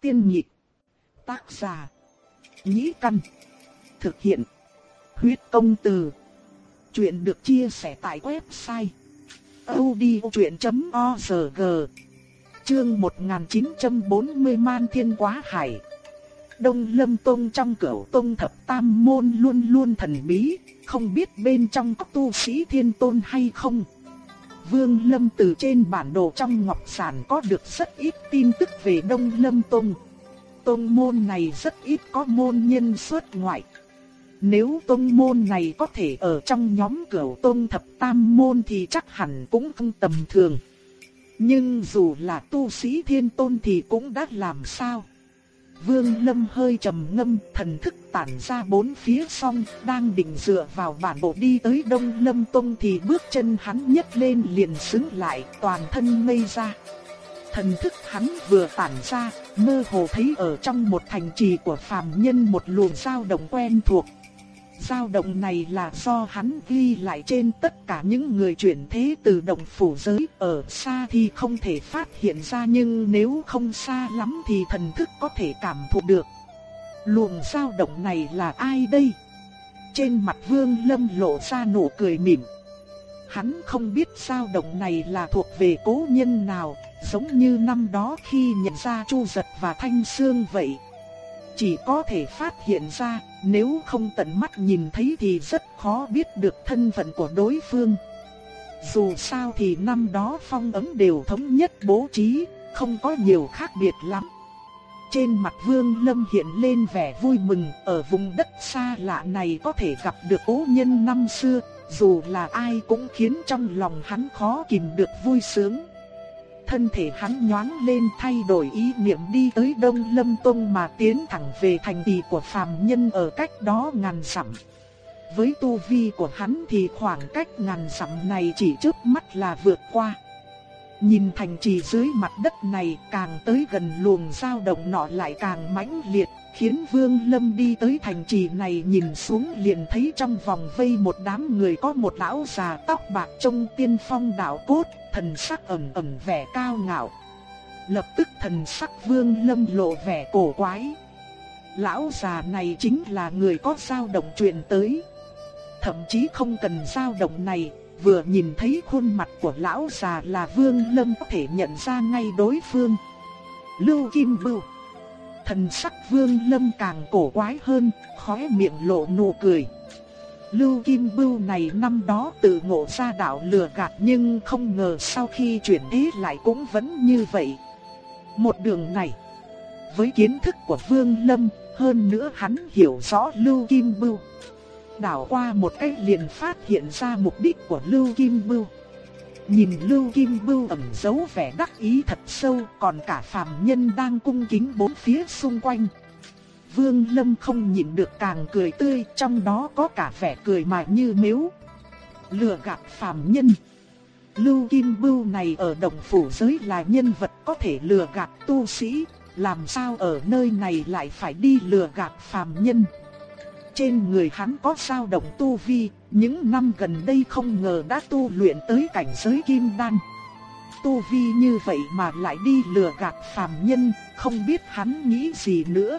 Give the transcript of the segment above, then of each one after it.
Tiên nhị Tác giả. Nhĩ căn. Thực hiện. Huyết công từ. Chuyện được chia sẻ tại website. odchuyện.org Chương 1940 Man Thiên Quá Hải Đông Lâm Tông trong cửu Tông Thập Tam Môn luôn luôn thần bí, không biết bên trong có tu sĩ thiên tôn hay không. Vương Lâm từ trên bản đồ trong Ngọc Sản có được rất ít tin tức về Đông Lâm Tông. Tông môn này rất ít có môn nhân xuất ngoại. Nếu tông môn này có thể ở trong nhóm cửu tông thập tam môn thì chắc hẳn cũng không tầm thường. Nhưng dù là tu sĩ thiên tôn thì cũng đã làm sao? Vương Lâm hơi trầm ngâm, thần thức tản ra bốn phía song, đang định dựa vào bản bộ đi tới Đông Lâm Tông thì bước chân hắn nhấc lên liền sững lại, toàn thân ngây ra. Thần thức hắn vừa tản ra, mơ hồ thấy ở trong một thành trì của phàm nhân một luồng dao động quen thuộc. Giao động này là do hắn ghi lại trên tất cả những người chuyển thế từ động phủ giới, ở xa thì không thể phát hiện ra nhưng nếu không xa lắm thì thần thức có thể cảm thụ được. Luồng giao động này là ai đây? Trên mặt Vương Lâm lộ ra nụ cười mỉm. Hắn không biết sao động này là thuộc về cố nhân nào, giống như năm đó khi nhận ra Chu Giật và Thanh Sương vậy. Chỉ có thể phát hiện ra, nếu không tận mắt nhìn thấy thì rất khó biết được thân phận của đối phương. Dù sao thì năm đó phong ấm đều thống nhất bố trí, không có nhiều khác biệt lắm. Trên mặt Vương Lâm hiện lên vẻ vui mừng, ở vùng đất xa lạ này có thể gặp được cố nhân năm xưa, dù là ai cũng khiến trong lòng hắn khó kìm được vui sướng thân thể hắn nhoáng lên thay đổi ý niệm đi tới Đông Lâm Tông mà tiến thẳng về thành trì của phàm nhân ở cách đó ngàn dặm. Với tu vi của hắn thì khoảng cách ngàn dặm này chỉ trước mắt là vượt qua. Nhìn thành trì dưới mặt đất này càng tới gần luồng dao động nọ lại càng mãnh liệt, khiến Vương Lâm đi tới thành trì này nhìn xuống liền thấy trong vòng vây một đám người có một lão già tóc bạc trông tiên phong đạo cốt, thần sắc ẩm ẩm vẻ cao ngạo. Lập tức thần sắc Vương Lâm lộ vẻ cổ quái. Lão già này chính là người có dao động truyền tới. Thậm chí không cần dao động này, vừa nhìn thấy khuôn mặt của lão già là Vương Lâm có thể nhận ra ngay đối phương. Lưu Kim Bưu Thần sắc Vương Lâm càng cổ quái hơn, khóe miệng lộ nụ cười. Lưu Kim Bưu này năm đó tự ngộ ra đạo lừa gạt nhưng không ngờ sau khi chuyển ý lại cũng vẫn như vậy. Một đường này, với kiến thức của Vương Lâm, hơn nữa hắn hiểu rõ Lưu Kim Bưu. Đảo qua một cách liền phát hiện ra mục đích của Lưu Kim Bưu. Nhìn Lưu Kim Bưu ẩn giấu vẻ đắc ý thật sâu, còn cả phàm nhân đang cung kính bốn phía xung quanh. Vương Lâm không nhịn được càng cười tươi, trong đó có cả vẻ cười mà như miếu. Lừa gạt phàm nhân. Lưu Kim Bưu này ở đồng phủ giới là nhân vật có thể lừa gạt tu sĩ, làm sao ở nơi này lại phải đi lừa gạt phàm nhân. Trên người hắn có sao động tu vi, những năm gần đây không ngờ đã tu luyện tới cảnh giới kim đan. Tu vi như vậy mà lại đi lừa gạt phàm nhân, không biết hắn nghĩ gì nữa.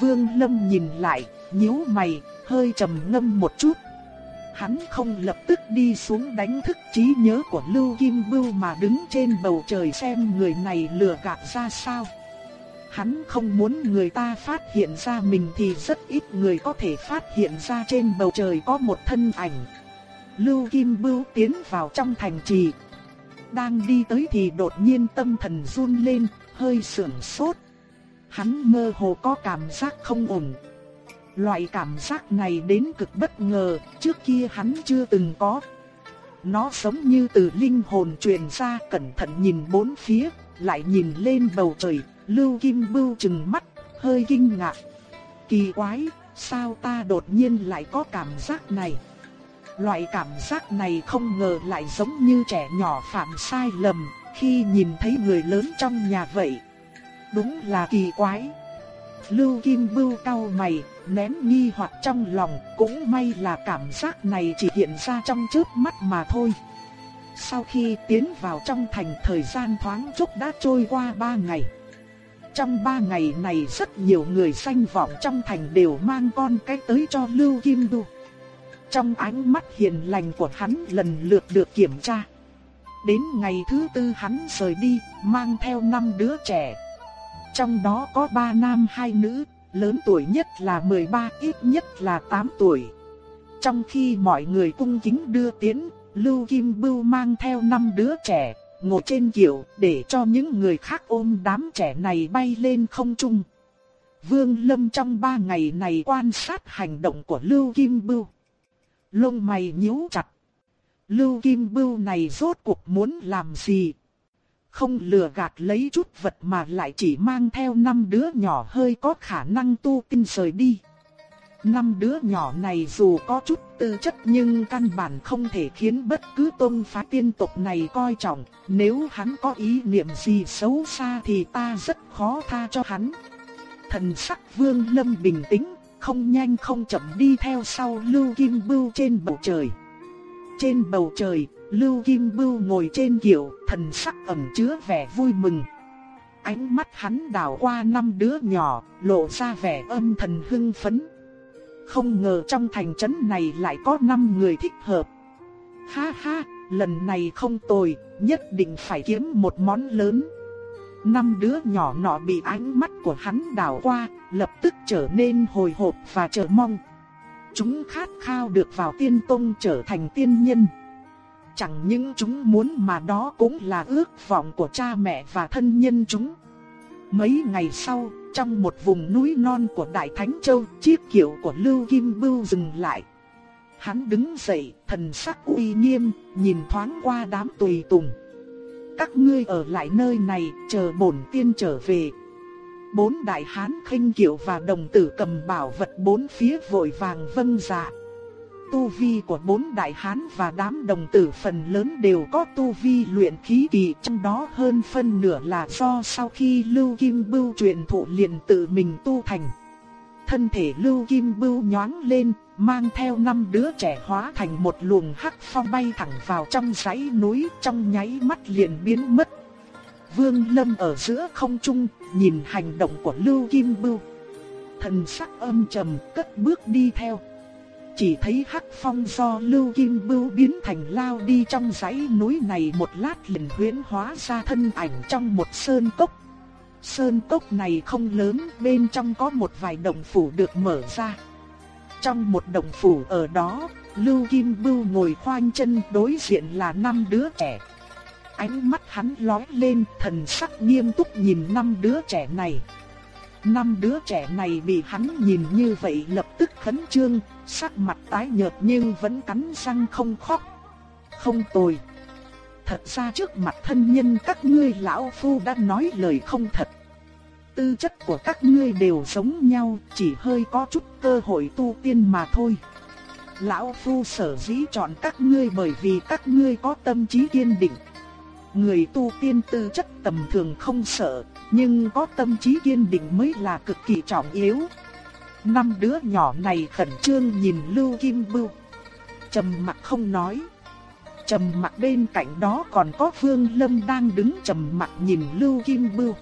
Vương Lâm nhìn lại, nhíu mày, hơi trầm ngâm một chút. Hắn không lập tức đi xuống đánh thức trí nhớ của Lưu Kim Bưu mà đứng trên bầu trời xem người này lừa gạt ra sao. Hắn không muốn người ta phát hiện ra mình thì rất ít người có thể phát hiện ra trên bầu trời có một thân ảnh. Lưu Kim Bưu tiến vào trong thành trì. Đang đi tới thì đột nhiên tâm thần run lên, hơi sưởng sốt, Hắn mơ hồ có cảm giác không ổn. Loại cảm giác này đến cực bất ngờ, trước kia hắn chưa từng có. Nó giống như từ linh hồn truyền ra cẩn thận nhìn bốn phía, lại nhìn lên bầu trời, Lưu Kim Bưu chừng mắt, hơi kinh ngạc. Kỳ quái, sao ta đột nhiên lại có cảm giác này? Loại cảm giác này không ngờ lại giống như trẻ nhỏ phạm sai lầm, khi nhìn thấy người lớn trong nhà vậy. Đúng là kỳ quái. Lưu Kim Bưu cau mày, nén nghi hoặc trong lòng, cũng may là cảm giác này chỉ hiện ra trong chớp mắt mà thôi. Sau khi tiến vào trong thành thời gian thoáng chốc đã trôi qua ba ngày trong ba ngày này rất nhiều người sanh vọng trong thành đều mang con cái tới cho Lưu Kim Đô. Trong ánh mắt hiền lành của hắn lần lượt được kiểm tra. Đến ngày thứ tư hắn rời đi, mang theo năm đứa trẻ. Trong đó có ba nam hai nữ, lớn tuổi nhất là 13, ít nhất là 8 tuổi. Trong khi mọi người cung kính đưa tiến, Lưu Kim Bưu mang theo năm đứa trẻ, ngồi trên kiệu để cho những người khác ôm đám trẻ này bay lên không trung. Vương Lâm trong ba ngày này quan sát hành động của Lưu Kim Bưu. Lông mày nhíu chặt. Lưu Kim Bưu này rốt cuộc muốn làm gì? Không lừa gạt lấy chút vật mà lại chỉ mang theo năm đứa nhỏ hơi có khả năng tu tinh rời đi. Năm đứa nhỏ này dù có chút tư chất nhưng căn bản không thể khiến bất cứ tôn phái tiên tộc này coi trọng. Nếu hắn có ý niệm gì xấu xa thì ta rất khó tha cho hắn. Thần sắc vương lâm bình tĩnh, không nhanh không chậm đi theo sau Lưu Kim Bưu trên bầu trời. Trên bầu trời, Lưu Kim Bưu ngồi trên kiệu, thần sắc ẩn chứa vẻ vui mừng. Ánh mắt hắn đảo qua năm đứa nhỏ, lộ ra vẻ âm thần hưng phấn. Không ngờ trong thành trấn này lại có 5 người thích hợp. Ha ha, lần này không tồi, nhất định phải kiếm một món lớn. Năm đứa nhỏ nọ bị ánh mắt của hắn đảo qua, lập tức trở nên hồi hộp và chờ mong. Chúng khát khao được vào tiên tông trở thành tiên nhân. Chẳng những chúng muốn mà đó cũng là ước vọng của cha mẹ và thân nhân chúng. Mấy ngày sau, trong một vùng núi non của Đại Thánh Châu, chiếc kiệu của Lưu Kim Bưu dừng lại. Hắn đứng dậy, thần sắc uy nghiêm, nhìn thoáng qua đám tùy tùng. Các ngươi ở lại nơi này, chờ bổn tiên trở về. Bốn đại hán khinh kiệu và đồng tử cầm bảo vật bốn phía vội vàng vâng dạ. Tu vi của bốn đại hán và đám đồng tử phần lớn đều có tu vi luyện khí kỳ trong đó hơn phân nửa là do sau khi Lưu Kim Bưu truyền thụ liền tự mình tu thành. Thân thể Lưu Kim Bưu nhoáng lên, mang theo năm đứa trẻ hóa thành một luồng hắc phong bay thẳng vào trong dãy núi trong nháy mắt liền biến mất. Vương Lâm ở giữa không trung, nhìn hành động của Lưu Kim Bưu. Thần sắc âm trầm cất bước đi theo. Chỉ thấy hắc phong do Lưu Kim Bưu biến thành lao đi trong dãy núi này một lát liền huyễn hóa ra thân ảnh trong một sơn cốc. Sơn cốc này không lớn, bên trong có một vài động phủ được mở ra. Trong một động phủ ở đó, Lưu Kim Bưu ngồi khoanh chân đối diện là năm đứa trẻ. Ánh mắt hắn lóe lên, thần sắc nghiêm túc nhìn năm đứa trẻ này. Năm đứa trẻ này bị hắn nhìn như vậy lập tức khấn trương, sắc mặt tái nhợt nhưng vẫn cắn răng không khóc. Không tồi. Thật ra trước mặt thân nhân các ngươi lão phu đã nói lời không thật. Tư chất của các ngươi đều giống nhau, chỉ hơi có chút cơ hội tu tiên mà thôi. Lão phu sở dĩ chọn các ngươi bởi vì các ngươi có tâm trí kiên định. Người tu tiên tư chất tầm thường không sợ, nhưng có tâm trí kiên định mới là cực kỳ trọng yếu. Năm đứa nhỏ này khẩn trương nhìn Lưu Kim Bưu. Trầm mặc không nói. Trầm mặc bên cạnh đó còn có Phương Lâm đang đứng trầm mặc nhìn Lưu Kim Bưu.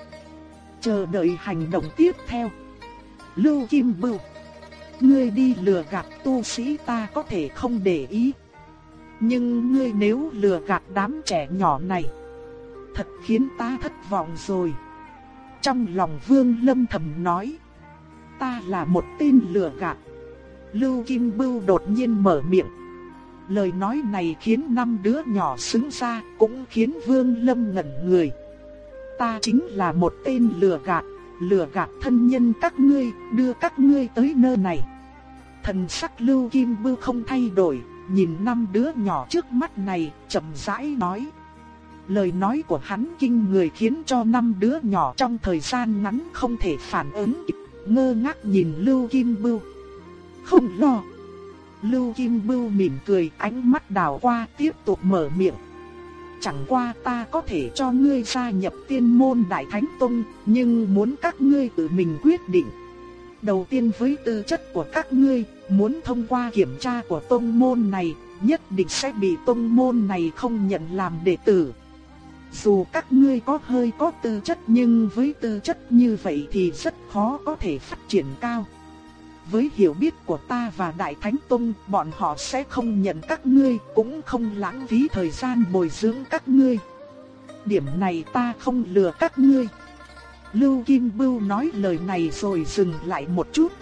Chờ đợi hành động tiếp theo. Lưu Kim Bưu. Ngươi đi lừa gạt tu sĩ ta có thể không để ý. Nhưng ngươi nếu lừa gạt đám trẻ nhỏ này. Thật khiến ta thất vọng rồi. Trong lòng Vương Lâm thầm nói. Ta là một tên lừa gạt. Lưu Kim Bưu đột nhiên mở miệng. Lời nói này khiến năm đứa nhỏ xứng ra, cũng khiến Vương Lâm ngẩn người. Ta chính là một tên lừa gạt, lừa gạt thân nhân các ngươi, đưa các ngươi tới nơi này. Thần sắc Lưu Kim Bưu không thay đổi, nhìn năm đứa nhỏ trước mắt này, chậm rãi nói. Lời nói của hắn kinh người khiến cho năm đứa nhỏ trong thời gian ngắn không thể phản ứng kịp ngơ ngác nhìn Lưu Kim Bưu. Không lo. Lưu Kim Bưu mỉm cười ánh mắt đảo qua tiếp tục mở miệng. Chẳng qua ta có thể cho ngươi gia nhập tiên môn Đại Thánh Tông, nhưng muốn các ngươi tự mình quyết định. Đầu tiên với tư chất của các ngươi, muốn thông qua kiểm tra của tông môn này, nhất định sẽ bị tông môn này không nhận làm đệ tử dù các ngươi có hơi có tư chất nhưng với tư chất như vậy thì rất khó có thể phát triển cao. Với hiểu biết của ta và Đại Thánh Tông, bọn họ sẽ không nhận các ngươi, cũng không lãng phí thời gian bồi dưỡng các ngươi. Điểm này ta không lừa các ngươi. Lưu Kim Bưu nói lời này rồi dừng lại một chút.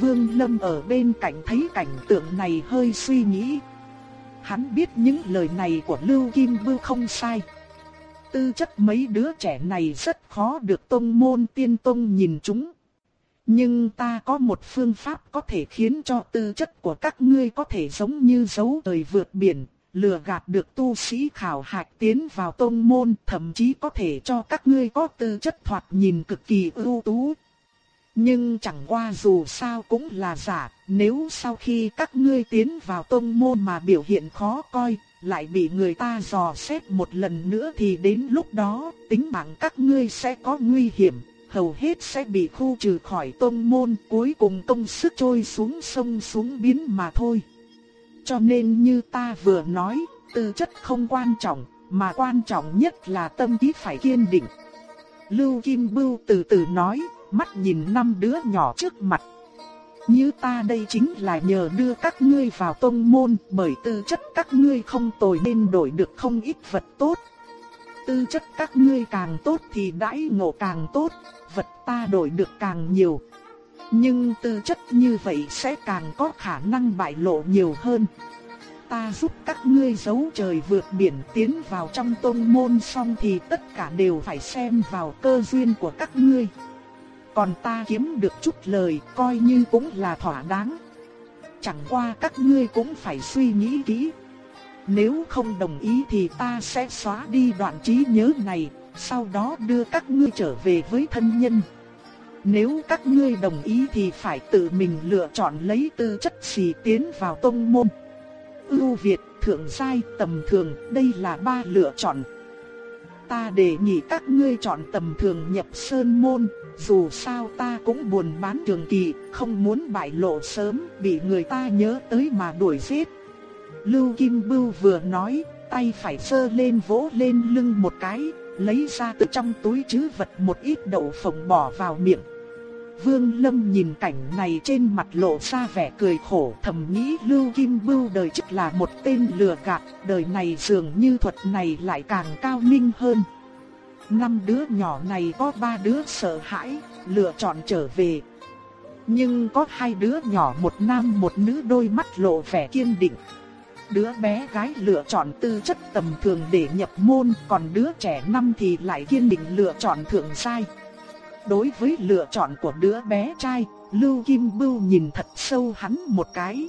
Vương Lâm ở bên cạnh thấy cảnh tượng này hơi suy nghĩ. Hắn biết những lời này của Lưu Kim Bưu không sai. Tư chất mấy đứa trẻ này rất khó được tông môn tiên tông nhìn chúng. Nhưng ta có một phương pháp có thể khiến cho tư chất của các ngươi có thể giống như dấu trời vượt biển, lừa gạt được tu sĩ khảo hạch tiến vào tông môn, thậm chí có thể cho các ngươi có tư chất thoạt nhìn cực kỳ ưu tú. Nhưng chẳng qua dù sao cũng là giả, nếu sau khi các ngươi tiến vào tông môn mà biểu hiện khó coi, lại bị người ta dò xét một lần nữa thì đến lúc đó, tính mạng các ngươi sẽ có nguy hiểm, hầu hết sẽ bị khu trừ khỏi tông môn, cuối cùng công sức trôi xuống sông xuống biến mà thôi. Cho nên như ta vừa nói, tư chất không quan trọng, mà quan trọng nhất là tâm trí phải kiên định. Lưu Kim Bưu từ từ nói, mắt nhìn năm đứa nhỏ trước mặt. Như ta đây chính là nhờ đưa các ngươi vào tông môn, bởi tư chất các ngươi không tồi nên đổi được không ít vật tốt. Tư chất các ngươi càng tốt thì đãi ngộ càng tốt, vật ta đổi được càng nhiều. Nhưng tư chất như vậy sẽ càng có khả năng bại lộ nhiều hơn. Ta giúp các ngươi giấu trời vượt biển tiến vào trong tông môn xong thì tất cả đều phải xem vào cơ duyên của các ngươi. Còn ta kiếm được chút lời coi như cũng là thỏa đáng. Chẳng qua các ngươi cũng phải suy nghĩ kỹ. Nếu không đồng ý thì ta sẽ xóa đi đoạn trí nhớ này, sau đó đưa các ngươi trở về với thân nhân. Nếu các ngươi đồng ý thì phải tự mình lựa chọn lấy tư chất gì tiến vào tông môn. Ưu Việt, Thượng Giai, Tầm Thường, đây là ba lựa chọn. Ta đề nghị các ngươi chọn tầm thường nhập sơn môn, dù sao ta cũng buồn bán trường kỳ, không muốn bại lộ sớm, bị người ta nhớ tới mà đuổi giết. Lưu Kim Bưu vừa nói, tay phải sơ lên vỗ lên lưng một cái, lấy ra từ trong túi chứ vật một ít đậu phộng bỏ vào miệng. Vương Lâm nhìn cảnh này trên mặt lộ ra vẻ cười khổ thầm nghĩ Lưu Kim Bưu đời trước là một tên lừa gạt, đời này dường như thuật này lại càng cao minh hơn. Năm đứa nhỏ này có ba đứa sợ hãi, lựa chọn trở về. Nhưng có hai đứa nhỏ một nam một nữ đôi mắt lộ vẻ kiên định. Đứa bé gái lựa chọn tư chất tầm thường để nhập môn, còn đứa trẻ năm thì lại kiên định lựa chọn thượng sai. Đối với lựa chọn của đứa bé trai, Lưu Kim Bưu nhìn thật sâu hắn một cái.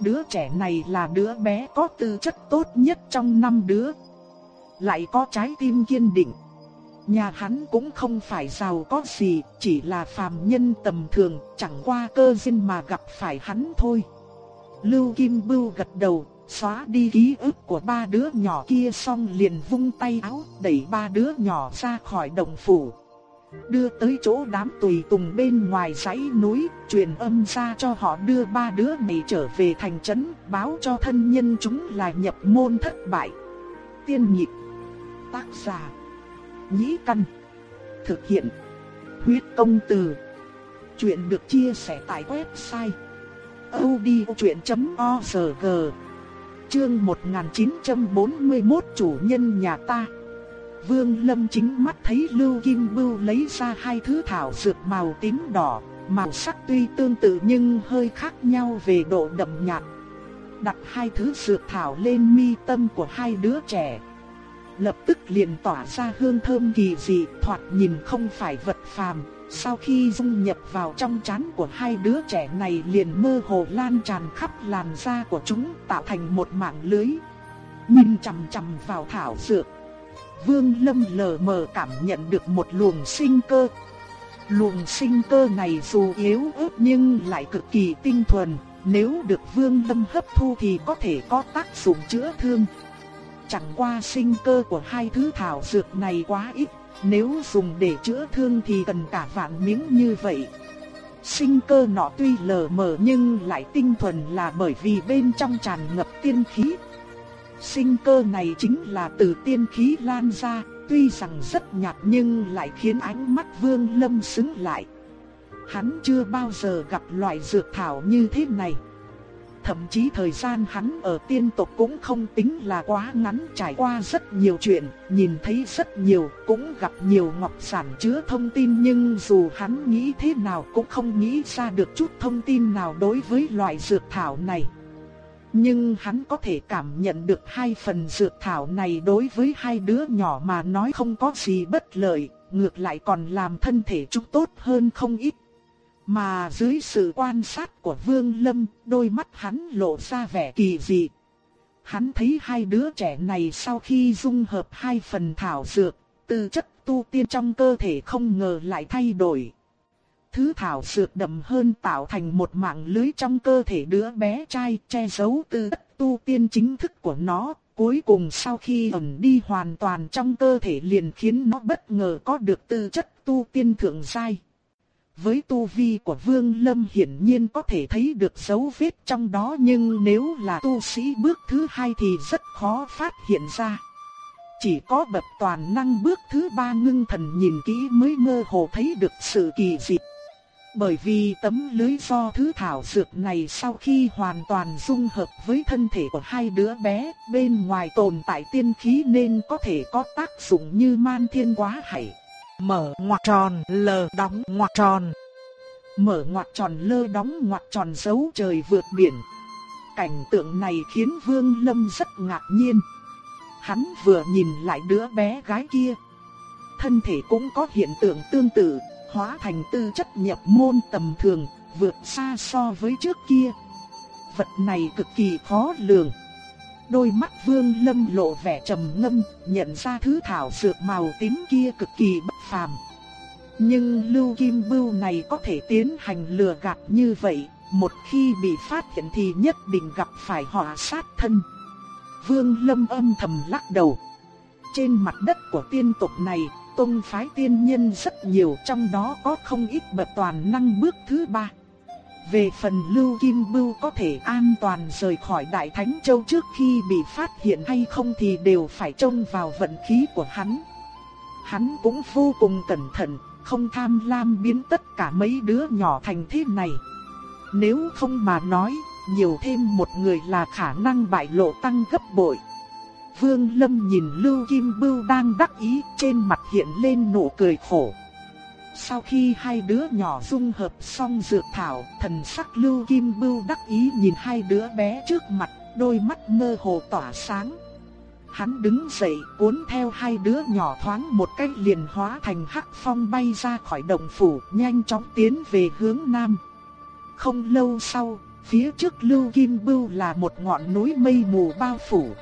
Đứa trẻ này là đứa bé có tư chất tốt nhất trong năm đứa. Lại có trái tim kiên định. Nhà hắn cũng không phải giàu có gì, chỉ là phàm nhân tầm thường, chẳng qua cơ duyên mà gặp phải hắn thôi. Lưu Kim Bưu gật đầu, xóa đi ký ức của ba đứa nhỏ kia xong liền vung tay áo, đẩy ba đứa nhỏ ra khỏi đồng phủ. Đưa tới chỗ đám tùy tùng bên ngoài dãy núi, truyền âm ra cho họ đưa ba đứa này trở về thành trấn, báo cho thân nhân chúng là nhập môn thất bại. Tiên nhịp Tác giả Nhĩ Căn. Thực hiện. Huyết công từ. Chuyện được chia sẻ tại website odchuyện.org Chương 1941 Chủ nhân nhà ta. Vương Lâm chính mắt thấy Lưu Kim Bưu lấy ra hai thứ thảo dược màu tím đỏ, màu sắc tuy tương tự nhưng hơi khác nhau về độ đậm nhạt. Đặt hai thứ dược thảo lên mi tâm của hai đứa trẻ. Lập tức liền tỏa ra hương thơm kỳ dị, thoạt nhìn không phải vật phàm. Sau khi dung nhập vào trong chán của hai đứa trẻ này liền mơ hồ lan tràn khắp làn da của chúng tạo thành một mạng lưới. Nhìn chằm chằm vào thảo dược Vương Lâm lờ mờ cảm nhận được một luồng sinh cơ. Luồng sinh cơ này dù yếu ớt nhưng lại cực kỳ tinh thuần, nếu được Vương Lâm hấp thu thì có thể có tác dụng chữa thương. Chẳng qua sinh cơ của hai thứ thảo dược này quá ít, nếu dùng để chữa thương thì cần cả vạn miếng như vậy. Sinh cơ nọ tuy lờ mờ nhưng lại tinh thuần là bởi vì bên trong tràn ngập tiên khí, Sinh cơ này chính là từ tiên khí lan ra, tuy rằng rất nhạt nhưng lại khiến ánh mắt Vương Lâm sững lại. Hắn chưa bao giờ gặp loại dược thảo như thế này. Thậm chí thời gian hắn ở tiên tộc cũng không tính là quá ngắn trải qua rất nhiều chuyện, nhìn thấy rất nhiều, cũng gặp nhiều ngọc sản chứa thông tin nhưng dù hắn nghĩ thế nào cũng không nghĩ ra được chút thông tin nào đối với loại dược thảo này. Nhưng hắn có thể cảm nhận được hai phần dược thảo này đối với hai đứa nhỏ mà nói không có gì bất lợi, ngược lại còn làm thân thể chúng tốt hơn không ít. Mà dưới sự quan sát của Vương Lâm, đôi mắt hắn lộ ra vẻ kỳ dị. Hắn thấy hai đứa trẻ này sau khi dung hợp hai phần thảo dược, tư chất tu tiên trong cơ thể không ngờ lại thay đổi. Thứ thảo dược đậm hơn tạo thành một mạng lưới trong cơ thể đứa bé trai che giấu tư chất tu tiên chính thức của nó. Cuối cùng sau khi ẩn đi hoàn toàn trong cơ thể liền khiến nó bất ngờ có được tư chất tu tiên thượng giai. Với tu vi của Vương Lâm hiển nhiên có thể thấy được dấu vết trong đó nhưng nếu là tu sĩ bước thứ hai thì rất khó phát hiện ra. Chỉ có bậc toàn năng bước thứ ba ngưng thần nhìn kỹ mới mơ hồ thấy được sự kỳ dị. Bởi vì tấm lưới do thứ thảo dược này sau khi hoàn toàn dung hợp với thân thể của hai đứa bé, bên ngoài tồn tại tiên khí nên có thể có tác dụng như man thiên quá hải. Mở ngoặc tròn, L đóng ngoặc tròn. Mở ngoặc tròn lơ đóng ngoặc tròn dấu trời vượt biển. Cảnh tượng này khiến Vương Lâm rất ngạc nhiên. Hắn vừa nhìn lại đứa bé gái kia. Thân thể cũng có hiện tượng tương tự, hóa thành tư chất nhập môn tầm thường, vượt xa so với trước kia. Vật này cực kỳ khó lường. Đôi mắt Vương Lâm lộ vẻ trầm ngâm, nhận ra thứ thảo dược màu tím kia cực kỳ bất phàm. Nhưng Lưu Kim Bưu này có thể tiến hành lừa gạt như vậy, một khi bị phát hiện thì nhất định gặp phải họa sát thân. Vương Lâm âm thầm lắc đầu. Trên mặt đất của tiên tộc này, tông phái tiên nhân rất nhiều trong đó có không ít bậc toàn năng bước thứ ba. Về phần Lưu Kim Bưu có thể an toàn rời khỏi Đại Thánh Châu trước khi bị phát hiện hay không thì đều phải trông vào vận khí của hắn. Hắn cũng vô cùng cẩn thận, không tham lam biến tất cả mấy đứa nhỏ thành thế này. Nếu không mà nói, nhiều thêm một người là khả năng bại lộ tăng gấp bội. Vương Lâm nhìn Lưu Kim Bưu đang đắc ý, trên mặt hiện lên nụ cười khổ. Sau khi hai đứa nhỏ dung hợp xong dược thảo, thần sắc Lưu Kim Bưu đắc ý nhìn hai đứa bé trước mặt, đôi mắt mơ hồ tỏa sáng. Hắn đứng dậy, cuốn theo hai đứa nhỏ thoáng một cách liền hóa thành hắc phong bay ra khỏi động phủ, nhanh chóng tiến về hướng nam. Không lâu sau, phía trước Lưu Kim Bưu là một ngọn núi mây mù bao phủ.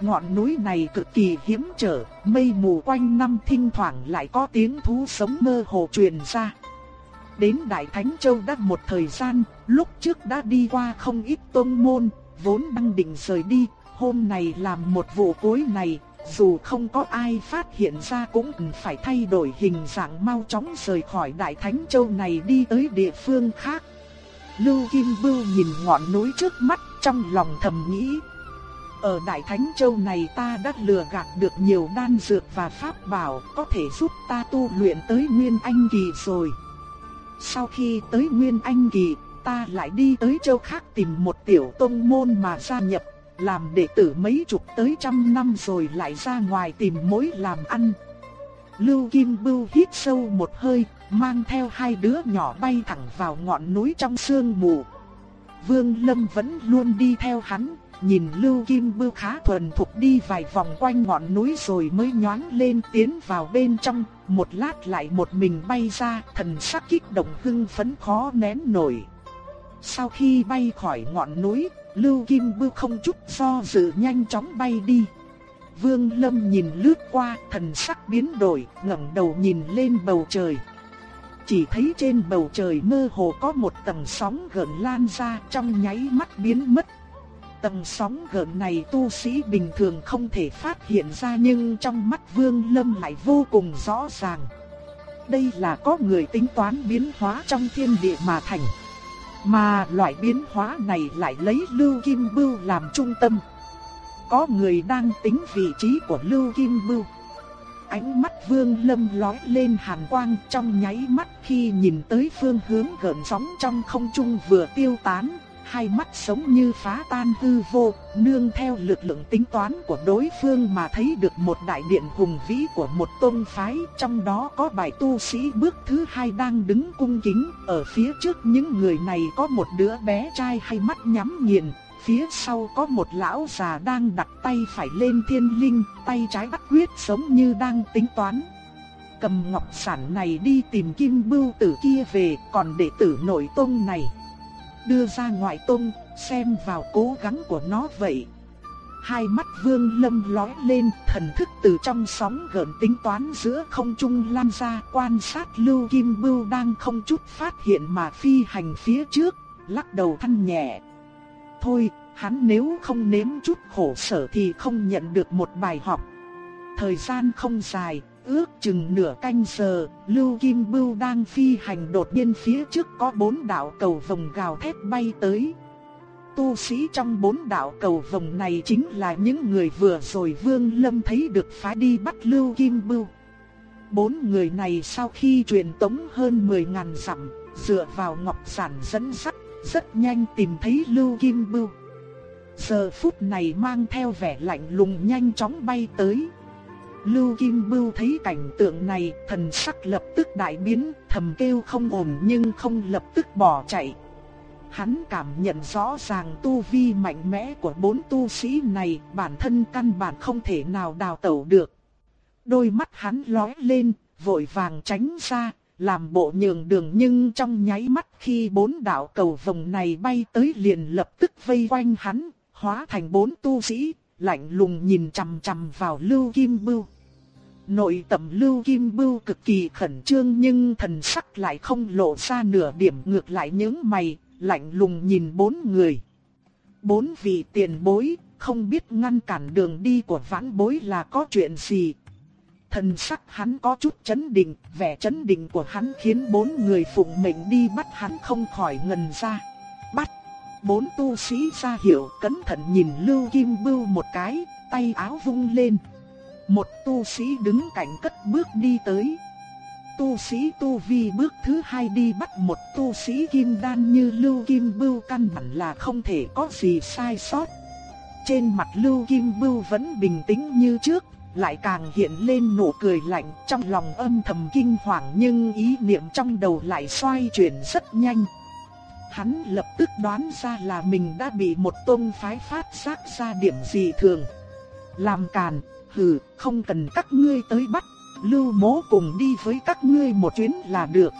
Ngọn núi này cực kỳ hiểm trở, mây mù quanh năm thỉnh thoảng lại có tiếng thú sống mơ hồ truyền ra. Đến Đại Thánh Châu đã một thời gian, lúc trước đã đi qua không ít tôn môn, vốn đang định rời đi, hôm nay làm một vụ cối này, dù không có ai phát hiện ra cũng phải thay đổi hình dạng mau chóng rời khỏi Đại Thánh Châu này đi tới địa phương khác. Lưu Kim Bưu nhìn ngọn núi trước mắt trong lòng thầm nghĩ, ở Đại Thánh Châu này ta đã lừa gạt được nhiều đan dược và pháp bảo có thể giúp ta tu luyện tới Nguyên Anh Kỳ rồi. Sau khi tới Nguyên Anh Kỳ, ta lại đi tới châu khác tìm một tiểu tông môn mà gia nhập, làm đệ tử mấy chục tới trăm năm rồi lại ra ngoài tìm mối làm ăn. Lưu Kim Bưu hít sâu một hơi, mang theo hai đứa nhỏ bay thẳng vào ngọn núi trong sương mù. Vương Lâm vẫn luôn đi theo hắn, nhìn Lưu Kim Bưu khá thuần thục đi vài vòng quanh ngọn núi rồi mới nhoáng lên tiến vào bên trong, một lát lại một mình bay ra, thần sắc kích động hưng phấn khó nén nổi. Sau khi bay khỏi ngọn núi, Lưu Kim Bưu không chút do dự nhanh chóng bay đi. Vương Lâm nhìn lướt qua, thần sắc biến đổi, ngẩng đầu nhìn lên bầu trời. Chỉ thấy trên bầu trời mơ hồ có một tầng sóng gợn lan ra trong nháy mắt biến mất Tầng sóng gợn này tu sĩ bình thường không thể phát hiện ra nhưng trong mắt Vương Lâm lại vô cùng rõ ràng. Đây là có người tính toán biến hóa trong thiên địa mà thành. Mà loại biến hóa này lại lấy Lưu Kim Bưu làm trung tâm. có người đang tính vị trí của Lưu Kim Bưu. Ánh mắt Vương Lâm lóe lên hàn quang trong nháy mắt khi nhìn tới phương hướng gợn sóng trong không trung vừa tiêu tán, hai mắt sống như phá tan hư vô, nương theo lực lượng tính toán của đối phương mà thấy được một đại điện hùng vĩ của một tôn phái, trong đó có bài tu sĩ bước thứ hai đang đứng cung kính, ở phía trước những người này có một đứa bé trai hai mắt nhắm nghiền, phía sau có một lão già đang đặt tay phải lên thiên linh, tay trái bắt quyết sống như đang tính toán. Cầm ngọc sản này đi tìm kim bưu tử kia về, còn đệ tử nội tông này đưa ra ngoại tông, xem vào cố gắng của nó vậy. Hai mắt vương lâm lói lên, thần thức từ trong sóng gợn tính toán giữa không trung lan ra quan sát lưu kim bưu đang không chút phát hiện mà phi hành phía trước, lắc đầu than nhẹ. Thôi, hắn nếu không nếm chút khổ sở thì không nhận được một bài học. Thời gian không dài, ước chừng nửa canh giờ, Lưu Kim Bưu đang phi hành đột nhiên phía trước có bốn đạo cầu vồng gào thét bay tới. Tu sĩ trong bốn đạo cầu vồng này chính là những người vừa rồi Vương Lâm thấy được phái đi bắt Lưu Kim Bưu. Bốn người này sau khi truyền tống hơn 10 ngàn dặm, dựa vào ngọc sản dẫn sắt, rất nhanh tìm thấy Lưu Kim Bưu. Giờ phút này mang theo vẻ lạnh lùng nhanh chóng bay tới. Lưu Kim Bưu thấy cảnh tượng này, thần sắc lập tức đại biến, thầm kêu không ổn nhưng không lập tức bỏ chạy. Hắn cảm nhận rõ ràng tu vi mạnh mẽ của bốn tu sĩ này, bản thân căn bản không thể nào đào tẩu được. Đôi mắt hắn lóe lên, vội vàng tránh ra, làm bộ nhường đường nhưng trong nháy mắt khi bốn đạo cầu vòng này bay tới liền lập tức vây quanh hắn, hóa thành bốn tu sĩ, lạnh lùng nhìn chằm chằm vào Lưu Kim Bưu. Nội tầm lưu kim bưu cực kỳ khẩn trương nhưng thần sắc lại không lộ ra nửa điểm ngược lại những mày, lạnh lùng nhìn bốn người. Bốn vị tiền bối, không biết ngăn cản đường đi của vãn bối là có chuyện gì. Thần sắc hắn có chút chấn định, vẻ chấn định của hắn khiến bốn người phụng mệnh đi bắt hắn không khỏi ngần ra. Bắt! Bốn tu sĩ ra hiệu cẩn thận nhìn Lưu Kim Bưu một cái, tay áo vung lên. Một tu sĩ đứng cạnh cất bước đi tới. Tu sĩ tu vi bước thứ hai đi bắt một tu sĩ kim đan như Lưu Kim Bưu căn bản là không thể có gì sai sót. Trên mặt Lưu Kim Bưu vẫn bình tĩnh như trước, lại càng hiện lên nụ cười lạnh trong lòng âm thầm kinh hoàng nhưng ý niệm trong đầu lại xoay chuyển rất nhanh. Hắn lập tức đoán ra là mình đã bị một tôn phái phát giác ra điểm gì thường. Làm càn, Hừ, không cần các ngươi tới bắt, Lưu Mố cùng đi với các ngươi một chuyến là được.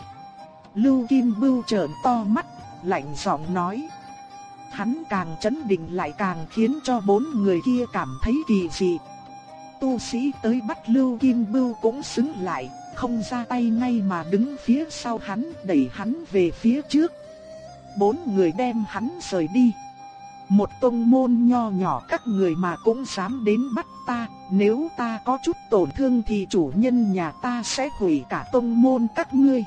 Lưu Kim Bưu trợn to mắt, lạnh giọng nói. Hắn càng chấn định lại càng khiến cho bốn người kia cảm thấy kỳ dị. Tu sĩ tới bắt Lưu Kim Bưu cũng xứng lại, không ra tay ngay mà đứng phía sau hắn đẩy hắn về phía trước. Bốn người đem hắn rời đi. Một tông môn nho nhỏ các người mà cũng dám đến bắt ta, nếu ta có chút tổn thương thì chủ nhân nhà ta sẽ hủy cả tông môn các ngươi.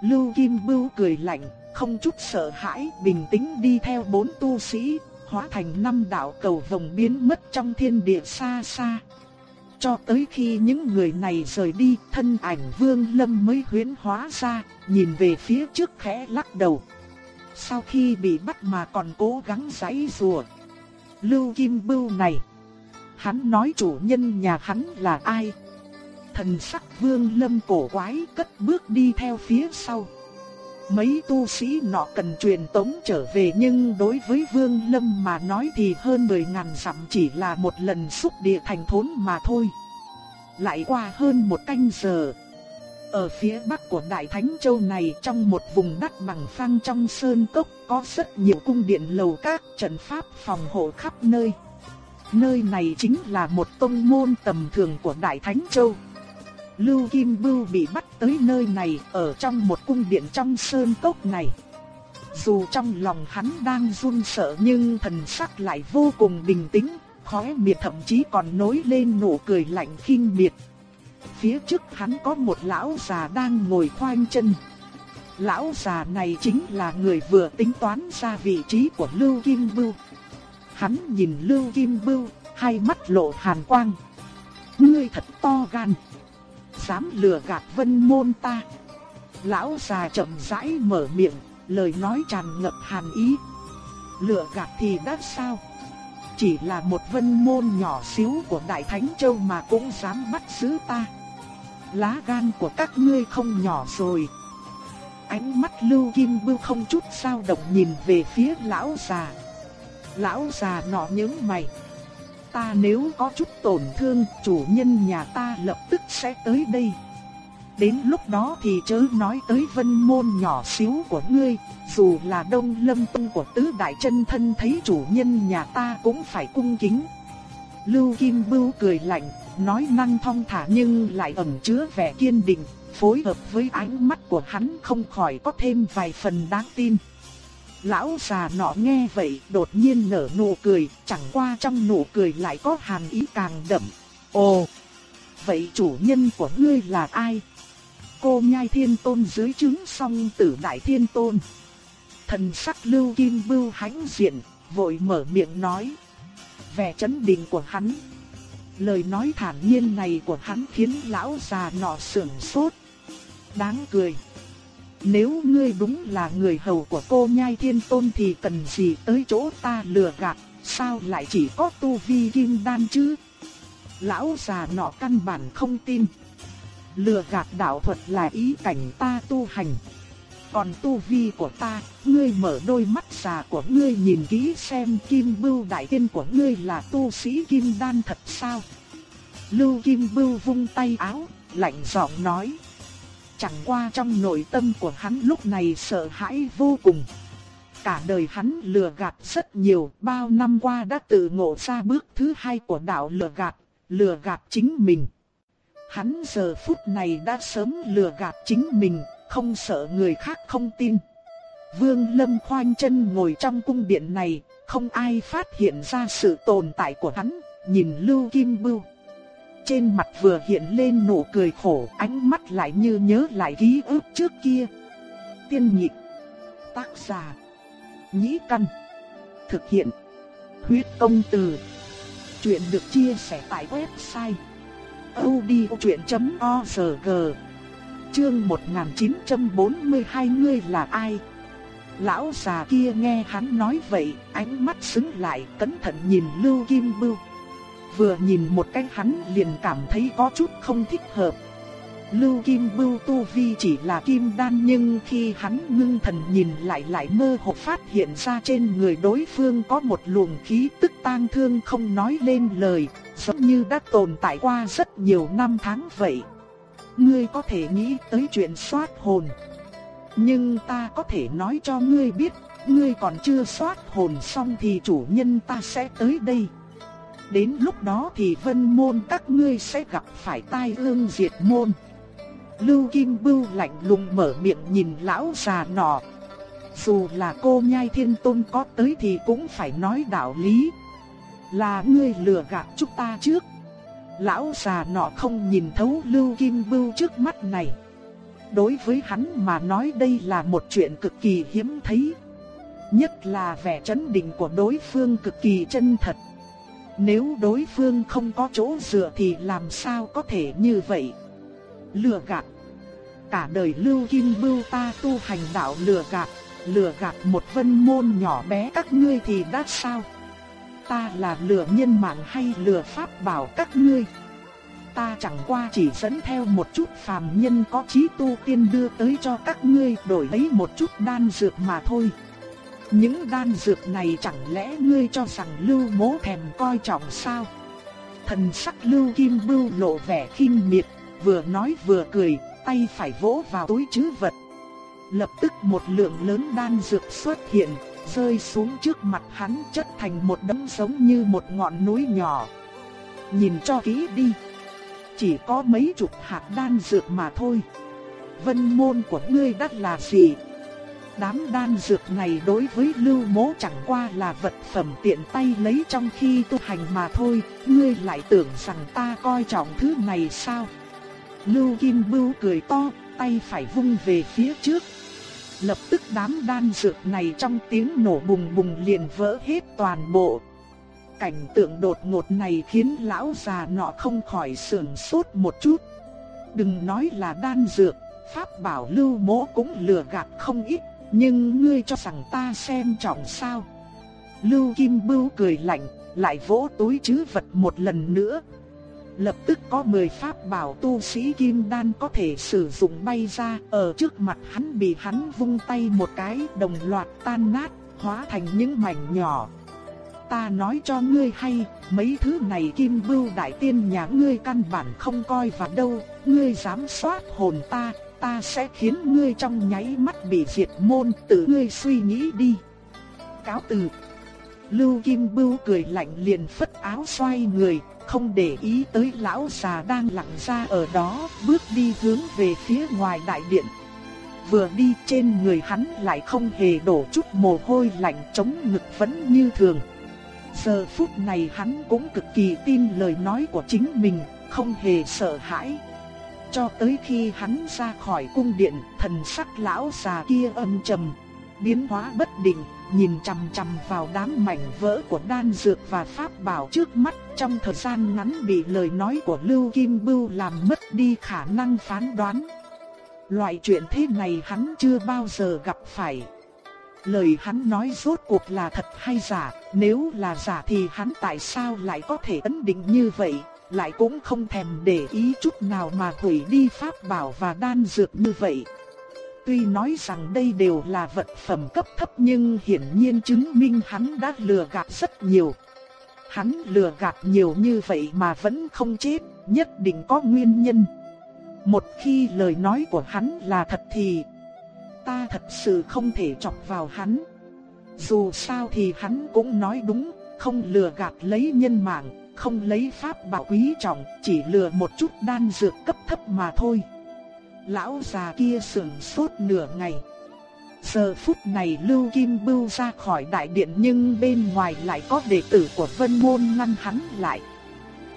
Lưu Kim Bưu cười lạnh, không chút sợ hãi, bình tĩnh đi theo bốn tu sĩ, hóa thành năm đạo cầu vồng biến mất trong thiên địa xa xa. Cho tới khi những người này rời đi, thân ảnh Vương Lâm mới huyễn hóa ra, nhìn về phía trước khẽ lắc đầu. Sau khi bị bắt mà còn cố gắng giãy giụa. Lưu Kim Bưu này, hắn nói chủ nhân nhà hắn là ai? Thần sắc Vương Lâm cổ quái cất bước đi theo phía sau. Mấy tu sĩ nọ cần truyền tống trở về nhưng đối với Vương Lâm mà nói thì hơn 10 ngàn dặm chỉ là một lần xúc địa thành thốn mà thôi. Lại qua hơn một canh giờ, ở phía bắc của Đại Thánh Châu này trong một vùng đất bằng phang trong sơn cốc có rất nhiều cung điện lầu các trận pháp phòng hộ khắp nơi. Nơi này chính là một tông môn tầm thường của Đại Thánh Châu. Lưu Kim Bưu bị bắt tới nơi này ở trong một cung điện trong sơn cốc này. Dù trong lòng hắn đang run sợ nhưng thần sắc lại vô cùng bình tĩnh, khóe miệng thậm chí còn nối lên nụ cười lạnh khinh miệt. Phía trước hắn có một lão già đang ngồi khoanh chân. Lão già này chính là người vừa tính toán ra vị trí của Lưu Kim Bưu. Hắn nhìn Lưu Kim Bưu, hai mắt lộ hàn quang. Ngươi thật to gan. Dám lừa gạt vân môn ta. Lão già chậm rãi mở miệng, lời nói tràn ngập hàn ý. Lừa gạt thì đã sao? Chỉ là một vân môn nhỏ xíu của Đại Thánh Châu mà cũng dám bắt giữ ta. Lá gan của các ngươi không nhỏ rồi. Ánh mắt Lưu Kim Bưu không chút sao động nhìn về phía lão già. Lão già nọ nhớ mày. Ta nếu có chút tổn thương, chủ nhân nhà ta lập tức sẽ tới đây. Đến lúc đó thì chớ nói tới vân môn nhỏ xíu của ngươi, dù là đông lâm tông của tứ đại chân thân thấy chủ nhân nhà ta cũng phải cung kính. Lưu Kim Bưu cười lạnh, nói năng thong thả nhưng lại ẩn chứa vẻ kiên định, phối hợp với ánh mắt của hắn không khỏi có thêm vài phần đáng tin. Lão già nọ nghe vậy đột nhiên nở nụ cười, chẳng qua trong nụ cười lại có hàn ý càng đậm. Ồ, vậy chủ nhân của ngươi là ai? Cô nhai thiên tôn dưới chứng song tử đại thiên tôn. Thần sắc lưu kim bưu hãnh diện, vội mở miệng nói. Vẻ chấn định của hắn. Lời nói thản nhiên này của hắn khiến lão già nọ sưởng sốt. Đáng cười. Nếu ngươi đúng là người hầu của cô nhai thiên tôn thì cần gì tới chỗ ta lừa gạt, sao lại chỉ có tu vi kim đan chứ? Lão già nọ căn bản không tin. Lừa gạt đạo thuật là ý cảnh ta tu hành. Còn tu vi của ta, ngươi mở đôi mắt già của ngươi nhìn kỹ xem kim bưu đại tiên của ngươi là tu sĩ kim đan thật sao? Lưu Kim Bưu vung tay áo, lạnh giọng nói. Chẳng qua trong nội tâm của hắn lúc này sợ hãi vô cùng. Cả đời hắn lừa gạt rất nhiều, bao năm qua đã tự ngộ ra bước thứ hai của đạo lừa gạt, lừa gạt chính mình. Hắn giờ phút này đã sớm lừa gạt chính mình, không sợ người khác không tin. Vương Lâm khoanh chân ngồi trong cung điện này, không ai phát hiện ra sự tồn tại của hắn, nhìn Lưu Kim Bưu. Trên mặt vừa hiện lên nụ cười khổ, ánh mắt lại như nhớ lại ký ức trước kia. Tiên nhị tác giả, nhĩ căn, thực hiện, huyết công từ. Chuyện được chia sẻ tại website odchuyện.org Chương 1942 ngươi là ai? Lão già kia nghe hắn nói vậy, ánh mắt sững lại, cẩn thận nhìn Lưu Kim Bưu. Vừa nhìn một cái hắn liền cảm thấy có chút không thích hợp. Lưu Kim Bưu Tu Vi chỉ là kim đan nhưng khi hắn ngưng thần nhìn lại lại mơ hồ phát hiện ra trên người đối phương có một luồng khí tức tang thương không nói lên lời, giống như đã tồn tại qua rất nhiều năm tháng vậy. Ngươi có thể nghĩ tới chuyện soát hồn. Nhưng ta có thể nói cho ngươi biết, ngươi còn chưa soát hồn xong thì chủ nhân ta sẽ tới đây. Đến lúc đó thì vân môn các ngươi sẽ gặp phải tai ương diệt môn. Lưu Kim Bưu lạnh lùng mở miệng nhìn lão già nọ. Dù là cô nhai thiên tôn có tới thì cũng phải nói đạo lý. Là ngươi lừa gạt chúng ta trước. Lão già nọ không nhìn thấu Lưu Kim Bưu trước mắt này. Đối với hắn mà nói đây là một chuyện cực kỳ hiếm thấy. Nhất là vẻ chấn định của đối phương cực kỳ chân thật. Nếu đối phương không có chỗ dựa thì làm sao có thể như vậy? Lừa gạt. Cả đời Lưu Kim Bưu ta tu hành đạo lừa gạt, lừa gạt một vân môn nhỏ bé các ngươi thì đã sao? Ta là lừa nhân mạng hay lừa pháp bảo các ngươi? Ta chẳng qua chỉ dẫn theo một chút phàm nhân có trí tu tiên đưa tới cho các ngươi đổi lấy một chút đan dược mà thôi. Những đan dược này chẳng lẽ ngươi cho rằng lưu mố thèm coi trọng sao? Thần sắc lưu kim bưu lộ vẻ khinh miệt, vừa nói vừa cười, tay phải vỗ vào túi chứ vật. Lập tức một lượng lớn đan dược xuất hiện, rơi xuống trước mặt hắn chất thành một đống giống như một ngọn núi nhỏ. Nhìn cho kỹ đi. Chỉ có mấy chục hạt đan dược mà thôi. Vân môn của ngươi đắt là gì? Đám đan dược này đối với lưu mố chẳng qua là vật phẩm tiện tay lấy trong khi tu hành mà thôi, ngươi lại tưởng rằng ta coi trọng thứ này sao? Lưu Kim Bưu cười to, tay phải vung về phía trước. Lập tức đám đan dược này trong tiếng nổ bùng bùng liền vỡ hết toàn bộ. Cảnh tượng đột ngột này khiến lão già nọ không khỏi sườn sốt một chút. Đừng nói là đan dược, pháp bảo lưu mỗ cũng lừa gạt không ít, nhưng ngươi cho rằng ta xem trọng sao? Lưu Kim Bưu cười lạnh, lại vỗ túi chứ vật một lần nữa. Lập tức có 10 pháp bảo tu sĩ kim đan có thể sử dụng bay ra, ở trước mặt hắn bị hắn vung tay một cái đồng loạt tan nát, hóa thành những mảnh nhỏ. Ta nói cho ngươi hay, mấy thứ này kim bưu đại tiên nhà ngươi căn bản không coi vào đâu, ngươi dám soát hồn ta, ta sẽ khiến ngươi trong nháy mắt bị diệt môn, tự ngươi suy nghĩ đi. Cáo từ Lưu Kim Bưu cười lạnh liền phất áo xoay người, không để ý tới lão già đang lặng ra ở đó, bước đi hướng về phía ngoài đại điện. Vừa đi trên người hắn lại không hề đổ chút mồ hôi lạnh chống ngực vẫn như thường. Giờ phút này hắn cũng cực kỳ tin lời nói của chính mình, không hề sợ hãi. Cho tới khi hắn ra khỏi cung điện, thần sắc lão già kia âm trầm, biến hóa bất định, nhìn chằm chằm vào đám mảnh vỡ của đan dược và pháp bảo trước mắt, trong thời gian ngắn bị lời nói của Lưu Kim Bưu làm mất đi khả năng phán đoán. Loại chuyện thế này hắn chưa bao giờ gặp phải. Lời hắn nói rốt cuộc là thật hay giả, nếu là giả thì hắn tại sao lại có thể ấn định như vậy, lại cũng không thèm để ý chút nào mà hủy đi pháp bảo và đan dược như vậy. Tuy nói rằng đây đều là vật phẩm cấp thấp nhưng hiển nhiên chứng minh hắn đã lừa gạt rất nhiều. Hắn lừa gạt nhiều như vậy mà vẫn không chết, nhất định có nguyên nhân. Một khi lời nói của hắn là thật thì ta thật sự không thể chọc vào hắn. Dù sao thì hắn cũng nói đúng, không lừa gạt lấy nhân mạng, không lấy pháp bảo quý trọng, chỉ lừa một chút đan dược cấp thấp mà thôi. Lão già kia sững sốt nửa ngày. Giờ phút này Lưu Kim Bưu ra khỏi đại điện nhưng bên ngoài lại có đệ tử của Vân Môn ngăn hắn lại.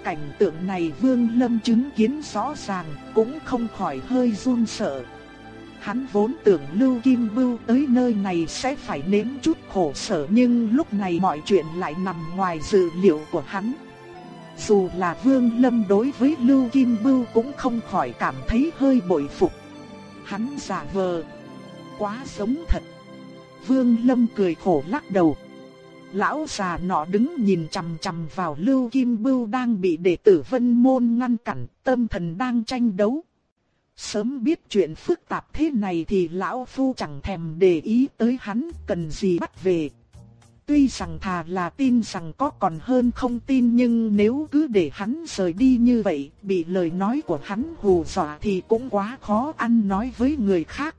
Cảnh tượng này Vương Lâm chứng kiến rõ ràng, cũng không khỏi hơi run sợ. Hắn vốn tưởng Lưu Kim Bưu tới nơi này sẽ phải nếm chút khổ sở nhưng lúc này mọi chuyện lại nằm ngoài dự liệu của hắn. Dù là Vương Lâm đối với Lưu Kim Bưu cũng không khỏi cảm thấy hơi bội phục. Hắn giả vờ, quá giống thật. Vương Lâm cười khổ lắc đầu. Lão già nọ đứng nhìn chằm chằm vào Lưu Kim Bưu đang bị đệ tử Vân Môn ngăn cản, tâm thần đang tranh đấu. Sớm biết chuyện phức tạp thế này thì lão phu chẳng thèm để ý tới hắn, cần gì bắt về. Tuy rằng thà là tin rằng có còn hơn không tin nhưng nếu cứ để hắn rời đi như vậy, bị lời nói của hắn hù dọa thì cũng quá khó ăn nói với người khác.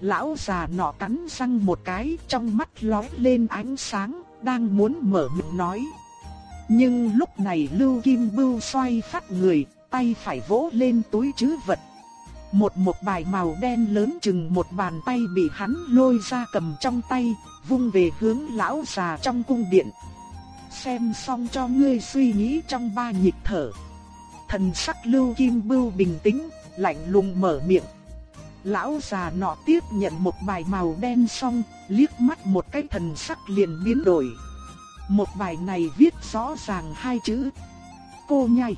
Lão già nọ cắn răng một cái, trong mắt lóe lên ánh sáng, đang muốn mở miệng nói. Nhưng lúc này Lưu Kim Bưu xoay phát người, tay phải vỗ lên túi trữ vật. Một một bài màu đen lớn chừng một bàn tay bị hắn lôi ra cầm trong tay, vung về hướng lão già trong cung điện. Xem xong cho ngươi suy nghĩ trong ba nhịp thở. Thần sắc lưu kim bưu bình tĩnh, lạnh lùng mở miệng. Lão già nọ tiếp nhận một bài màu đen xong, liếc mắt một cái thần sắc liền biến đổi. Một bài này viết rõ ràng hai chữ. Cô nhai.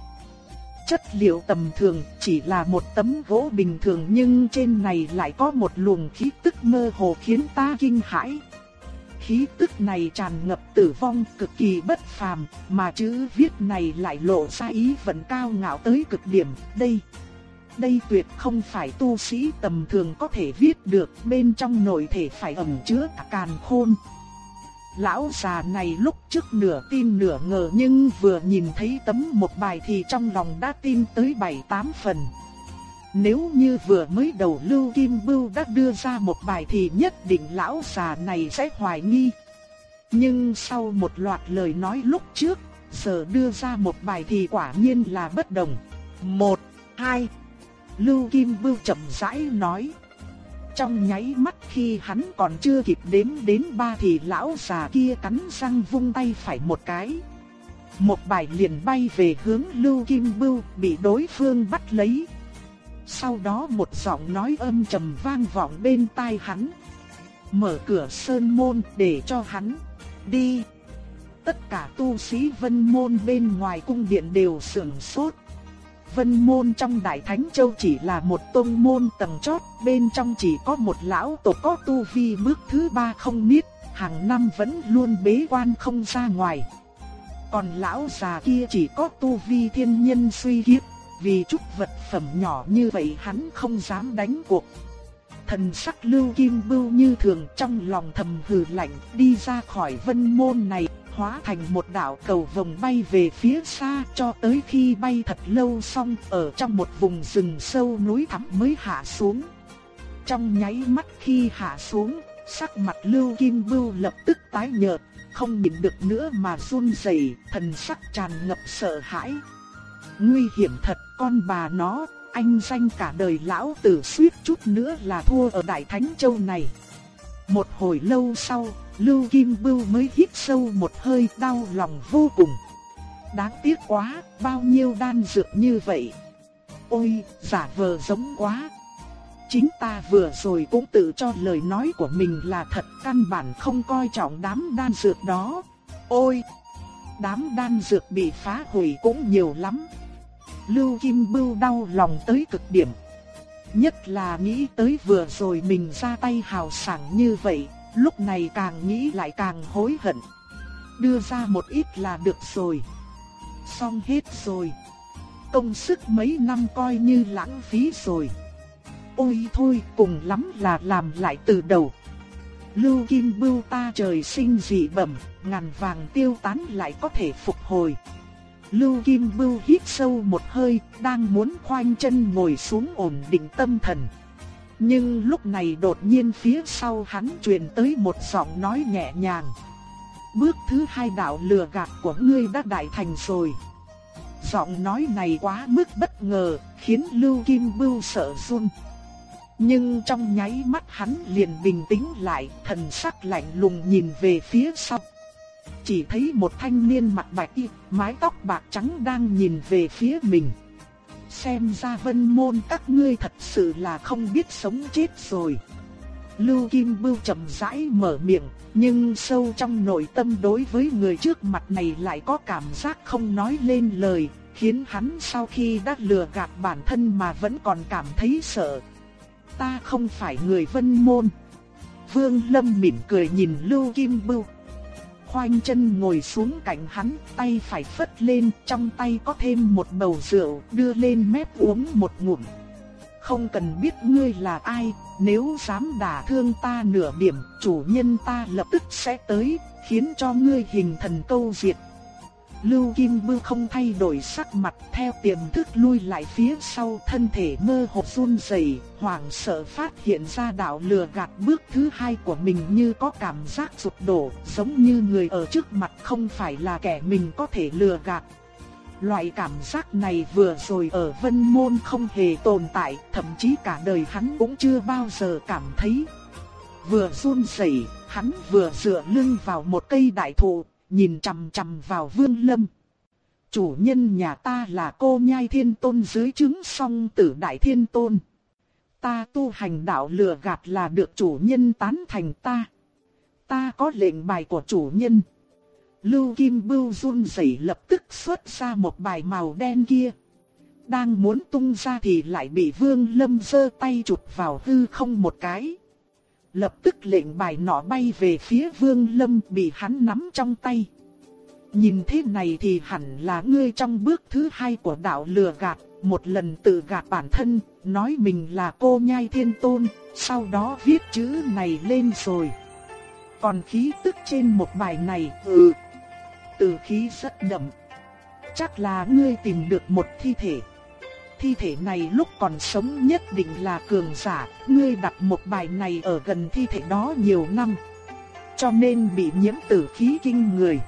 Chất liệu tầm thường chỉ là một tấm gỗ bình thường nhưng trên này lại có một luồng khí tức mơ hồ khiến ta kinh hãi. Khí tức này tràn ngập tử vong cực kỳ bất phàm, mà chữ viết này lại lộ ra ý vận cao ngạo tới cực điểm. Đây, đây tuyệt không phải tu sĩ tầm thường có thể viết được, bên trong nội thể phải ẩn chứa cả càn khôn. Lão già này lúc trước nửa tin nửa ngờ nhưng vừa nhìn thấy tấm một bài thì trong lòng đã tin tới bảy tám phần. Nếu như vừa mới đầu Lưu Kim Bưu đã đưa ra một bài thì nhất định lão già này sẽ hoài nghi. Nhưng sau một loạt lời nói lúc trước, giờ đưa ra một bài thì quả nhiên là bất đồng. Một, hai. Lưu Kim Bưu chậm rãi nói. Trong nháy mắt khi hắn còn chưa kịp đếm đến ba thì lão già kia cắn răng vung tay phải một cái. Một bài liền bay về hướng Lưu Kim Bưu bị đối phương bắt lấy. Sau đó một giọng nói âm trầm vang vọng bên tai hắn. Mở cửa sơn môn để cho hắn đi. Tất cả tu sĩ vân môn bên ngoài cung điện đều sưởng sốt. Vân môn trong Đại Thánh Châu chỉ là một tôn môn tầng chót, bên trong chỉ có một lão tổ có tu vi bước thứ ba không biết, hàng năm vẫn luôn bế quan không ra ngoài. Còn lão già kia chỉ có tu vi thiên nhân suy kiếp, vì chút vật phẩm nhỏ như vậy hắn không dám đánh cuộc. Thần sắc lưu kim bưu như thường trong lòng thầm hừ lạnh đi ra khỏi vân môn này, hóa thành một đạo cầu vòng bay về phía xa cho tới khi bay thật lâu xong ở trong một vùng rừng sâu núi thẳm mới hạ xuống. Trong nháy mắt khi hạ xuống, sắc mặt lưu kim bưu lập tức tái nhợt, không nhịn được nữa mà run rẩy, thần sắc tràn ngập sợ hãi. Nguy hiểm thật, con bà nó, anh danh cả đời lão tử suýt chút nữa là thua ở Đại Thánh Châu này. Một hồi lâu sau, Lưu Kim Bưu mới hít sâu một hơi đau lòng vô cùng. Đáng tiếc quá, bao nhiêu đan dược như vậy. Ôi, giả vờ giống quá. Chính ta vừa rồi cũng tự cho lời nói của mình là thật căn bản không coi trọng đám đan dược đó. Ôi, đám đan dược bị phá hủy cũng nhiều lắm. Lưu Kim Bưu đau lòng tới cực điểm. Nhất là nghĩ tới vừa rồi mình ra tay hào sảng như vậy, lúc này càng nghĩ lại càng hối hận. Đưa ra một ít là được rồi. Xong hết rồi. Công sức mấy năm coi như lãng phí rồi. Ôi thôi, cùng lắm là làm lại từ đầu. Lưu Kim Bưu ta trời sinh dị bẩm, ngàn vàng tiêu tán lại có thể phục hồi. Lưu Kim Bưu hít sâu một hơi, đang muốn khoanh chân ngồi xuống ổn định tâm thần. Nhưng lúc này đột nhiên phía sau hắn truyền tới một giọng nói nhẹ nhàng. Bước thứ hai đạo lừa gạt của ngươi đã đại thành rồi. Giọng nói này quá mức bất ngờ, khiến Lưu Kim Bưu sợ run. Nhưng trong nháy mắt hắn liền bình tĩnh lại, thần sắc lạnh lùng nhìn về phía sau chỉ thấy một thanh niên mặt bạch y, mái tóc bạc trắng đang nhìn về phía mình. Xem ra vân môn các ngươi thật sự là không biết sống chết rồi. Lưu Kim Bưu chậm rãi mở miệng, nhưng sâu trong nội tâm đối với người trước mặt này lại có cảm giác không nói lên lời, khiến hắn sau khi đã lừa gạt bản thân mà vẫn còn cảm thấy sợ. Ta không phải người vân môn. Vương Lâm mỉm cười nhìn Lưu Kim Bưu khoanh chân ngồi xuống cạnh hắn, tay phải phất lên, trong tay có thêm một bầu rượu, đưa lên mép uống một ngụm. Không cần biết ngươi là ai, nếu dám đả thương ta nửa điểm, chủ nhân ta lập tức sẽ tới, khiến cho ngươi hình thần câu diệt. Lưu Kim Bưu không thay đổi sắc mặt theo tiềm thức lui lại phía sau thân thể mơ hồ run rẩy, hoảng sợ phát hiện ra đạo lừa gạt bước thứ hai của mình như có cảm giác sụp đổ, giống như người ở trước mặt không phải là kẻ mình có thể lừa gạt. Loại cảm giác này vừa rồi ở Vân Môn không hề tồn tại, thậm chí cả đời hắn cũng chưa bao giờ cảm thấy. Vừa run rẩy, hắn vừa dựa lưng vào một cây đại thụ, nhìn chằm chằm vào Vương Lâm. Chủ nhân nhà ta là cô nhai thiên tôn dưới chứng song tử đại thiên tôn. Ta tu hành đạo lừa gạt là được chủ nhân tán thành ta. Ta có lệnh bài của chủ nhân. Lưu Kim Bưu run rẩy lập tức xuất ra một bài màu đen kia. Đang muốn tung ra thì lại bị Vương Lâm giơ tay chụp vào hư không một cái. Lập tức lệnh bài nọ bay về phía Vương Lâm bị hắn nắm trong tay. Nhìn thế này thì hẳn là ngươi trong bước thứ hai của đạo lừa gạt, một lần tự gạt bản thân, nói mình là cô nhai thiên tôn, sau đó viết chữ này lên rồi. Còn khí tức trên một bài này, ừ, từ khí rất đậm. Chắc là ngươi tìm được một thi thể thi thể này lúc còn sống nhất định là cường giả, ngươi đặt một bài này ở gần thi thể đó nhiều năm. Cho nên bị nhiễm tử khí kinh người.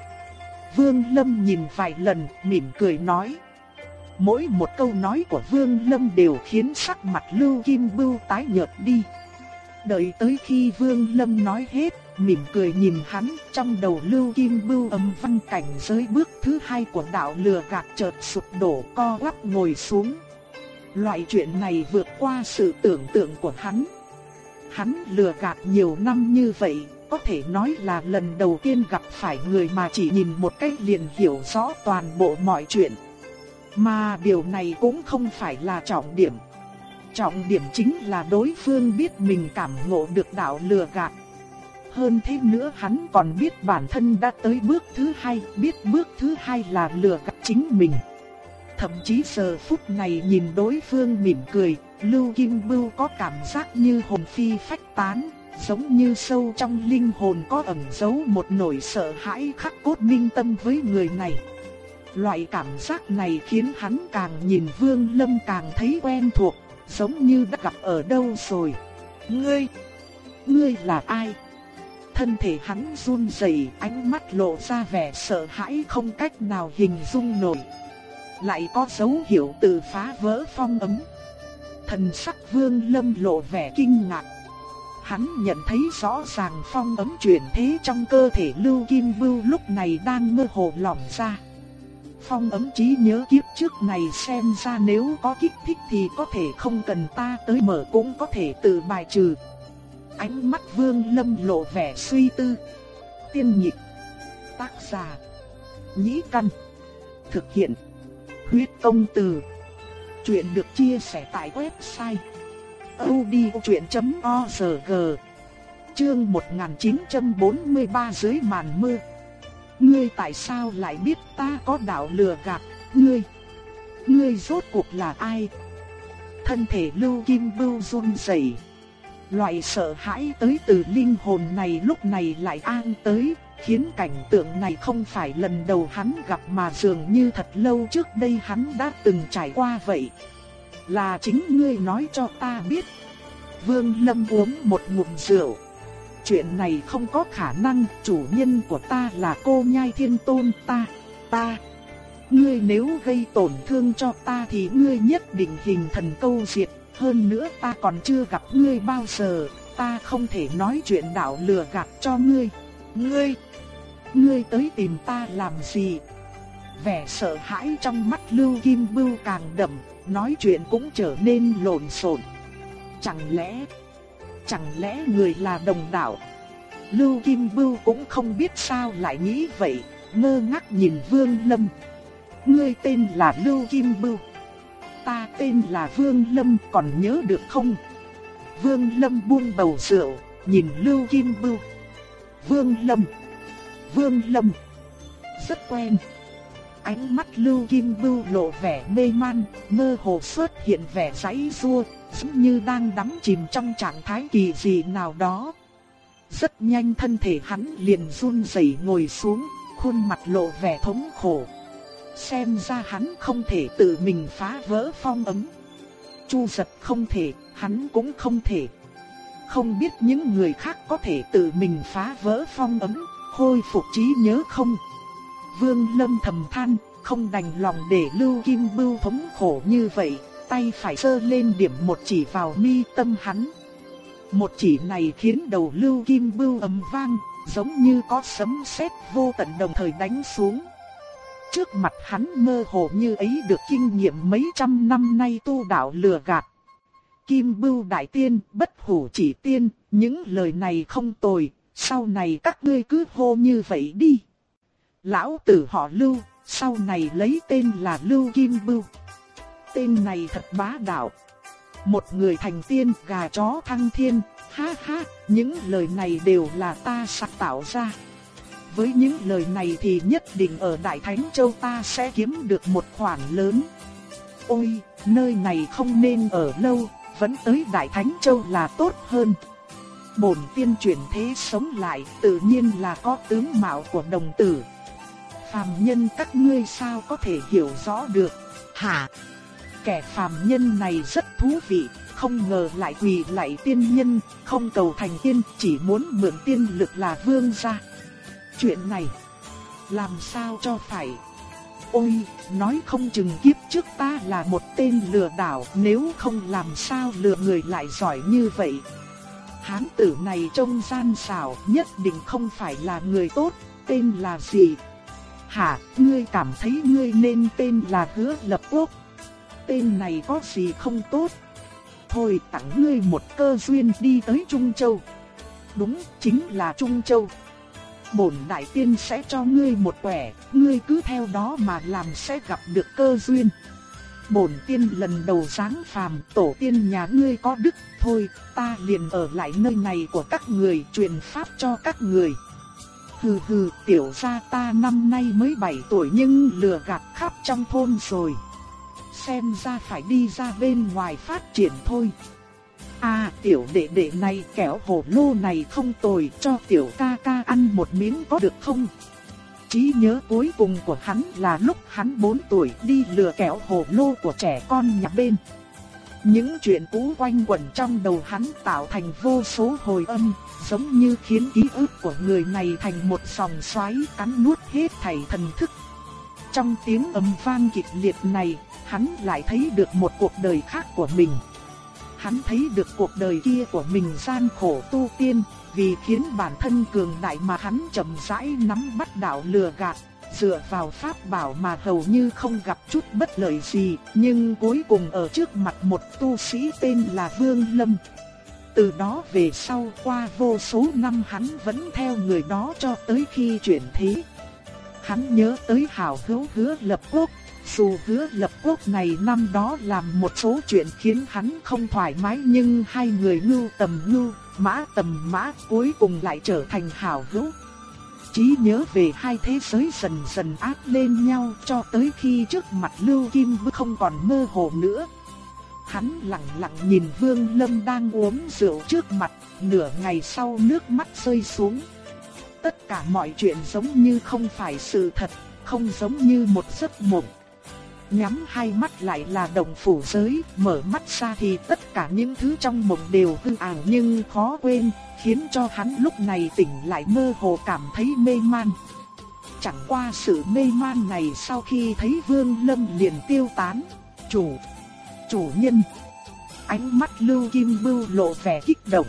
Vương Lâm nhìn vài lần, mỉm cười nói. Mỗi một câu nói của Vương Lâm đều khiến sắc mặt Lưu Kim Bưu tái nhợt đi. Đợi tới khi Vương Lâm nói hết, mỉm cười nhìn hắn, trong đầu Lưu Kim Bưu âm văn cảnh giới bước thứ hai của đạo lừa gạt chợt sụp đổ co quắp ngồi xuống. Loại chuyện này vượt qua sự tưởng tượng của hắn. Hắn lừa gạt nhiều năm như vậy, có thể nói là lần đầu tiên gặp phải người mà chỉ nhìn một cách liền hiểu rõ toàn bộ mọi chuyện. Mà điều này cũng không phải là trọng điểm. Trọng điểm chính là đối phương biết mình cảm ngộ được đạo lừa gạt. Hơn thế nữa hắn còn biết bản thân đã tới bước thứ hai, biết bước thứ hai là lừa gạt chính mình. Thậm chí giờ phút này nhìn đối phương mỉm cười, Lưu Kim Bưu có cảm giác như hồn phi phách tán, giống như sâu trong linh hồn có ẩn giấu một nỗi sợ hãi khắc cốt minh tâm với người này. Loại cảm giác này khiến hắn càng nhìn Vương Lâm càng thấy quen thuộc, giống như đã gặp ở đâu rồi. Ngươi, ngươi là ai? Thân thể hắn run rẩy, ánh mắt lộ ra vẻ sợ hãi không cách nào hình dung nổi. Lại có dấu hiệu từ phá vỡ phong ấm. Thần sắc Vương Lâm lộ vẻ kinh ngạc. Hắn nhận thấy rõ ràng phong ấm chuyển thế trong cơ thể Lưu Kim vưu lúc này đang mơ hồ lỏng ra. Phong ấm trí nhớ kiếp trước này xem ra nếu có kích thích thì có thể không cần ta tới mở cũng có thể tự bài trừ. Ánh mắt Vương Lâm lộ vẻ suy tư. Tiên nhịp. Tác giả. Nhĩ căn. Thực hiện. Huyết công từ. Chuyện được chia sẻ tại website. odchuyện.org Chương 1943 dưới màn mưa Ngươi tại sao lại biết ta có đạo lừa gạt, ngươi? Ngươi rốt cuộc là ai? Thân thể Lưu Kim Bưu run rẩy. Loại sợ hãi tới từ linh hồn này lúc này lại an tới, khiến cảnh tượng này không phải lần đầu hắn gặp mà dường như thật lâu trước đây hắn đã từng trải qua vậy. Là chính ngươi nói cho ta biết. Vương Lâm uống một ngụm rượu chuyện này không có khả năng, chủ nhân của ta là cô nhai thiên tôn ta, ta. Ngươi nếu gây tổn thương cho ta thì ngươi nhất định hình thần câu diệt, hơn nữa ta còn chưa gặp ngươi bao giờ, ta không thể nói chuyện đạo lừa gạt cho ngươi. Ngươi, ngươi tới tìm ta làm gì? Vẻ sợ hãi trong mắt Lưu Kim Bưu càng đậm, nói chuyện cũng trở nên lộn xộn. Chẳng lẽ Chẳng lẽ người là đồng đạo? Lưu Kim Bưu cũng không biết sao lại nghĩ vậy, ngơ ngác nhìn Vương Lâm. Ngươi tên là Lưu Kim Bưu. Ta tên là Vương Lâm còn nhớ được không? Vương Lâm buông bầu rượu, nhìn Lưu Kim Bưu. Vương Lâm. Vương Lâm. Rất quen. Ánh mắt Lưu Kim Bưu lộ vẻ mê man, mơ hồ xuất hiện vẻ giãy giụa, giống như đang đắm chìm trong trạng thái kỳ dị nào đó. Rất nhanh thân thể hắn liền run rẩy ngồi xuống, khuôn mặt lộ vẻ thống khổ. Xem ra hắn không thể tự mình phá vỡ phong ấm. Chu giật không thể, hắn cũng không thể. Không biết những người khác có thể tự mình phá vỡ phong ấm, khôi phục trí nhớ không? Vương Lâm thầm than, không đành lòng để Lưu Kim Bưu thống khổ như vậy, tay phải sơ lên điểm một chỉ vào mi tâm hắn. Một chỉ này khiến đầu Lưu Kim Bưu ầm vang, giống như có sấm sét vô tận đồng thời đánh xuống. Trước mặt hắn mơ hồ như ấy được kinh nghiệm mấy trăm năm nay tu đạo lừa gạt. Kim Bưu Đại Tiên, bất hủ chỉ tiên, những lời này không tồi, sau này các ngươi cứ hô như vậy đi. Lão tử họ Lưu, sau này lấy tên là Lưu Kim Bưu. Tên này thật bá đạo. Một người thành tiên gà chó thăng thiên, ha ha, những lời này đều là ta sắp tạo ra. Với những lời này thì nhất định ở Đại Thánh Châu ta sẽ kiếm được một khoản lớn. Ôi, nơi này không nên ở lâu, vẫn tới Đại Thánh Châu là tốt hơn. Bổn tiên chuyển thế sống lại tự nhiên là có tướng mạo của đồng tử. Phàm nhân các ngươi sao có thể hiểu rõ được, hả? Kẻ phàm nhân này rất thú vị, không ngờ lại quỳ lại tiên nhân, không cầu thành tiên, chỉ muốn mượn tiên lực là vương gia. Chuyện này, làm sao cho phải? Ôi, nói không chừng kiếp trước ta là một tên lừa đảo, nếu không làm sao lừa người lại giỏi như vậy. Hán tử này trông gian xảo, nhất định không phải là người tốt, tên là gì? Hả, ngươi cảm thấy ngươi nên tên là Hứa Lập Quốc. Tên này có gì không tốt? Thôi tặng ngươi một cơ duyên đi tới Trung Châu. đúng, chính là Trung Châu. Bổn đại tiên sẽ cho ngươi một quẻ, ngươi cứ theo đó mà làm sẽ gặp được cơ duyên. Bổn tiên lần đầu sáng phàm, tổ tiên nhà ngươi có đức, thôi, ta liền ở lại nơi này của các người, truyền pháp cho các người. Hừ hừ, tiểu gia ta năm nay mới 7 tuổi nhưng lừa gạt khắp trong thôn rồi. Xem ra phải đi ra bên ngoài phát triển thôi. À tiểu đệ đệ này kẹo hồ lô này không tồi cho tiểu ca ca ăn một miếng có được không? Chí nhớ cuối cùng của hắn là lúc hắn 4 tuổi đi lừa kẹo hồ lô của trẻ con nhà bên. Những chuyện cũ quanh quẩn trong đầu hắn tạo thành vô số hồi âm, giống như khiến ký ức của người này thành một dòng xoáy cắn nuốt hết thảy thần thức. Trong tiếng âm vang kịch liệt này, hắn lại thấy được một cuộc đời khác của mình. Hắn thấy được cuộc đời kia của mình gian khổ tu tiên, vì khiến bản thân cường đại mà hắn chậm rãi nắm bắt đạo lừa gạt, dựa vào pháp bảo mà hầu như không gặp chút bất lợi gì, nhưng cuối cùng ở trước mặt một tu sĩ tên là Vương Lâm. Từ đó về sau qua vô số năm hắn vẫn theo người đó cho tới khi chuyển thế. Hắn nhớ tới hảo hữu hứa lập quốc, dù hứa lập quốc này năm đó làm một số chuyện khiến hắn không thoải mái nhưng hai người ngưu tầm ngưu, mã tầm mã cuối cùng lại trở thành hảo hữu. Chí nhớ về hai thế giới dần dần áp lên nhau cho tới khi trước mặt Lưu Kim Bức không còn mơ hồ nữa. Hắn lặng lặng nhìn Vương Lâm đang uống rượu trước mặt, nửa ngày sau nước mắt rơi xuống. Tất cả mọi chuyện giống như không phải sự thật, không giống như một giấc mộng. Nhắm hai mắt lại là đồng phủ giới, mở mắt ra thì tất cả những thứ trong mộng đều hư ảo nhưng khó quên, khiến cho hắn lúc này tỉnh lại mơ hồ cảm thấy mê man. Chẳng qua sự mê man này sau khi thấy Vương Lâm liền tiêu tán. Chủ, chủ nhân. Ánh mắt Lưu Kim Bưu lộ vẻ kích động.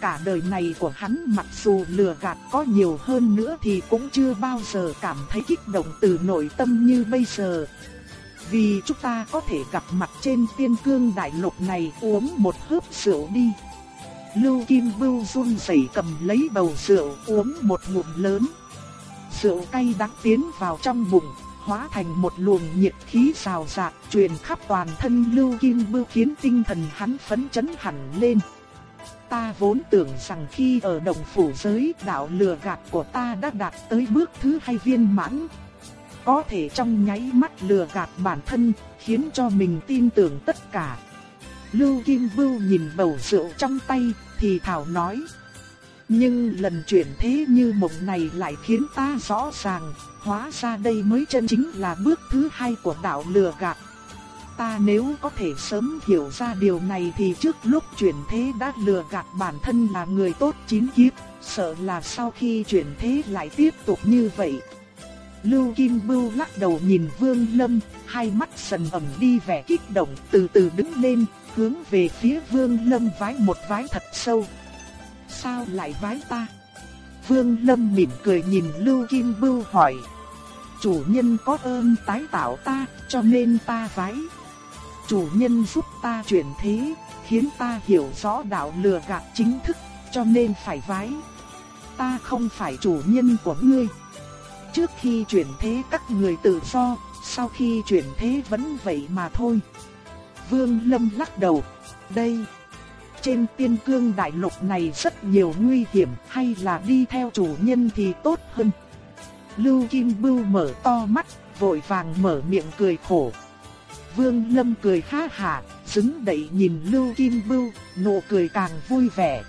Cả đời này của hắn mặc dù lừa gạt có nhiều hơn nữa thì cũng chưa bao giờ cảm thấy kích động từ nội tâm như bây giờ. Vì chúng ta có thể gặp mặt trên tiên cương đại lục này uống một hớp rượu đi. Lưu Kim Bưu run rẩy cầm lấy bầu rượu uống một ngụm lớn. Rượu cay đắng tiến vào trong bụng, hóa thành một luồng nhiệt khí rào rạt truyền khắp toàn thân Lưu Kim Bưu khiến tinh thần hắn phấn chấn hẳn lên. Ta vốn tưởng rằng khi ở đồng phủ giới đạo lừa gạt của ta đã đạt tới bước thứ hai viên mãn. Có thể trong nháy mắt lừa gạt bản thân, khiến cho mình tin tưởng tất cả. Lưu Kim Bưu nhìn bầu rượu trong tay, thì thảo nói. Nhưng lần chuyển thế như mộng này lại khiến ta rõ ràng, hóa ra đây mới chân chính là bước thứ hai của đạo lừa gạt. Ta nếu có thể sớm hiểu ra điều này thì trước lúc chuyển thế đã lừa gạt bản thân là người tốt chín kiếp, sợ là sau khi chuyển thế lại tiếp tục như vậy. Lưu Kim Bưu lắc đầu nhìn Vương Lâm, hai mắt sần ẩm đi vẻ kích động, từ từ đứng lên, hướng về phía Vương Lâm vái một vái thật sâu. Sao lại vái ta? Vương Lâm mỉm cười nhìn Lưu Kim Bưu hỏi. Chủ nhân có ơn tái tạo ta, cho nên ta vái. Chủ nhân giúp ta chuyển thế, khiến ta hiểu rõ đạo lừa gạt chính thức, cho nên phải vái. Ta không phải chủ nhân của ngươi. Trước khi chuyển thế các người tự do, sau khi chuyển thế vẫn vậy mà thôi. Vương Lâm lắc đầu, đây, trên tiên cương đại lục này rất nhiều nguy hiểm, hay là đi theo chủ nhân thì tốt hơn. Lưu Kim Bưu mở to mắt, vội vàng mở miệng cười khổ. Vương Lâm cười ha hả, đứng đậy nhìn Lưu Kim Bưu, nụ cười càng vui vẻ.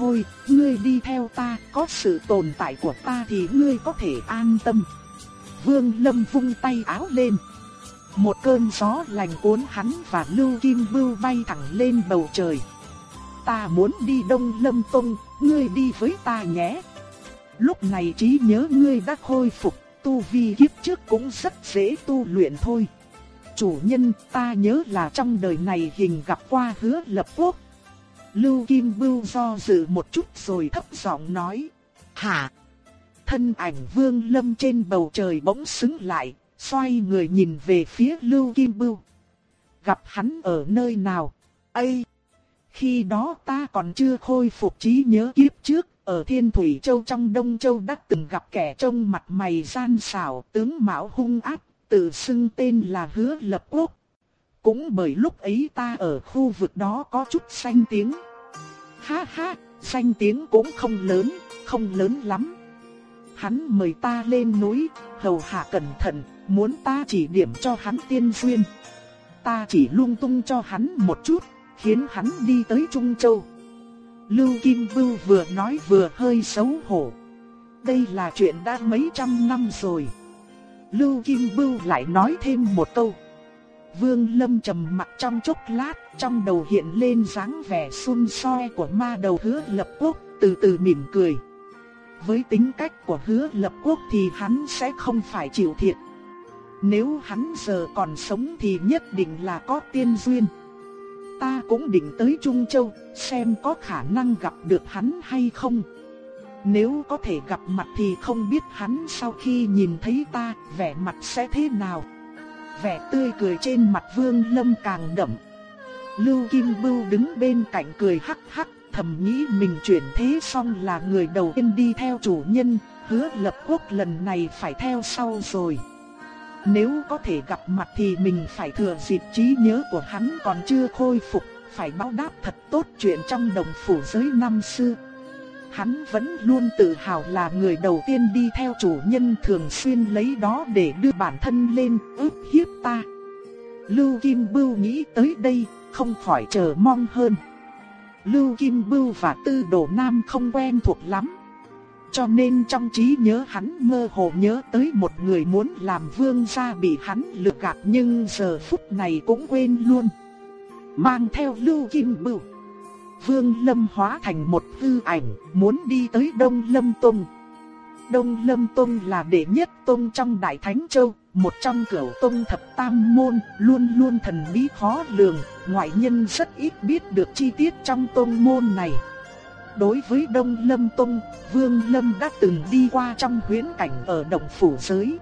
Thôi, ngươi đi theo ta, có sự tồn tại của ta thì ngươi có thể an tâm. Vương Lâm vung tay áo lên. Một cơn gió lành cuốn hắn và Lưu Kim Bưu bay thẳng lên bầu trời. Ta muốn đi Đông Lâm Tông, ngươi đi với ta nhé. Lúc này trí nhớ ngươi đã khôi phục, tu vi kiếp trước cũng rất dễ tu luyện thôi. Chủ nhân ta nhớ là trong đời này hình gặp qua hứa lập quốc. Lưu Kim Bưu do dự một chút rồi thấp giọng nói. Hả? Thân ảnh vương lâm trên bầu trời bỗng xứng lại, xoay người nhìn về phía Lưu Kim Bưu. Gặp hắn ở nơi nào? Ây! Khi đó ta còn chưa khôi phục trí nhớ kiếp trước, ở Thiên Thủy Châu trong Đông Châu đã từng gặp kẻ trông mặt mày gian xảo, tướng mạo hung ác, tự xưng tên là Hứa Lập Quốc. Cũng bởi lúc ấy ta ở khu vực đó có chút xanh tiếng. Ha ha, xanh tiếng cũng không lớn, không lớn lắm. Hắn mời ta lên núi, hầu hạ cẩn thận, muốn ta chỉ điểm cho hắn tiên duyên. Ta chỉ lung tung cho hắn một chút, khiến hắn đi tới Trung Châu. Lưu Kim Vưu vừa nói vừa hơi xấu hổ. Đây là chuyện đã mấy trăm năm rồi. Lưu Kim Vưu lại nói thêm một câu. Vương Lâm trầm mặt trong chốc lát, trong đầu hiện lên dáng vẻ xun xoe của ma đầu hứa lập quốc, từ từ mỉm cười. Với tính cách của hứa lập quốc thì hắn sẽ không phải chịu thiệt. Nếu hắn giờ còn sống thì nhất định là có tiên duyên. Ta cũng định tới Trung Châu, xem có khả năng gặp được hắn hay không. Nếu có thể gặp mặt thì không biết hắn sau khi nhìn thấy ta, vẻ mặt sẽ thế nào. Vẻ tươi cười trên mặt Vương Lâm càng đậm. Lưu Kim Bưu đứng bên cạnh cười hắc hắc, thầm nghĩ mình chuyển thế xong là người đầu tiên đi theo chủ nhân, hứa lập quốc lần này phải theo sau rồi. Nếu có thể gặp mặt thì mình phải thừa dịp trí nhớ của hắn còn chưa khôi phục, phải báo đáp thật tốt chuyện trong đồng phủ giới năm xưa. Hắn vẫn luôn tự hào là người đầu tiên đi theo chủ nhân thường xuyên lấy đó để đưa bản thân lên ức hiếp ta. Lưu Kim Bưu nghĩ tới đây, không khỏi chờ mong hơn. Lưu Kim Bưu và Tư Đồ Nam không quen thuộc lắm. Cho nên trong trí nhớ hắn mơ hồ nhớ tới một người muốn làm vương gia bị hắn lừa gạt nhưng giờ phút này cũng quên luôn. Mang theo Lưu Kim Bưu. Vương Lâm hóa thành một hư ảnh, muốn đi tới Đông Lâm Tông. Đông Lâm Tông là đệ nhất tông trong Đại Thánh Châu, một trong cửu tông thập tam môn, luôn luôn thần bí khó lường, ngoại nhân rất ít biết được chi tiết trong tông môn này. Đối với Đông Lâm Tông, Vương Lâm đã từng đi qua trong huyễn cảnh ở động phủ giới.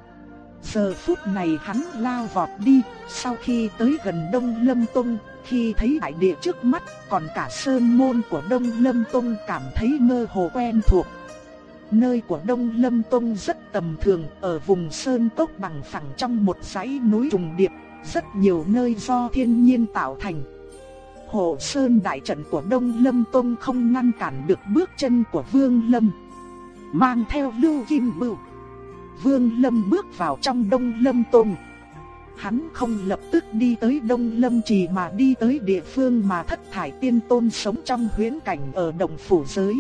Giờ phút này hắn lao vọt đi, sau khi tới gần Đông Lâm Tông, khi thấy đại địa trước mắt, còn cả sơn môn của Đông Lâm Tông cảm thấy mơ hồ quen thuộc. Nơi của Đông Lâm Tông rất tầm thường, ở vùng sơn cốc bằng phẳng trong một dãy núi trùng điệp, rất nhiều nơi do thiên nhiên tạo thành. Hồ sơn đại trận của Đông Lâm Tông không ngăn cản được bước chân của Vương Lâm. Mang theo lưu kim bưu. Vương Lâm bước vào trong Đông Lâm Tông. Hắn không lập tức đi tới Đông Lâm Trì mà đi tới địa phương mà thất thải tiên tôn sống trong huyễn cảnh ở Đồng Phủ Giới.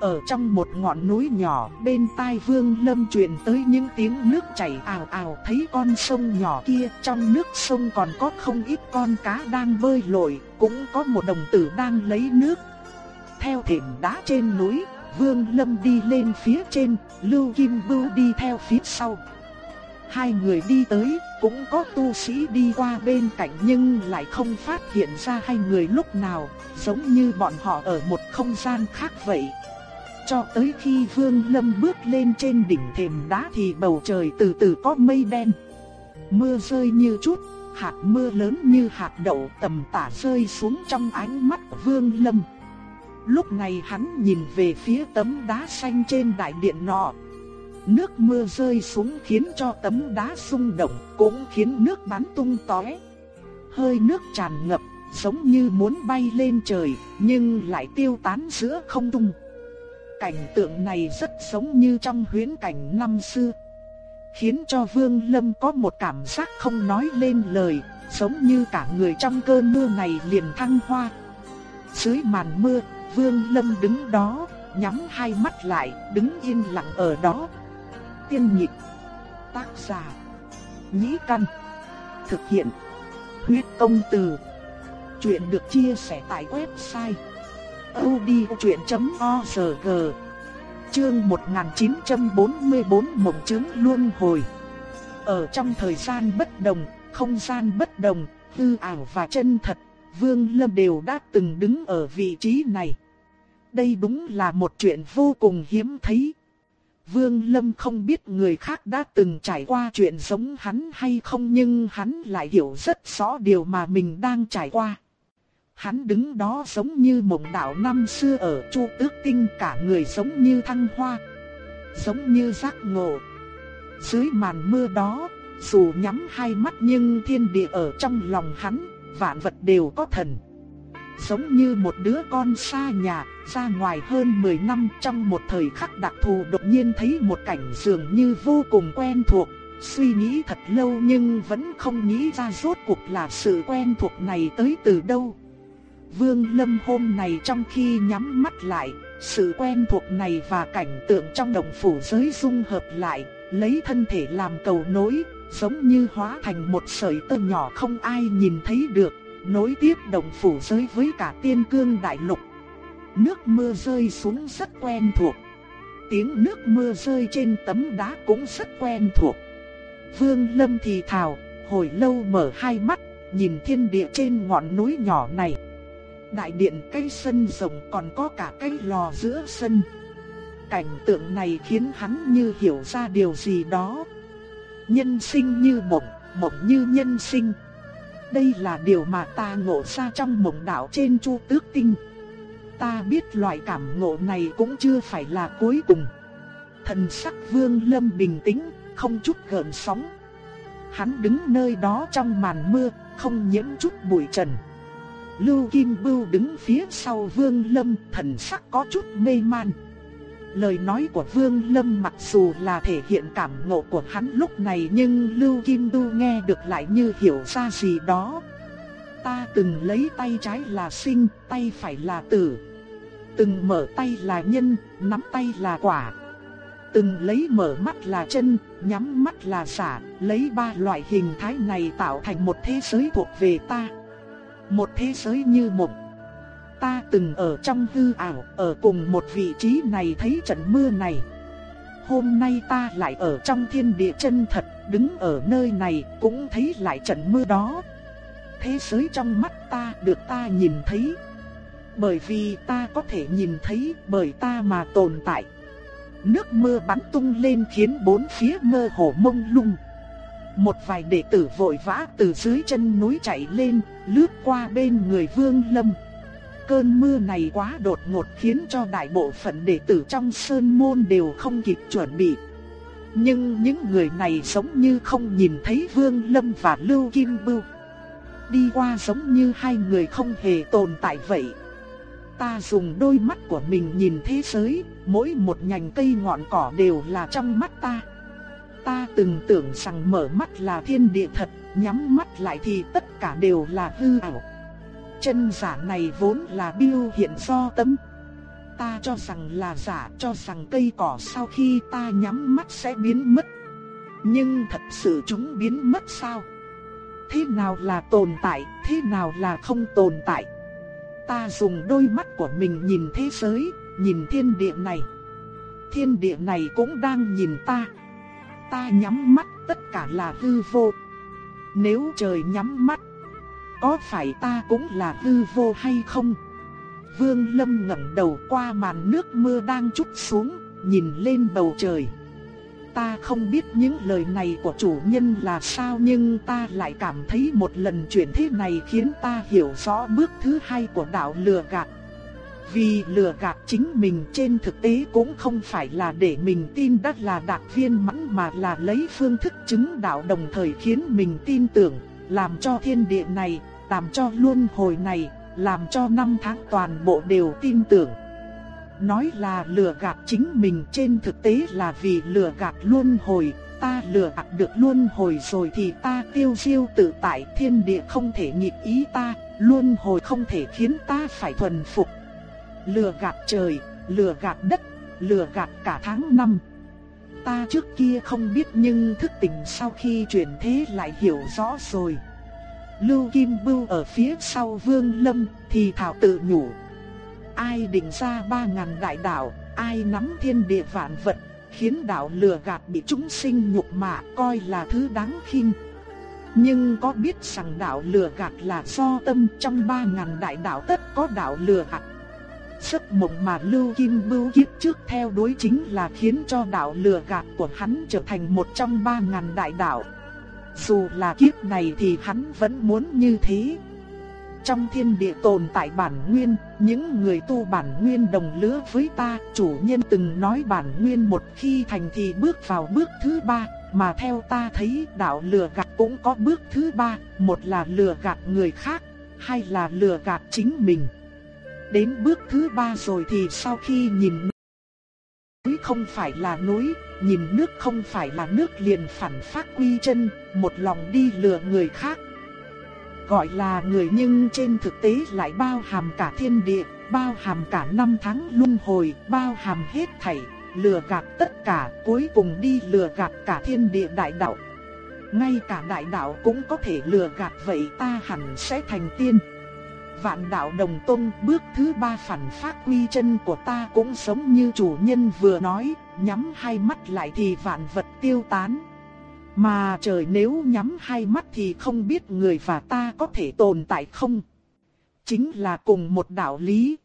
Ở trong một ngọn núi nhỏ bên tai Vương Lâm truyền tới những tiếng nước chảy ào ào thấy con sông nhỏ kia trong nước sông còn có không ít con cá đang bơi lội, cũng có một đồng tử đang lấy nước. Theo thềm đá trên núi, Vương Lâm đi lên phía trên, Lưu Kim Bưu đi theo phía sau. Hai người đi tới, cũng có tu sĩ đi qua bên cạnh nhưng lại không phát hiện ra hai người lúc nào, giống như bọn họ ở một không gian khác vậy. Cho tới khi Vương Lâm bước lên trên đỉnh thềm đá thì bầu trời từ từ có mây đen. Mưa rơi như chút, hạt mưa lớn như hạt đậu tầm tả rơi xuống trong ánh mắt Vương Lâm. Lúc này hắn nhìn về phía tấm đá xanh trên đại điện nọ. Nước mưa rơi xuống khiến cho tấm đá rung động, cũng khiến nước bắn tung tóe. Hơi nước tràn ngập, giống như muốn bay lên trời, nhưng lại tiêu tán giữa không trung. Cảnh tượng này rất giống như trong huyễn cảnh năm xưa. Khiến cho Vương Lâm có một cảm giác không nói lên lời, giống như cả người trong cơn mưa này liền thăng hoa. Dưới màn mưa, Vương Lâm đứng đó, nhắm hai mắt lại, đứng yên lặng ở đó. Tiên nhịp, tác giả, nhĩ căn, thực hiện, huyết công từ. Chuyện được chia sẻ tại website audiochuyện.org Chương 1944 Mộng chứng luân hồi Ở trong thời gian bất đồng, không gian bất đồng, hư ảo và chân thật, Vương Lâm đều đã từng đứng ở vị trí này. Đây đúng là một chuyện vô cùng hiếm thấy. Vương Lâm không biết người khác đã từng trải qua chuyện giống hắn hay không nhưng hắn lại hiểu rất rõ điều mà mình đang trải qua. Hắn đứng đó giống như mộng đạo năm xưa ở Chu Tước Tinh cả người giống như thăng hoa, giống như giác ngộ. Dưới màn mưa đó, dù nhắm hai mắt nhưng thiên địa ở trong lòng hắn, vạn vật đều có thần. Giống như một đứa con xa nhà, ra ngoài hơn 10 năm trong một thời khắc đặc thù đột nhiên thấy một cảnh dường như vô cùng quen thuộc. Suy nghĩ thật lâu nhưng vẫn không nghĩ ra rốt cuộc là sự quen thuộc này tới từ đâu. Vương Lâm hôm này trong khi nhắm mắt lại, sự quen thuộc này và cảnh tượng trong động phủ giới dung hợp lại, lấy thân thể làm cầu nối, giống như hóa thành một sợi tơ nhỏ không ai nhìn thấy được, nối tiếp đồng phủ giới với cả tiên cương đại lục. Nước mưa rơi xuống rất quen thuộc. Tiếng nước mưa rơi trên tấm đá cũng rất quen thuộc. Vương Lâm thì thào, hồi lâu mở hai mắt, nhìn thiên địa trên ngọn núi nhỏ này. Đại điện cây sân rộng còn có cả cây lò giữa sân. Cảnh tượng này khiến hắn như hiểu ra điều gì đó. Nhân sinh như mộng, mộng như nhân sinh. Đây là điều mà ta ngộ ra trong mộng đạo trên Chu Tước Tinh. Ta biết loại cảm ngộ này cũng chưa phải là cuối cùng. Thần sắc Vương Lâm bình tĩnh, không chút gợn sóng. Hắn đứng nơi đó trong màn mưa, không nhiễm chút bụi trần. Lưu Kim Bưu đứng phía sau Vương Lâm, thần sắc có chút mê man. Lời nói của Vương Lâm mặc dù là thể hiện cảm ngộ của hắn lúc này nhưng Lưu Kim du nghe được lại như hiểu ra gì đó. Ta từng lấy tay trái là sinh, tay phải là tử. Từng mở tay là nhân, nắm tay là quả. Từng lấy mở mắt là chân, nhắm mắt là giả, lấy ba loại hình thái này tạo thành một thế giới thuộc về ta. Một thế giới như mộng. Ta từng ở trong hư ảo, ở cùng một vị trí này thấy trận mưa này. Hôm nay ta lại ở trong thiên địa chân thật, đứng ở nơi này cũng thấy lại trận mưa đó. Thế giới trong mắt ta được ta nhìn thấy. Bởi vì ta có thể nhìn thấy bởi ta mà tồn tại. Nước mưa bắn tung lên khiến bốn phía mơ hồ mông lung. Một vài đệ tử vội vã từ dưới chân núi chạy lên, lướt qua bên người Vương Lâm. Cơn mưa này quá đột ngột khiến cho đại bộ phận đệ tử trong sơn môn đều không kịp chuẩn bị. Nhưng những người này giống như không nhìn thấy Vương Lâm và Lưu Kim Bưu. Đi qua giống như hai người không hề tồn tại vậy. Ta dùng đôi mắt của mình nhìn thế giới, mỗi một nhành cây ngọn cỏ đều là trong mắt ta. Ta từng tưởng rằng mở mắt là thiên địa thật, nhắm mắt lại thì tất cả đều là hư ảo. Chân giả này vốn là biêu hiện do tâm. Ta cho rằng là giả, cho rằng cây cỏ sau khi ta nhắm mắt sẽ biến mất. Nhưng thật sự chúng biến mất sao? Thế nào là tồn tại, thế nào là không tồn tại? Ta dùng đôi mắt của mình nhìn thế giới, nhìn thiên địa này. Thiên địa này cũng đang nhìn ta. Ta nhắm mắt tất cả là hư vô. Nếu trời nhắm mắt, có phải ta cũng là hư vô hay không? Vương Lâm ngẩng đầu qua màn nước mưa đang chút xuống, nhìn lên bầu trời. Ta không biết những lời này của chủ nhân là sao nhưng ta lại cảm thấy một lần chuyển thế này khiến ta hiểu rõ bước thứ hai của đạo lừa gạt. Vì lừa gạt chính mình trên thực tế cũng không phải là để mình tin đắt là đạt viên mãn mà là lấy phương thức chứng đạo đồng thời khiến mình tin tưởng, làm cho thiên địa này, làm cho luân hồi này, làm cho năm tháng toàn bộ đều tin tưởng. Nói là lừa gạt chính mình trên thực tế là vì lừa gạt luân hồi, ta lừa gạt được luân hồi rồi thì ta tiêu diêu tự tại thiên địa không thể nghịch ý ta, luân hồi không thể khiến ta phải thuần phục. Lừa gạt trời, lừa gạt đất, lừa gạt cả tháng năm. Ta trước kia không biết nhưng thức tỉnh sau khi chuyển thế lại hiểu rõ rồi. Lưu Kim Bưu ở phía sau Vương Lâm thì thảo tự nhủ. Ai định ra ba ngàn đại đạo, ai nắm thiên địa vạn vật, khiến đạo lừa gạt bị chúng sinh nhục mạ coi là thứ đáng khinh. Nhưng có biết rằng đạo lừa gạt là do tâm trong ba ngàn đại đạo tất có đạo lừa gạt. Giấc mộng mà Lưu Kim Bưu kiếp trước theo đuổi chính là khiến cho đạo lừa gạt của hắn trở thành một trong ba ngàn đại đạo. Dù là kiếp này thì hắn vẫn muốn như thế. trong thiên địa tồn tại bản nguyên, những người tu bản nguyên đồng lứa với ta, chủ nhân từng nói bản nguyên một khi thành thì bước vào bước thứ ba, mà theo ta thấy đạo lừa gạt cũng có bước thứ ba, một là lừa gạt người khác, hai là lừa gạt chính mình. Đến bước thứ ba rồi thì sau khi nhìn núi không phải là núi, nhìn nước không phải là nước liền phản phát quy chân, một lòng đi lừa người khác. Gọi là người nhưng trên thực tế lại bao hàm cả thiên địa, bao hàm cả năm tháng luân hồi, bao hàm hết thảy, lừa gạt tất cả, cuối cùng đi lừa gạt cả thiên địa đại đạo. Ngay cả đại đạo cũng có thể lừa gạt vậy ta hẳn sẽ thành tiên. Vạn đạo đồng tôn bước thứ ba phản phát quy chân của ta cũng sống như chủ nhân vừa nói, nhắm hai mắt lại thì vạn vật tiêu tán. Mà trời nếu nhắm hai mắt thì không biết người và ta có thể tồn tại không. Chính là cùng một đạo lý.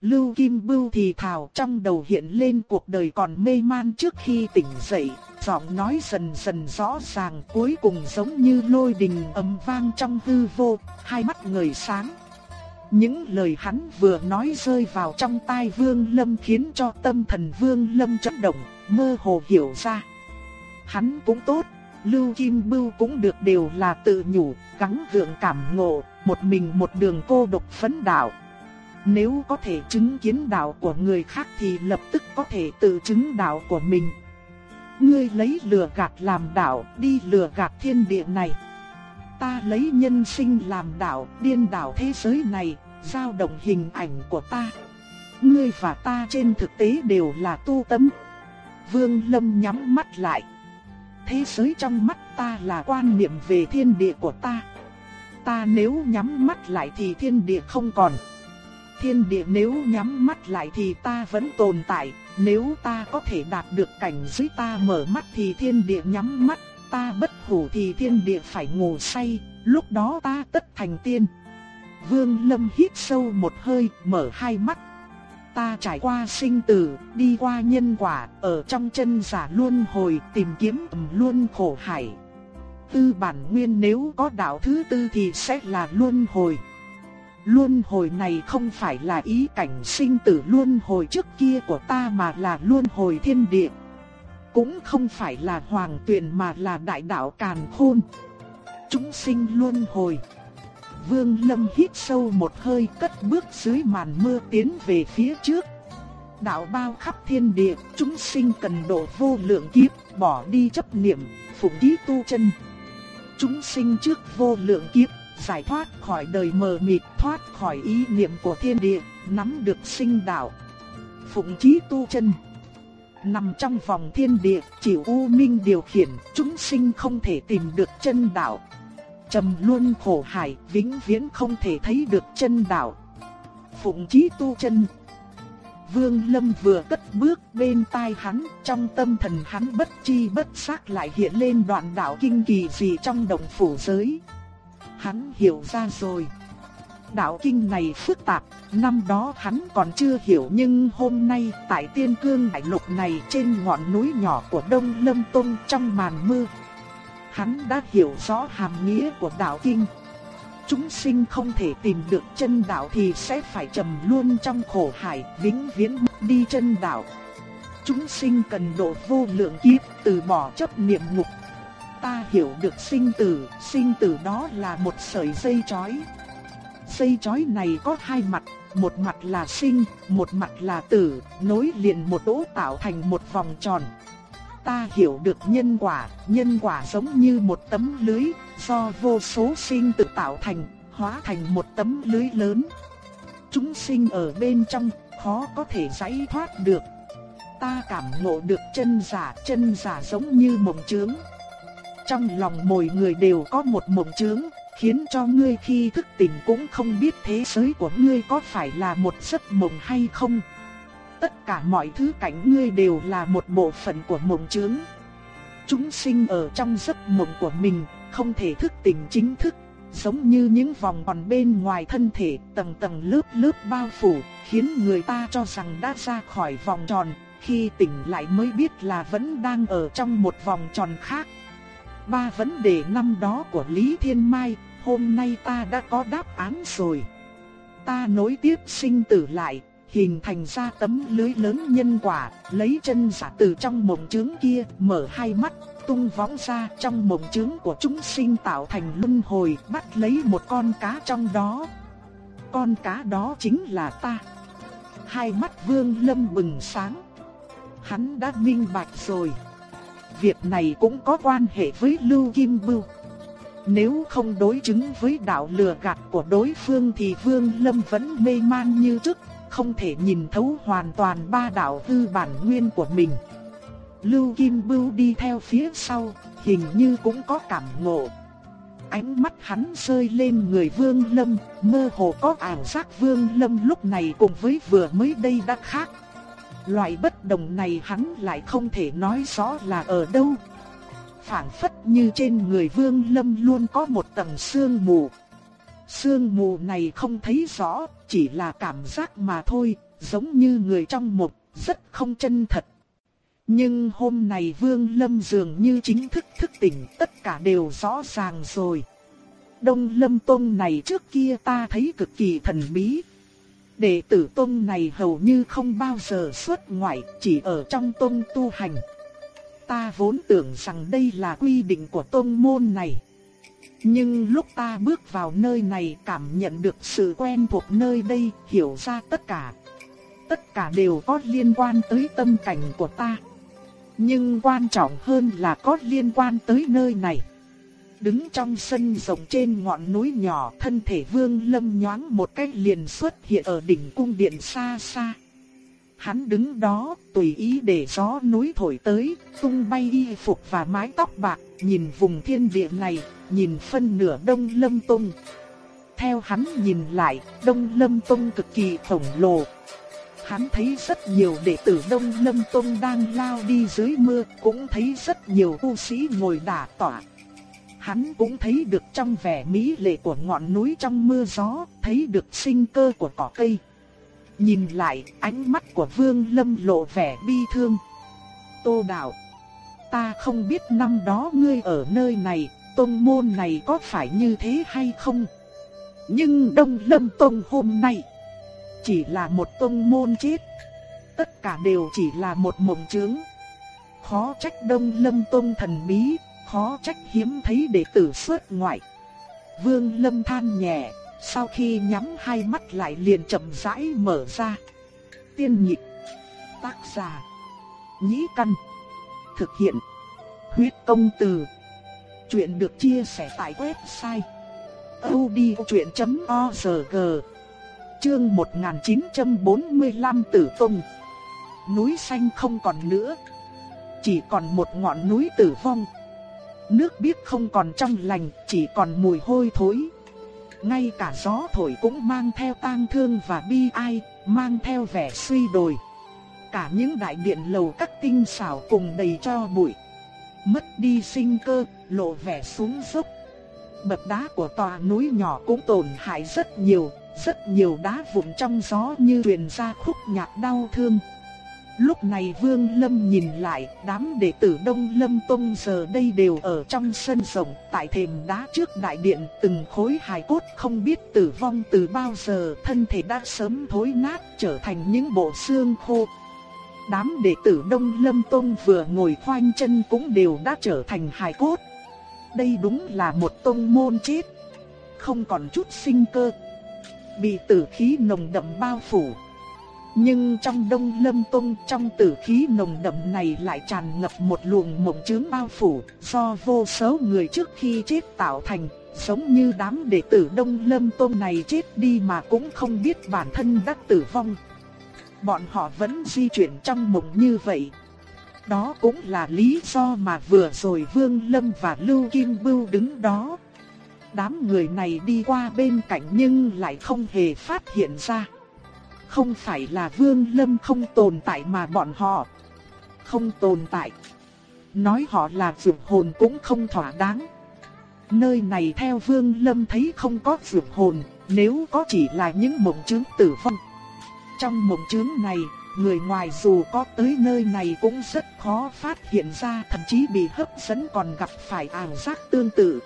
Lưu Kim Bưu thì thào trong đầu hiện lên cuộc đời còn mê man trước khi tỉnh dậy, giọng nói dần dần rõ ràng cuối cùng giống như lôi đình ầm vang trong hư vô, hai mắt người sáng. Những lời hắn vừa nói rơi vào trong tai Vương Lâm khiến cho tâm thần Vương Lâm chấn động, mơ hồ hiểu ra. Hắn cũng tốt, Lưu Kim Bưu cũng được đều là tự nhủ, gắng gượng cảm ngộ, một mình một đường cô độc phấn đạo. Nếu có thể chứng kiến đạo của người khác thì lập tức có thể tự chứng đạo của mình. Ngươi lấy lừa gạt làm đạo, đi lừa gạt thiên địa này. Ta lấy nhân sinh làm đạo, điên đảo thế giới này, giao động hình ảnh của ta. Ngươi và ta trên thực tế đều là tu tâm. Vương Lâm nhắm mắt lại. Thế giới trong mắt ta là quan niệm về thiên địa của ta. Ta nếu nhắm mắt lại thì thiên địa không còn. Thiên địa nếu nhắm mắt lại thì ta vẫn tồn tại, nếu ta có thể đạt được cảnh giới ta mở mắt thì thiên địa nhắm mắt, ta bất hủ thì thiên địa phải ngủ say, lúc đó ta tất thành tiên. Vương Lâm hít sâu một hơi, mở hai mắt. Ta trải qua sinh tử, đi qua nhân quả, ở trong chân giả luân hồi tìm kiếm ẩm luân khổ hải. Tư bản nguyên nếu có đạo thứ tư thì sẽ là luân hồi. Luân hồi này không phải là ý cảnh sinh tử luân hồi trước kia của ta mà là luân hồi thiên địa. Cũng không phải là hoàng tuyển mà là đại đạo càn khôn. Chúng sinh luân hồi. Vương Lâm hít sâu một hơi cất bước dưới màn mưa tiến về phía trước. Đạo bao khắp thiên địa, chúng sinh cần độ vô lượng kiếp, bỏ đi chấp niệm, phụng ký tu chân. Chúng sinh trước vô lượng kiếp, giải thoát khỏi đời mờ mịt, thoát khỏi ý niệm của thiên địa, nắm được sinh đạo. Phụng chí tu chân. Nằm trong vòng thiên địa, chịu u minh điều khiển, chúng sinh không thể tìm được chân đạo. Trầm luôn khổ hải, vĩnh viễn không thể thấy được chân đạo. Phụng chí tu chân. Vương Lâm vừa cất bước bên tai hắn, trong tâm thần hắn bất chi bất giác lại hiện lên đoạn đạo kinh kỳ gì trong đồng phủ giới. Hắn hiểu ra rồi. Đạo kinh này phức tạp, năm đó hắn còn chưa hiểu nhưng hôm nay tại tiên cương đại lục này trên ngọn núi nhỏ của Đông Lâm Tông trong màn mưa. Hắn đã hiểu rõ hàm nghĩa của đạo kinh. Chúng sinh không thể tìm được chân đạo thì sẽ phải trầm luôn trong khổ hải, vĩnh viễn mất đi chân đạo. Chúng sinh cần độ vô lượng kiếp, từ bỏ chấp niệm ngục. Ta hiểu được sinh tử, sinh tử đó là một sợi dây chói. Dây chói này có hai mặt, một mặt là sinh, một mặt là tử, nối liền một đỗ tạo thành một vòng tròn ta hiểu được nhân quả, nhân quả giống như một tấm lưới, do vô số sinh tự tạo thành, hóa thành một tấm lưới lớn. Chúng sinh ở bên trong, khó có thể giải thoát được. Ta cảm ngộ được chân giả, chân giả giống như mộng trướng. Trong lòng mỗi người đều có một mộng trướng, khiến cho ngươi khi thức tỉnh cũng không biết thế giới của ngươi có phải là một giấc mộng hay không tất cả mọi thứ cảnh ngươi đều là một bộ phận của mộng chướng. Chúng sinh ở trong giấc mộng của mình, không thể thức tỉnh chính thức, giống như những vòng tròn bên ngoài thân thể, tầng tầng lớp lớp bao phủ, khiến người ta cho rằng đã ra khỏi vòng tròn, khi tỉnh lại mới biết là vẫn đang ở trong một vòng tròn khác. Ba vấn đề năm đó của Lý Thiên Mai, hôm nay ta đã có đáp án rồi. Ta nối tiếp sinh tử lại, hình thành ra tấm lưới lớn nhân quả, lấy chân giả từ trong mộng trướng kia, mở hai mắt, tung võng ra trong mộng trướng của chúng sinh tạo thành luân hồi, bắt lấy một con cá trong đó. Con cá đó chính là ta. Hai mắt Vương Lâm bừng sáng. Hắn đã minh bạch rồi. Việc này cũng có quan hệ với Lưu Kim Bưu. Nếu không đối chứng với đạo lừa gạt của đối phương thì Vương Lâm vẫn mê man như trước, không thể nhìn thấu hoàn toàn ba đạo tư bản nguyên của mình. Lưu Kim Bưu đi theo phía sau, hình như cũng có cảm ngộ. Ánh mắt hắn rơi lên người Vương Lâm, mơ hồ có ảo giác Vương Lâm lúc này cùng với vừa mới đây đã khác. Loại bất đồng này hắn lại không thể nói rõ là ở đâu. Phảng phất như trên người Vương Lâm luôn có một tầng sương mù. Sương mù này không thấy rõ, chỉ là cảm giác mà thôi, giống như người trong một, rất không chân thật. Nhưng hôm nay Vương Lâm dường như chính thức thức tỉnh, tất cả đều rõ ràng rồi. Đông Lâm Tông này trước kia ta thấy cực kỳ thần bí. Đệ tử Tông này hầu như không bao giờ xuất ngoại, chỉ ở trong Tông tu hành. Ta vốn tưởng rằng đây là quy định của tôn môn này. Nhưng lúc ta bước vào nơi này cảm nhận được sự quen thuộc nơi đây, hiểu ra tất cả. Tất cả đều có liên quan tới tâm cảnh của ta. Nhưng quan trọng hơn là có liên quan tới nơi này. Đứng trong sân rộng trên ngọn núi nhỏ, thân thể Vương Lâm nhoáng một cái liền xuất hiện ở đỉnh cung điện xa xa. Hắn đứng đó, tùy ý để gió núi thổi tới, tung bay y phục và mái tóc bạc, nhìn vùng thiên địa này, nhìn phân nửa Đông Lâm Tông. Theo hắn nhìn lại, Đông Lâm Tông cực kỳ khổng lồ, Hắn thấy rất nhiều đệ tử Đông Lâm Tông đang lao đi dưới mưa, cũng thấy rất nhiều tu sĩ ngồi đả tỏa. Hắn cũng thấy được trong vẻ mỹ lệ của ngọn núi trong mưa gió, thấy được sinh cơ của cỏ cây. Nhìn lại, ánh mắt của Vương Lâm lộ vẻ bi thương. Tô Đạo, ta không biết năm đó ngươi ở nơi này, tông môn này có phải như thế hay không? Nhưng Đông Lâm Tông hôm nay chỉ là một tông môn chết. Tất cả đều chỉ là một mộng chướng. Khó trách Đông Lâm Tông thần bí, khó trách hiếm thấy đệ tử xuất ngoại. Vương Lâm than nhẹ, sau khi nhắm hai mắt lại liền chậm rãi mở ra. Tiên nhịp, tác giả, nhĩ căn, thực hiện, huyết công từ. Chuyện được chia sẻ tại website odchuyện.org Chương 1945 Tử Tông Núi xanh không còn nữa Chỉ còn một ngọn núi tử vong Nước biếc không còn trong lành Chỉ còn mùi hôi thối ngay cả gió thổi cũng mang theo tang thương và bi ai Mang theo vẻ suy đồi. Cả những đại điện lầu các tinh xảo cùng đầy cho bụi. Mất đi sinh cơ, lộ vẻ xuống dốc. Bậc đá của tòa núi nhỏ cũng tổn hại rất nhiều rất nhiều đá vụn trong gió như truyền ra khúc nhạc đau thương. Lúc này Vương Lâm nhìn lại, đám đệ tử Đông Lâm Tông giờ đây đều ở trong sân rộng, tại thềm đá trước đại điện, từng khối hài cốt không biết tử vong từ bao giờ, thân thể đã sớm thối nát, trở thành những bộ xương khô. Đám đệ tử Đông Lâm Tông vừa ngồi khoanh chân cũng đều đã trở thành hài cốt. Đây đúng là một tông môn chết, không còn chút sinh cơ bị tử khí nồng đậm bao phủ. Nhưng trong Đông Lâm Tông trong tử khí nồng đậm này lại tràn ngập một luồng mộng chướng bao phủ, do vô số người trước khi chết tạo thành, giống như đám đệ tử Đông Lâm Tông này chết đi mà cũng không biết bản thân đã tử vong. Bọn họ vẫn di chuyển trong mộng như vậy. Đó cũng là lý do mà vừa rồi Vương Lâm và Lưu Kim Bưu đứng đó Đám người này đi qua bên cạnh nhưng lại không hề phát hiện ra. Không phải là Vương Lâm không tồn tại mà bọn họ không tồn tại. Nói họ là vượt hồn cũng không thỏa đáng. Nơi này theo Vương Lâm thấy không có vượt hồn, nếu có chỉ là những mộng chứng tử vong. Trong mộng chứng này, người ngoài dù có tới nơi này cũng rất khó phát hiện ra, thậm chí bị hấp dẫn còn gặp phải ảo giác tương tự.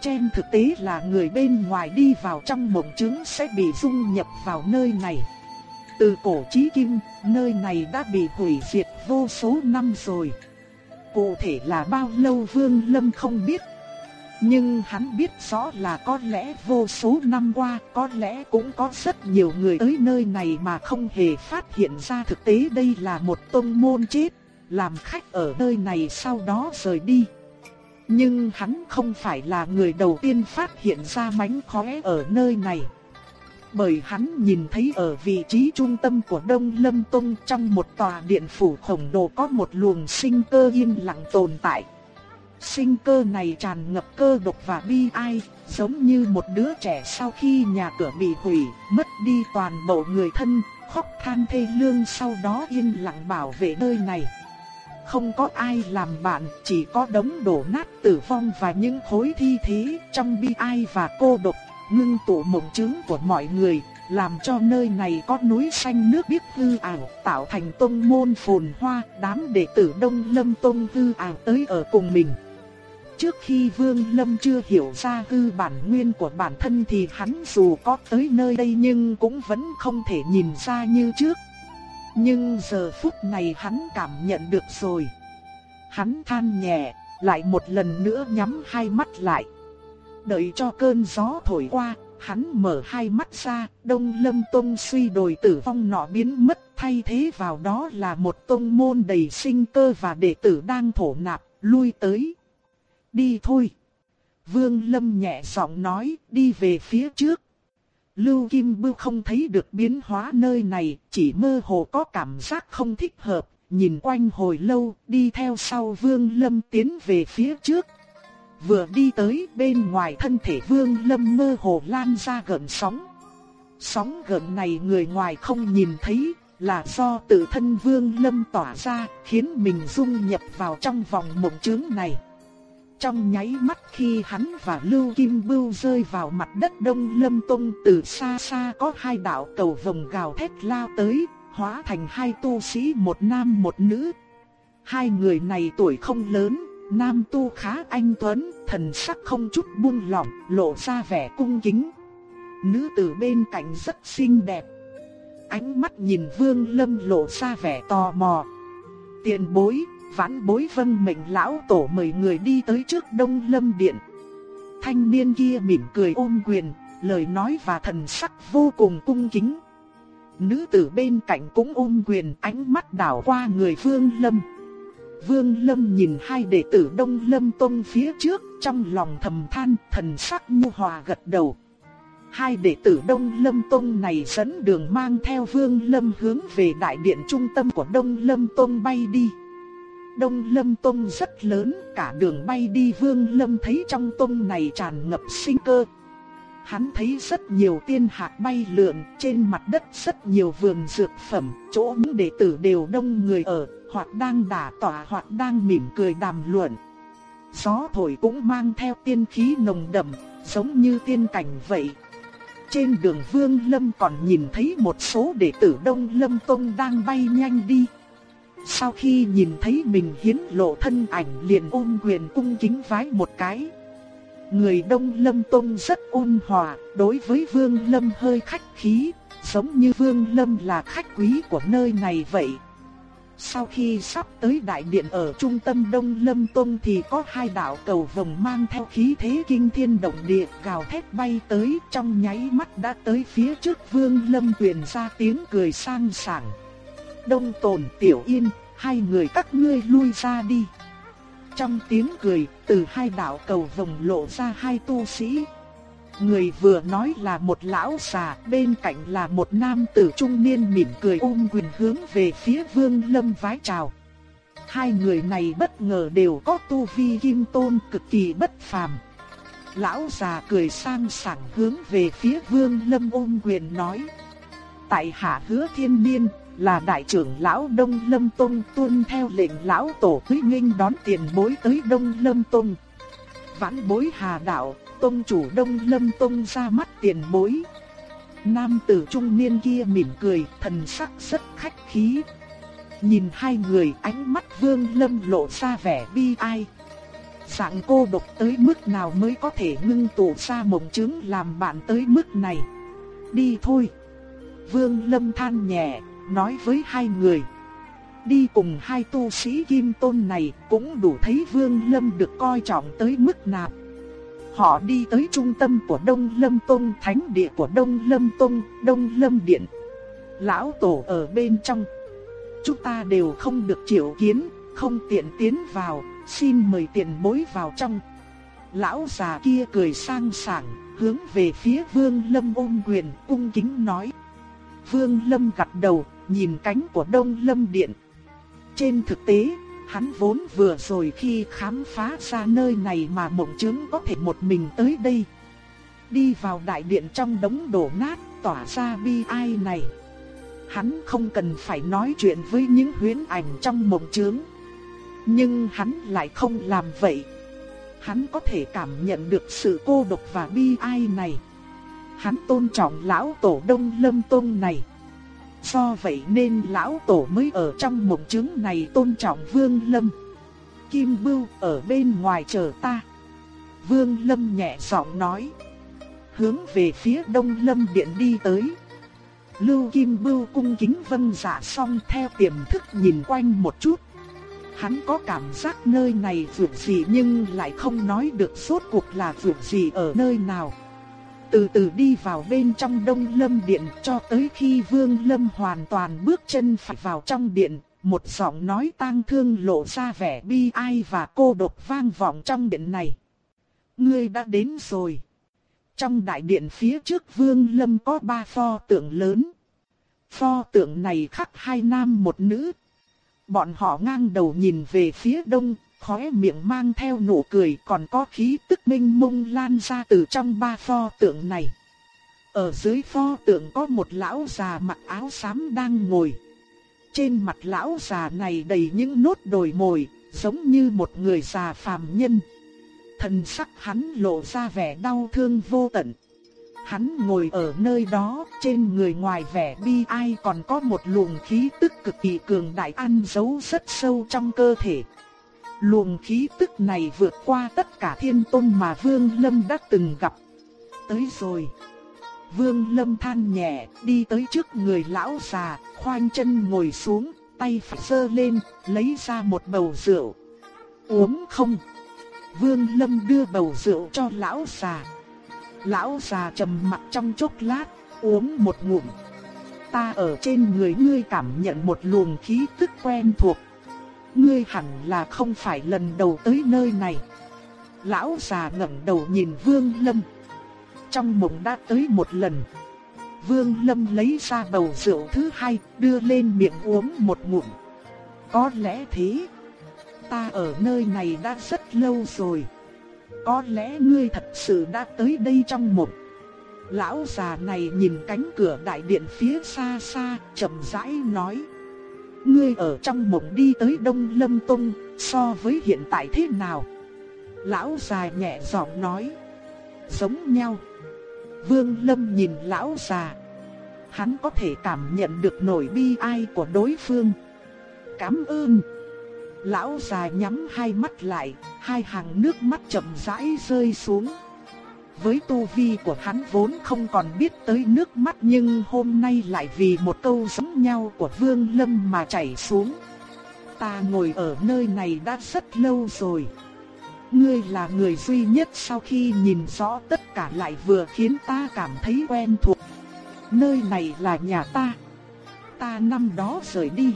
trên thực tế là người bên ngoài đi vào trong mộng chứng sẽ bị dung nhập vào nơi này. Từ cổ chí kim, nơi này đã bị hủy diệt vô số năm rồi. Cụ thể là bao lâu Vương Lâm không biết. Nhưng hắn biết rõ là có lẽ vô số năm qua, có lẽ cũng có rất nhiều người tới nơi này mà không hề phát hiện ra thực tế đây là một tông môn chết, làm khách ở nơi này sau đó rời đi. Nhưng hắn không phải là người đầu tiên phát hiện ra mánh khóe ở nơi này. Bởi hắn nhìn thấy ở vị trí trung tâm của Đông Lâm Tông trong một tòa điện phủ khổng lồ có một luồng sinh cơ yên lặng tồn tại. Sinh cơ này tràn ngập cơ độc và bi ai, giống như một đứa trẻ sau khi nhà cửa bị hủy, mất đi toàn bộ người thân, khóc than thê lương sau đó yên lặng bảo vệ nơi này. Không có ai làm bạn, chỉ có đống đổ nát tử vong và những khối thi thí trong bi ai và cô độc, ngưng tụ mộng chứng của mọi người, làm cho nơi này có núi xanh nước biếc hư ảo, tạo thành tông môn phồn hoa, đám đệ tử Đông Lâm Tông hư ảo tới ở cùng mình. Trước khi Vương Lâm chưa hiểu ra hư bản nguyên của bản thân thì hắn dù có tới nơi đây nhưng cũng vẫn không thể nhìn ra như trước. Nhưng giờ phút này hắn cảm nhận được rồi. Hắn than nhẹ, lại một lần nữa nhắm hai mắt lại. Đợi cho cơn gió thổi qua, hắn mở hai mắt ra, Đông Lâm Tông suy đồi tử vong nọ biến mất, thay thế vào đó là một tông môn đầy sinh cơ và đệ tử đang thổ nạp, lui tới. Đi thôi. Vương Lâm nhẹ giọng nói, đi về phía trước. Lưu Kim Bưu không thấy được biến hóa nơi này, chỉ mơ hồ có cảm giác không thích hợp, nhìn quanh hồi lâu, đi theo sau Vương Lâm tiến về phía trước. Vừa đi tới bên ngoài thân thể Vương Lâm mơ hồ lan ra gần sóng. Sóng gần này người ngoài không nhìn thấy, là do tự thân Vương Lâm tỏa ra, khiến mình dung nhập vào trong vòng mộng chướng này. Trong nháy mắt khi hắn và Lưu Kim Bưu rơi vào mặt đất Đông Lâm Tông từ xa xa có hai đạo cầu vồng gào thét lao tới, hóa thành hai tu sĩ một nam một nữ. Hai người này tuổi không lớn, nam tu khá anh tuấn, thần sắc không chút buông lỏng, lộ ra vẻ cung kính. Nữ tử bên cạnh rất xinh đẹp. Ánh mắt nhìn Vương Lâm lộ ra vẻ tò mò. Tiền bối, vãn bối vân mệnh lão tổ mời người đi tới trước đông lâm điện. Thanh niên kia mỉm cười ôm quyền, lời nói và thần sắc vô cùng cung kính. Nữ tử bên cạnh cũng ôm quyền ánh mắt đảo qua người Vương Lâm. Vương Lâm nhìn hai đệ tử Đông Lâm Tông phía trước, trong lòng thầm than, thần sắc nhu hòa gật đầu. Hai đệ tử Đông Lâm Tông này dẫn đường mang theo Vương Lâm hướng về đại điện trung tâm của Đông Lâm Tông bay đi. Đông Lâm Tông rất lớn, cả đường bay đi Vương Lâm thấy trong tông này tràn ngập sinh cơ. Hắn thấy rất nhiều tiên hạc bay lượn, trên mặt đất rất nhiều vườn dược phẩm, chỗ những đệ tử đều đông người ở, hoặc đang đả tỏa hoặc đang mỉm cười đàm luận. Gió thổi cũng mang theo tiên khí nồng đậm, giống như tiên cảnh vậy. Trên đường Vương Lâm còn nhìn thấy một số đệ tử Đông Lâm Tông đang bay nhanh đi. Sau khi nhìn thấy mình hiến lộ thân ảnh liền ôm quyền cung kính vái một cái. Người Đông Lâm Tông rất ôn hòa, đối với Vương Lâm hơi khách khí, giống như Vương Lâm là khách quý của nơi này vậy. Sau khi sắp tới đại điện ở trung tâm Đông Lâm Tông thì có hai đạo cầu vồng mang theo khí thế kinh thiên động địa gào thét bay tới trong nháy mắt đã tới phía trước Vương Lâm tuyền ra tiếng cười sang sảng. Đông Tồn Tiểu Yên, hai người các ngươi lui ra đi. Trong tiếng cười, từ hai đạo cầu vồng lộ ra hai tu sĩ. Người vừa nói là một lão già, bên cạnh là một nam tử trung niên mỉm cười ôm quyền hướng về phía Vương Lâm vái chào. Hai người này bất ngờ đều có tu vi kim tôn cực kỳ bất phàm. Lão già cười sang sảng hướng về phía Vương Lâm ôm quyền nói: "Tại hạ Hứa Thiên Niên, là đại trưởng lão Đông Lâm Tông tuân theo lệnh lão tổ quý nghênh đón tiền bối tới Đông Lâm Tông. Vãn bối hà đạo, tông chủ Đông Lâm Tông ra mắt tiền bối. Nam tử trung niên kia mỉm cười, thần sắc rất khách khí. Nhìn hai người ánh mắt vương lâm lộ ra vẻ bi ai. Dạng cô độc tới mức nào mới có thể ngưng tụ ra mộng chứng làm bạn tới mức này. Đi thôi. Vương Lâm than nhẹ, nói với hai người. Đi cùng hai tu sĩ kim tôn này cũng đủ thấy Vương Lâm được coi trọng tới mức nào. Họ đi tới trung tâm của Đông Lâm Tông, thánh địa của Đông Lâm Tông, Đông Lâm Điện. Lão Tổ ở bên trong. Chúng ta đều không được triệu kiến, không tiện tiến vào, xin mời tiền bối vào trong. Lão già kia cười sang sảng, hướng về phía Vương Lâm ôm quyền, cung kính nói. Vương Lâm gật đầu, nhìn cánh của Đông Lâm Điện. Trên thực tế, hắn vốn vừa rồi khi khám phá ra nơi này mà mộng chứng có thể một mình tới đây. Đi vào đại điện trong đống đổ nát, tỏa ra bi ai này. Hắn không cần phải nói chuyện với những huyễn ảnh trong mộng chứng. Nhưng hắn lại không làm vậy. Hắn có thể cảm nhận được sự cô độc và bi ai này. Hắn tôn trọng lão tổ đông lâm tôn này. Do vậy nên lão tổ mới ở trong mộng chứng này tôn trọng Vương Lâm. Kim Bưu ở bên ngoài chờ ta. Vương Lâm nhẹ giọng nói. Hướng về phía Đông Lâm Điện đi tới. Lưu Kim Bưu cung kính vân giả xong theo tiềm thức nhìn quanh một chút. Hắn có cảm giác nơi này vượt gì nhưng lại không nói được suốt cuộc là vượt gì ở nơi nào. Từ từ đi vào bên trong Đông Lâm Điện cho tới khi Vương Lâm hoàn toàn bước chân phải vào trong điện, một giọng nói tang thương lộ ra vẻ bi ai và cô độc vang vọng trong điện này. Ngươi đã đến rồi. Trong đại điện phía trước Vương Lâm có ba pho tượng lớn. Pho tượng này khắc hai nam một nữ. Bọn họ ngang đầu nhìn về phía đông, khóe miệng mang theo nụ cười còn có khí tức minh mông lan ra từ trong ba pho tượng này. Ở dưới pho tượng có một lão già mặc áo xám đang ngồi. Trên mặt lão già này đầy những nốt đồi mồi, giống như một người già phàm nhân. Thần sắc hắn lộ ra vẻ đau thương vô tận. Hắn ngồi ở nơi đó, trên người ngoài vẻ bi ai còn có một luồng khí tức cực kỳ cường đại ăn giấu rất sâu trong cơ thể. Luồng khí tức này vượt qua tất cả thiên tôn mà Vương Lâm đã từng gặp. Tới rồi. Vương Lâm than nhẹ, đi tới trước người lão già, khoanh chân ngồi xuống, tay phải sơ lên, lấy ra một bầu rượu. Uống không? Vương Lâm đưa bầu rượu cho lão già. Lão già trầm mặt trong chốc lát, uống một ngụm. Ta ở trên người ngươi cảm nhận một luồng khí tức quen thuộc. Ngươi hẳn là không phải lần đầu tới nơi này. Lão già ngẩng đầu nhìn Vương Lâm. Trong mộng đã tới một lần. Vương Lâm lấy ra bầu rượu thứ hai, đưa lên miệng uống một ngụm. Có lẽ thế. Ta ở nơi này đã rất lâu rồi. Có lẽ ngươi thật sự đã tới đây trong mộng. Lão già này nhìn cánh cửa đại điện phía xa xa, chậm rãi nói. Ngươi ở trong mộng đi tới Đông Lâm Tông, so với hiện tại thế nào? Lão già nhẹ giọng nói. Giống nhau. Vương Lâm nhìn lão già. Hắn có thể cảm nhận được nỗi bi ai của đối phương. Cảm ơn. Lão già nhắm hai mắt lại, hai hàng nước mắt chậm rãi rơi xuống. Với tu vi của hắn vốn không còn biết tới nước mắt nhưng hôm nay lại vì một câu giống nhau của Vương Lâm mà chảy xuống. Ta ngồi ở nơi này đã rất lâu rồi. Ngươi là người duy nhất sau khi nhìn rõ tất cả lại vừa khiến ta cảm thấy quen thuộc. Nơi này là nhà ta. Ta năm đó rời đi.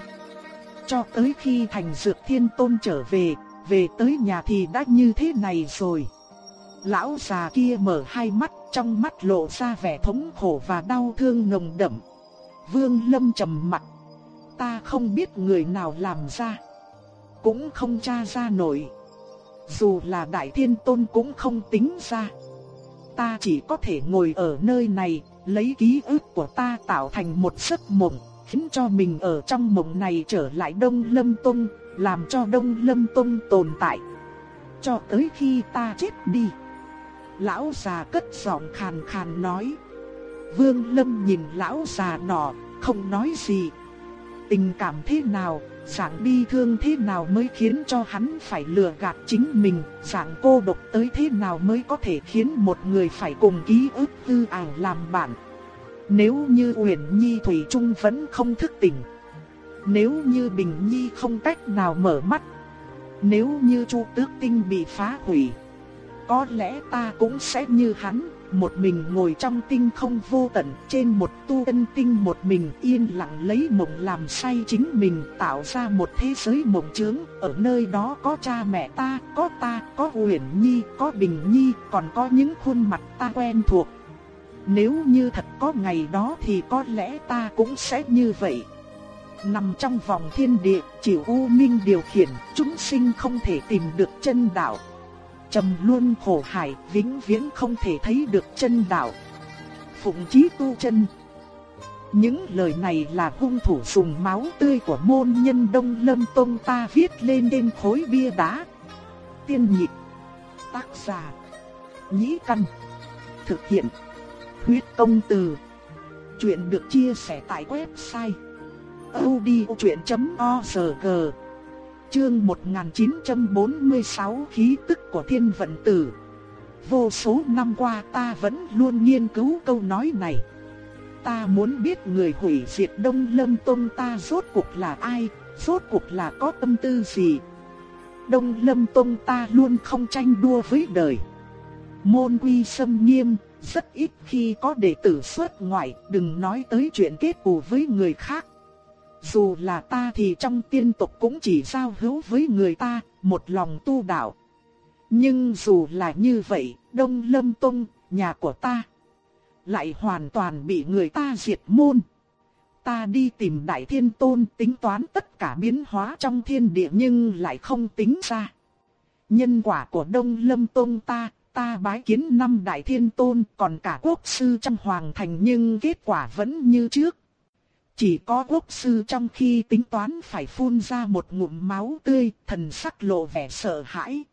Cho tới khi thành dược thiên tôn trở về, về tới nhà thì đã như thế này rồi. Lão già kia mở hai mắt, trong mắt lộ ra vẻ thống khổ và đau thương nồng đậm. Vương Lâm trầm mặt. Ta không biết người nào làm ra. Cũng không tra ra nổi. Dù là đại thiên tôn cũng không tính ra. Ta chỉ có thể ngồi ở nơi này, lấy ký ức của ta tạo thành một giấc mộng khiến cho mình ở trong mộng này trở lại Đông Lâm Tông, làm cho Đông Lâm Tông tồn tại. Cho tới khi ta chết đi. Lão già cất giọng khàn khàn nói. Vương Lâm nhìn lão già nọ, không nói gì. tình cảm thế nào, dạng bi thương thế nào mới khiến cho hắn phải lừa gạt chính mình, dạng cô độc tới thế nào mới có thể khiến một người phải cùng ký ức hư ảo làm bạn. Nếu như Uyển Nhi Thủy Trung vẫn không thức tỉnh, nếu như Bình Nhi không cách nào mở mắt, nếu như Chu Tước Tinh bị phá hủy, có lẽ ta cũng sẽ như hắn, một mình ngồi trong tinh không vô tận, trên một tu tân tinh một mình yên lặng lấy mộng làm say chính mình, tạo ra một thế giới mộng chướng, ở nơi đó có cha mẹ ta, có ta, có Uyển Nhi, có Bình Nhi, còn có những khuôn mặt ta quen thuộc. Nếu như thật có ngày đó thì có lẽ ta cũng sẽ như vậy. Nằm trong vòng thiên địa, chịu u minh điều khiển, chúng sinh không thể tìm được chân đạo trầm luôn khổ hải, vĩnh viễn không thể thấy được chân đạo. Phụng chí tu chân. Những lời này là hung thủ dùng máu tươi của môn nhân Đông Lâm Tông ta viết lên trên khối bia đá. Tiên nhị Tác giả. Nhĩ căn. Thực hiện. Huyết công từ. Chuyện được chia sẻ tại website. odchuyện.org Chương 1946 khí tức của thiên vận tử. Vô số năm qua ta vẫn luôn nghiên cứu câu nói này. Ta muốn biết người hủy diệt Đông Lâm Tông ta rốt cuộc là ai, rốt cuộc là có tâm tư gì. Đông Lâm Tông ta luôn không tranh đua với đời. Môn quy sâm nghiêm, rất ít khi có đệ tử xuất ngoại, đừng nói tới chuyện kết cù với người khác. Dù là ta thì trong tiên tộc cũng chỉ giao hữu với người ta, một lòng tu đạo. Nhưng dù là như vậy, Đông Lâm Tông, nhà của ta, lại hoàn toàn bị người ta diệt môn. Ta đi tìm Đại Thiên Tôn tính toán tất cả biến hóa trong thiên địa nhưng lại không tính ra. Nhân quả của Đông Lâm Tông ta, ta bái kiến năm Đại Thiên Tôn còn cả quốc sư trong hoàng thành nhưng kết quả vẫn như trước. Chỉ có quốc sư trong khi tính toán phải phun ra một ngụm máu tươi, thần sắc lộ vẻ sợ hãi.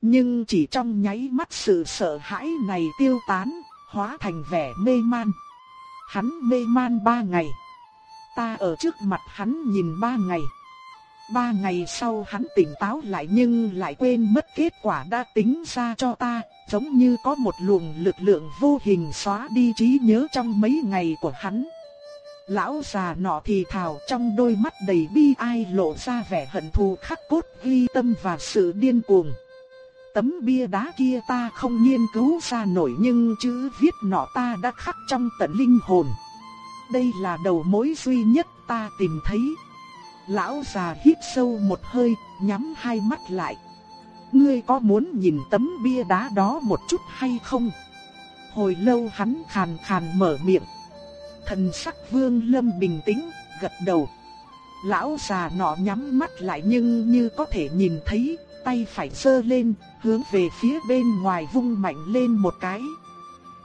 Nhưng chỉ trong nháy mắt sự sợ hãi này tiêu tán, hóa thành vẻ mê man. Hắn mê man ba ngày. Ta ở trước mặt hắn nhìn ba ngày. Ba ngày sau hắn tỉnh táo lại nhưng lại quên mất kết quả đã tính ra cho ta, giống như có một luồng lực lượng vô hình xóa đi trí nhớ trong mấy ngày của hắn. Lão già nọ thì thào trong đôi mắt đầy bi ai lộ ra vẻ hận thù khắc cốt ghi tâm và sự điên cuồng. Tấm bia đá kia ta không nghiên cứu ra nổi nhưng chữ viết nọ ta đã khắc trong tận linh hồn. Đây là đầu mối duy nhất ta tìm thấy. Lão già hít sâu một hơi, nhắm hai mắt lại. Ngươi có muốn nhìn tấm bia đá đó một chút hay không? Hồi lâu hắn khàn khàn mở miệng. Thần sắc vương lâm bình tĩnh, gật đầu. Lão già nọ nhắm mắt lại nhưng như có thể nhìn thấy, tay phải sơ lên, hướng về phía bên ngoài vung mạnh lên một cái.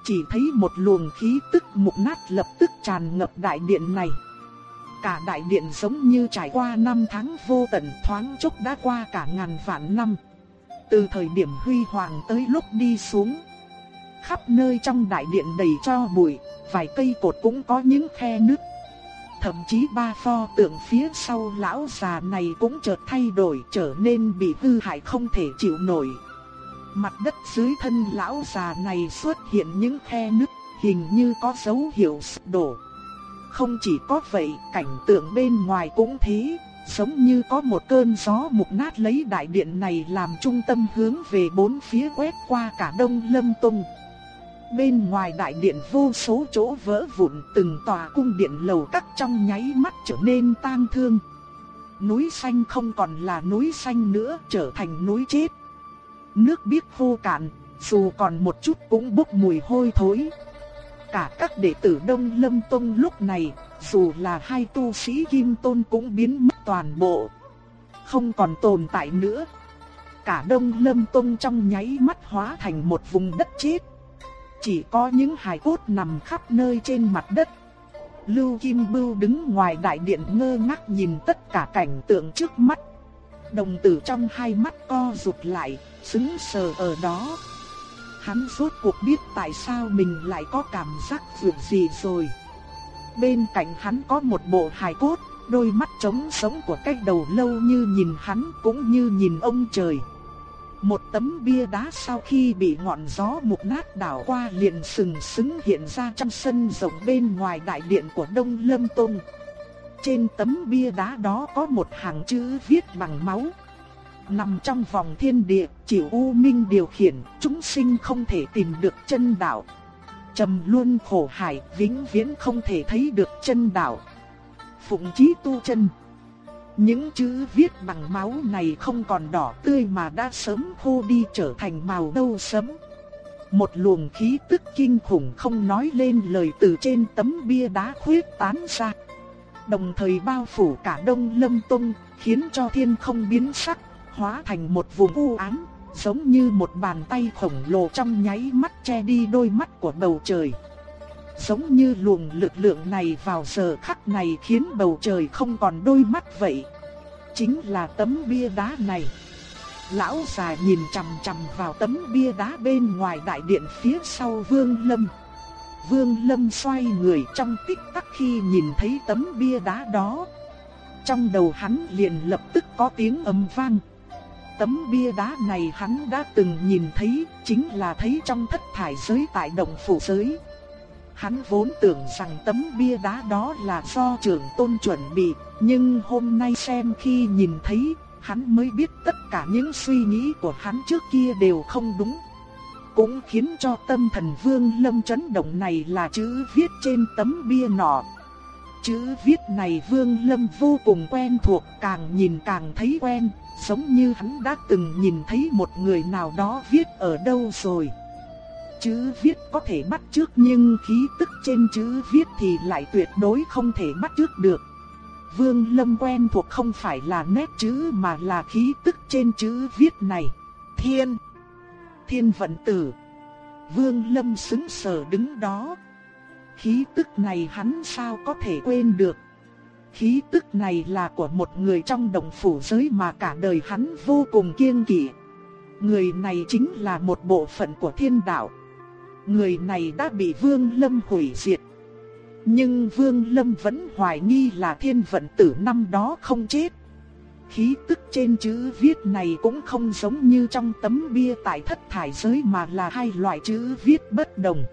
Chỉ thấy một luồng khí tức mục nát lập tức tràn ngập đại điện này. Cả đại điện giống như trải qua năm tháng vô tận thoáng chốc đã qua cả ngàn vạn năm. Từ thời điểm huy hoàng tới lúc đi xuống. Khắp nơi trong đại điện đầy cho bụi, vài cây cột cũng có những khe nứt. Thậm chí ba pho tượng phía sau lão già này cũng chợt thay đổi trở nên bị hư hại không thể chịu nổi. Mặt đất dưới thân lão già này xuất hiện những khe nứt, hình như có dấu hiệu sụp đổ. Không chỉ có vậy, cảnh tượng bên ngoài cũng thế, giống như có một cơn gió mục nát lấy đại điện này làm trung tâm hướng về bốn phía quét qua cả Đông Lâm Tông. Bên ngoài đại điện vô số chỗ vỡ vụn từng tòa cung điện lầu các trong nháy mắt trở nên tang thương. Núi xanh không còn là núi xanh nữa trở thành núi chết. Nước biếc khô cạn, dù còn một chút cũng bốc mùi hôi thối. Cả các đệ tử Đông Lâm Tông lúc này, dù là hai tu sĩ Kim Tôn cũng biến mất toàn bộ. Không còn tồn tại nữa. Cả Đông Lâm Tông trong nháy mắt hóa thành một vùng đất chết. Chỉ có những hài cốt nằm khắp nơi trên mặt đất. Lưu Kim Bưu đứng ngoài đại điện ngơ ngác nhìn tất cả cảnh tượng trước mắt. Đồng tử trong hai mắt co rụt lại, sững sờ ở đó. Hắn rốt cuộc biết tại sao mình lại có cảm giác vượt gì rồi. Bên cạnh hắn có một bộ hài cốt, đôi mắt trống sống của cách đầu lâu như nhìn hắn cũng như nhìn ông trời. Một tấm bia đá sau khi bị ngọn gió mục nát đảo qua liền sừng sững hiện ra trong sân rộng bên ngoài đại điện của Đông Lâm Tông. Trên tấm bia đá đó có một hàng chữ viết bằng máu. Nằm trong vòng thiên địa, chịu u minh điều khiển, chúng sinh không thể tìm được chân đạo. Trầm luôn khổ hải, vĩnh viễn không thể thấy được chân đạo. Phụng chí tu chân. Những chữ viết bằng máu này không còn đỏ tươi mà đã sớm khô đi trở thành màu nâu sẫm. Một luồng khí tức kinh khủng không nói lên lời từ trên tấm bia đá khuyết tán ra. Đồng thời bao phủ cả đông lâm tung, khiến cho thiên không biến sắc, hóa thành một vùng u ám, giống như một bàn tay khổng lồ trong nháy mắt che đi đôi mắt của bầu trời. Giống như luồng lực lượng này vào giờ khắc này khiến bầu trời không còn đôi mắt vậy. Chính là tấm bia đá này. Lão già nhìn chằm chằm vào tấm bia đá bên ngoài đại điện phía sau Vương Lâm. Vương Lâm xoay người trong tích tắc khi nhìn thấy tấm bia đá đó. Trong đầu hắn liền lập tức có tiếng ầm vang. Tấm bia đá này hắn đã từng nhìn thấy, chính là thấy trong thất thải giới tại động phủ giới. Hắn vốn tưởng rằng tấm bia đá đó là do trưởng tôn chuẩn bị, nhưng hôm nay xem khi nhìn thấy, hắn mới biết tất cả những suy nghĩ của hắn trước kia đều không đúng. Cũng khiến cho tâm thần vương lâm chấn động này là chữ viết trên tấm bia nọ. Chữ viết này vương lâm vô cùng quen thuộc, càng nhìn càng thấy quen, giống như hắn đã từng nhìn thấy một người nào đó viết ở đâu rồi. Chữ viết có thể bắt trước nhưng khí tức trên chữ viết thì lại tuyệt đối không thể bắt trước được. Vương Lâm quen thuộc không phải là nét chữ mà là khí tức trên chữ viết này. Thiên. Thiên vận tử. Vương Lâm xứng sở đứng đó. Khí tức này hắn sao có thể quên được. Khí tức này là của một người trong đồng phủ giới mà cả đời hắn vô cùng kiêng kỵ. Người này chính là một bộ phận của thiên đạo. Người này đã bị Vương Lâm hủy diệt. Nhưng Vương Lâm vẫn hoài nghi là thiên vận tử năm đó không chết. Khí tức trên chữ viết này cũng không giống như trong tấm bia tại thất thải giới mà là hai loại chữ viết bất đồng.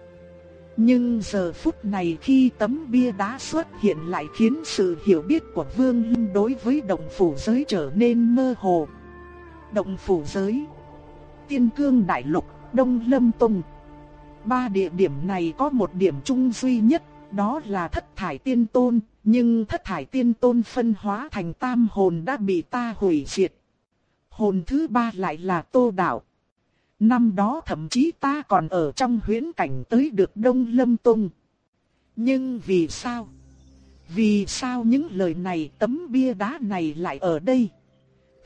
Nhưng giờ phút này khi tấm bia đá xuất hiện lại khiến sự hiểu biết của Vương Lâm đối với động phủ giới trở nên mơ hồ. Động phủ giới Tiên Cương Đại Lục, Đông Lâm Tông Ba địa điểm này có một điểm chung duy nhất, đó là thất thải tiên tôn, nhưng thất thải tiên tôn phân hóa thành tam hồn đã bị ta hủy diệt. Hồn thứ ba lại là tô đạo. Năm đó thậm chí ta còn ở trong huyễn cảnh tới được Đông Lâm Tông. Nhưng vì sao? Vì sao những lời này tấm bia đá này lại ở đây?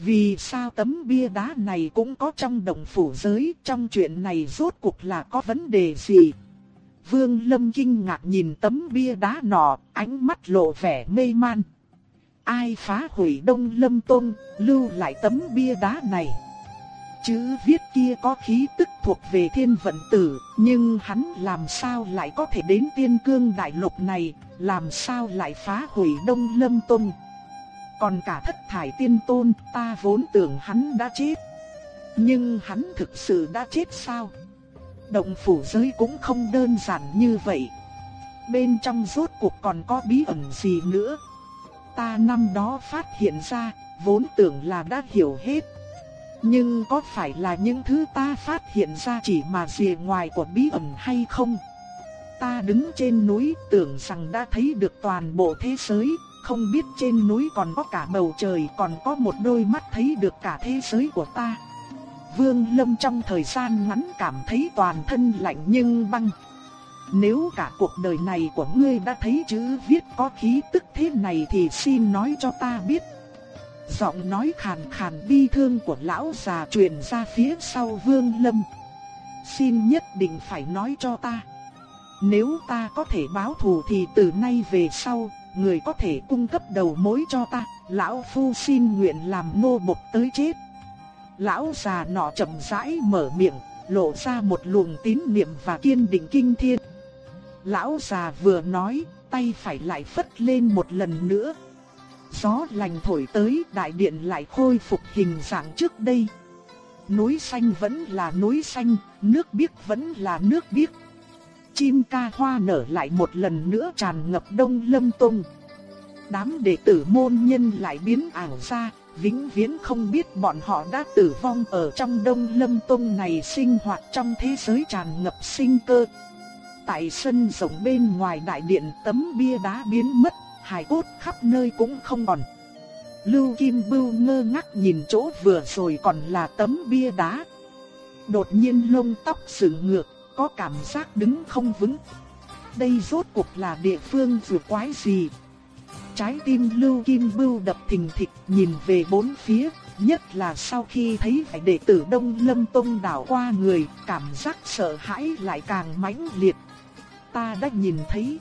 Vì sao tấm bia đá này cũng có trong đồng phủ giới, trong chuyện này rốt cuộc là có vấn đề gì? Vương Lâm kinh ngạc nhìn tấm bia đá nọ, ánh mắt lộ vẻ mê man. Ai phá hủy Đông Lâm Tôn, lưu lại tấm bia đá này? Chữ viết kia có khí tức thuộc về thiên vận tử, nhưng hắn làm sao lại có thể đến tiên cương đại lục này, làm sao lại phá hủy Đông Lâm Tôn? Còn cả thất thải tiên tôn ta vốn tưởng hắn đã chết. Nhưng hắn thực sự đã chết sao? Động phủ giới cũng không đơn giản như vậy. Bên trong rốt cuộc còn có bí ẩn gì nữa? Ta năm đó phát hiện ra, vốn tưởng là đã hiểu hết. Nhưng có phải là những thứ ta phát hiện ra chỉ mà rìa ngoài của bí ẩn hay không? Ta đứng trên núi tưởng rằng đã thấy được toàn bộ thế giới, không biết trên núi còn có cả bầu trời còn có một đôi mắt thấy được cả thế giới của ta. Vương Lâm trong thời gian ngắn cảm thấy toàn thân lạnh nhưng băng. Nếu cả cuộc đời này của ngươi đã thấy chữ viết có khí tức thế này thì xin nói cho ta biết. Giọng nói khàn khàn bi thương của lão già truyền ra phía sau Vương Lâm. Xin nhất định phải nói cho ta. Nếu ta có thể báo thù thì từ nay về sau, người có thể cung cấp đầu mối cho ta, lão phu xin nguyện làm nô bộc tới chết. Lão già nọ chậm rãi mở miệng, lộ ra một luồng tín niệm và kiên định kinh thiên. Lão già vừa nói, tay phải lại phất lên một lần nữa. gió lành thổi tới, đại điện lại khôi phục hình dạng trước đây. Núi xanh vẫn là núi xanh, nước biếc vẫn là nước biếc. Chim ca hoa nở lại một lần nữa tràn ngập đông lâm tung. Đám đệ tử môn nhân lại biến ảo ra, vĩnh viễn không biết bọn họ đã tử vong ở trong đông lâm tông này sinh hoạt trong thế giới tràn ngập sinh cơ. Tại sân rộng bên ngoài đại điện tấm bia đá biến mất, hài cốt khắp nơi cũng không còn. Lưu Kim Bưu ngơ ngác nhìn chỗ vừa rồi còn là tấm bia đá. Đột nhiên lông tóc dựng ngược, có cảm giác đứng không vững. Đây rốt cuộc là địa phương vừa quái gì? Trái tim Lưu Kim Bưu đập thình thịch nhìn về bốn phía, nhất là sau khi thấy phải đệ tử Đông Lâm Tông đảo qua người, cảm giác sợ hãi lại càng mãnh liệt. Ta đã nhìn thấy.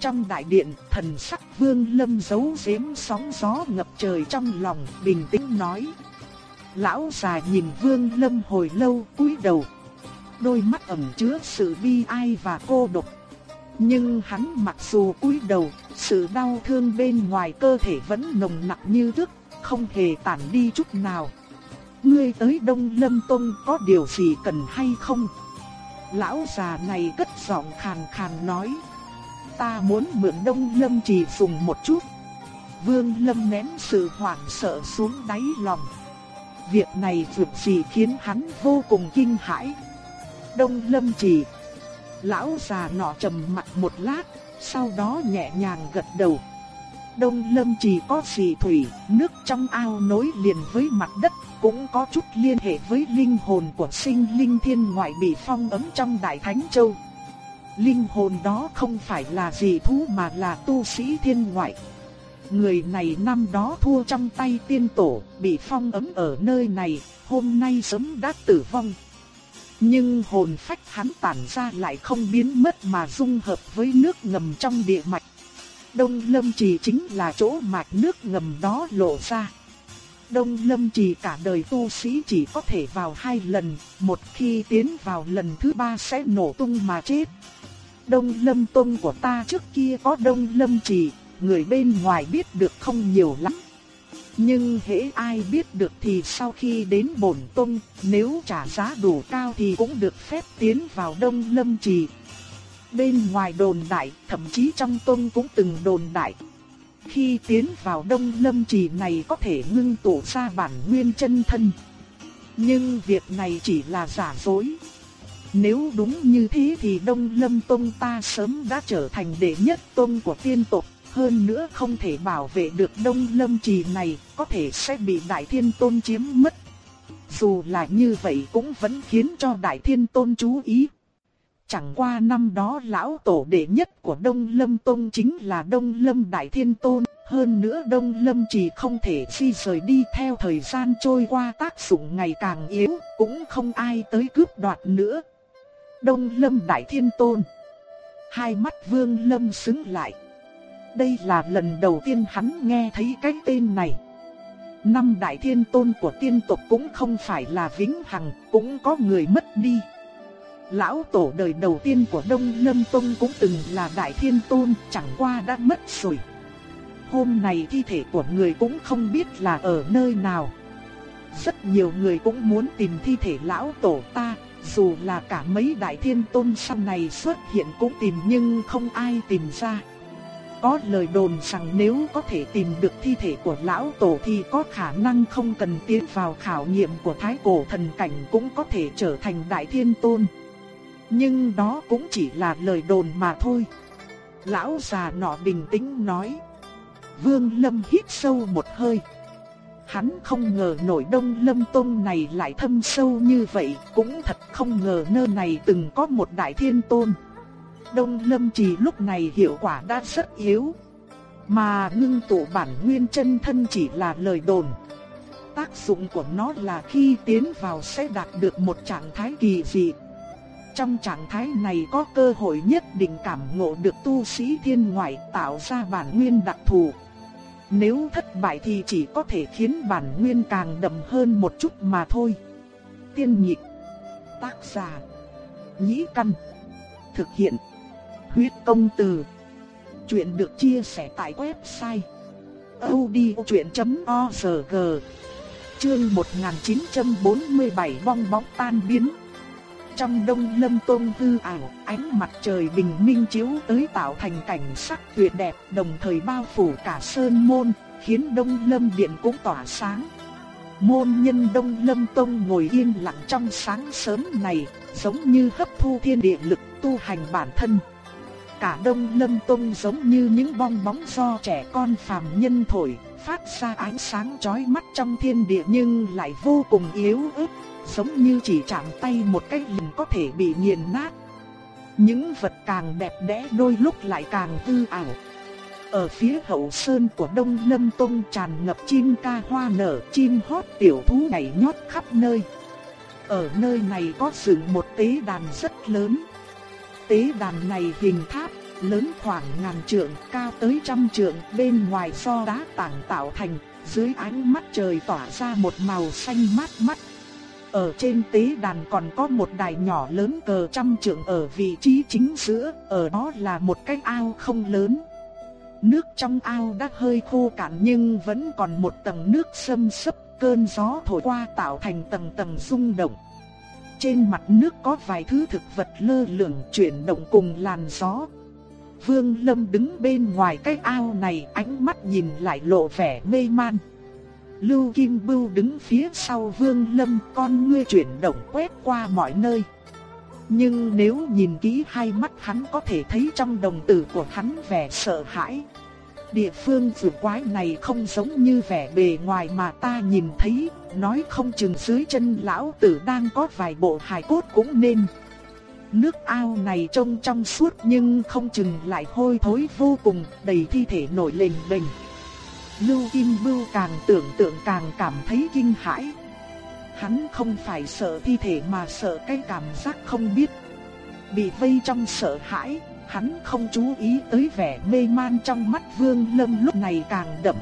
Trong đại điện, thần sắc Vương Lâm giấu giếm sóng gió ngập trời trong lòng, bình tĩnh nói. Lão già nhìn Vương Lâm hồi lâu cúi đầu. Đôi mắt ẩn chứa sự bi ai và cô độc. Nhưng hắn mặc dù cúi đầu, sự đau thương bên ngoài cơ thể vẫn nồng nặng như trước, không hề tản đi chút nào. Ngươi tới Đông Lâm Tông có điều gì cần hay không? Lão già này cất giọng khàn khàn nói. Ta muốn mượn Đông Lâm chỉ dùng một chút. Vương Lâm ném sự hoảng sợ xuống đáy lòng. Việc này việc gì khiến hắn vô cùng kinh hãi. Đông Lâm chỉ Lão già nọ trầm mặt một lát, sau đó nhẹ nhàng gật đầu. Đông Lâm chỉ có phì thủy, nước trong ao nối liền với mặt đất, cũng có chút liên hệ với linh hồn của sinh linh thiên ngoại bị phong ấm trong Đại Thánh Châu. Linh hồn đó không phải là gì thú mà là tu sĩ thiên ngoại. Người này năm đó thua trong tay tiên tổ, bị phong ấm ở nơi này, hôm nay sớm đã tử vong. Nhưng hồn phách hắn tản ra lại không biến mất mà dung hợp với nước ngầm trong địa mạch. Đông Lâm Trì chính là chỗ mạch nước ngầm đó lộ ra. Đông Lâm Trì cả đời tu sĩ chỉ có thể vào hai lần, một khi tiến vào lần thứ ba sẽ nổ tung mà chết. Đông Lâm Tông của ta trước kia có Đông Lâm Trì, người bên ngoài biết được không nhiều lắm. Nhưng hễ ai biết được thì sau khi đến bổn tông, nếu trả giá đủ cao thì cũng được phép tiến vào Đông Lâm Trì. Bên ngoài đồn đại, thậm chí trong tông cũng từng đồn đại. Khi tiến vào Đông Lâm Trì này có thể ngưng tụ ra bản nguyên chân thân. Nhưng việc này chỉ là giả dối. Nếu đúng như thế thì Đông Lâm Tông ta sớm đã trở thành đệ nhất tông của tiên tộc hơn nữa không thể bảo vệ được đông lâm trì này, có thể sẽ bị Đại Thiên Tôn chiếm mất. Dù là như vậy cũng vẫn khiến cho Đại Thiên Tôn chú ý. Chẳng qua năm đó lão tổ đệ nhất của Đông Lâm Tông chính là Đông Lâm Đại Thiên Tôn, hơn nữa Đông Lâm chỉ không thể di rời đi theo thời gian trôi qua tác dụng ngày càng yếu, cũng không ai tới cướp đoạt nữa. Đông Lâm Đại Thiên Tôn Hai mắt Vương Lâm xứng lại. Đây là lần đầu tiên hắn nghe thấy cái tên này. Năm đại thiên tôn của tiên tộc cũng không phải là vĩnh hằng, cũng có người mất đi. Lão tổ đời đầu tiên của Đông Lâm Tông cũng từng là đại thiên tôn, chẳng qua đã mất rồi. Hôm nay thi thể của người cũng không biết là ở nơi nào. Rất nhiều người cũng muốn tìm thi thể lão tổ ta, dù là cả mấy đại thiên tôn sau này xuất hiện cũng tìm nhưng không ai tìm ra. Có lời đồn rằng nếu có thể tìm được thi thể của lão tổ thì có khả năng không cần tiến vào khảo nghiệm của thái cổ thần cảnh cũng có thể trở thành đại thiên tôn. Nhưng đó cũng chỉ là lời đồn mà thôi. Lão già nọ bình tĩnh nói. Vương Lâm hít sâu một hơi. Hắn không ngờ nổi đông lâm tôn này lại thâm sâu như vậy, cũng thật không ngờ nơi này từng có một đại thiên tôn. Đông Lâm Trì lúc này hiệu quả đã rất yếu. Mà ngưng tụ bản nguyên chân thân chỉ là lời đồn. Tác dụng của nó là khi tiến vào sẽ đạt được một trạng thái kỳ dị. Trong trạng thái này có cơ hội nhất định cảm ngộ được tu sĩ thiên ngoại tạo ra bản nguyên đặc thù. Nếu thất bại thì chỉ có thể khiến bản nguyên càng đậm hơn một chút mà thôi. Tiên nhịp Tác giả, Nhĩ Căn, Thực hiện Huyết công từ. Chuyện được chia sẻ tại website audiochuyện.org Chương 1947 bong bóng tan biến Trong đông lâm tôn hư ảo, ánh mặt trời bình minh chiếu tới tạo thành cảnh sắc tuyệt đẹp đồng thời bao phủ cả sơn môn, khiến đông lâm điện cũng tỏa sáng. Môn nhân đông lâm tông ngồi yên lặng trong sáng sớm này, giống như hấp thu thiên địa lực tu hành bản thân. Cả đông lâm tông giống như những bong bóng do trẻ con phàm nhân thổi, phát ra ánh sáng chói mắt trong thiên địa nhưng lại vô cùng yếu ớt, giống như chỉ chạm tay một cái liền có thể bị nghiền nát. Những vật càng đẹp đẽ đôi lúc lại càng hư ảo. Ở phía hậu sơn của Đông Lâm Tông tràn ngập chim ca hoa nở, chim hót tiểu thú nhảy nhót khắp nơi. Ở nơi này có dựng một tế đàn rất lớn. Tế đàn này hình tháp, lớn khoảng ngàn trượng, cao tới trăm trượng, bên ngoài do đá tảng tạo thành, dưới ánh mắt trời tỏa ra một màu xanh mát mắt. Ở trên tế đàn còn có một đài nhỏ lớn cờ trăm trượng ở vị trí chính giữa, ở đó là một cái ao không lớn. Nước trong ao đã hơi khô cạn nhưng vẫn còn một tầng nước xâm sấp, cơn gió thổi qua tạo thành tầng tầng rung động. Trên mặt nước có vài thứ thực vật lơ lửng chuyển động cùng làn gió. Vương Lâm đứng bên ngoài cái ao này, ánh mắt nhìn lại lộ vẻ mê man. Lưu Kim Bưu đứng phía sau Vương Lâm, con ngươi chuyển động quét qua mọi nơi. Nhưng nếu nhìn kỹ hai mắt hắn có thể thấy trong đồng tử của hắn vẻ sợ hãi. Địa phương vừa quái này không giống như vẻ bề ngoài mà ta nhìn thấy, nói không chừng dưới chân lão tử đang có vài bộ hài cốt cũng nên. Nước ao này trông trong suốt nhưng không chừng lại hôi thối vô cùng, đầy thi thể nổi lềnh bềnh. Lưu Kim Bưu càng tưởng tượng càng cảm thấy kinh hãi. Hắn không phải sợ thi thể mà sợ cái cảm giác không biết. Bị vây trong sợ hãi, hắn không chú ý tới vẻ mê man trong mắt Vương Lâm lúc này càng đậm.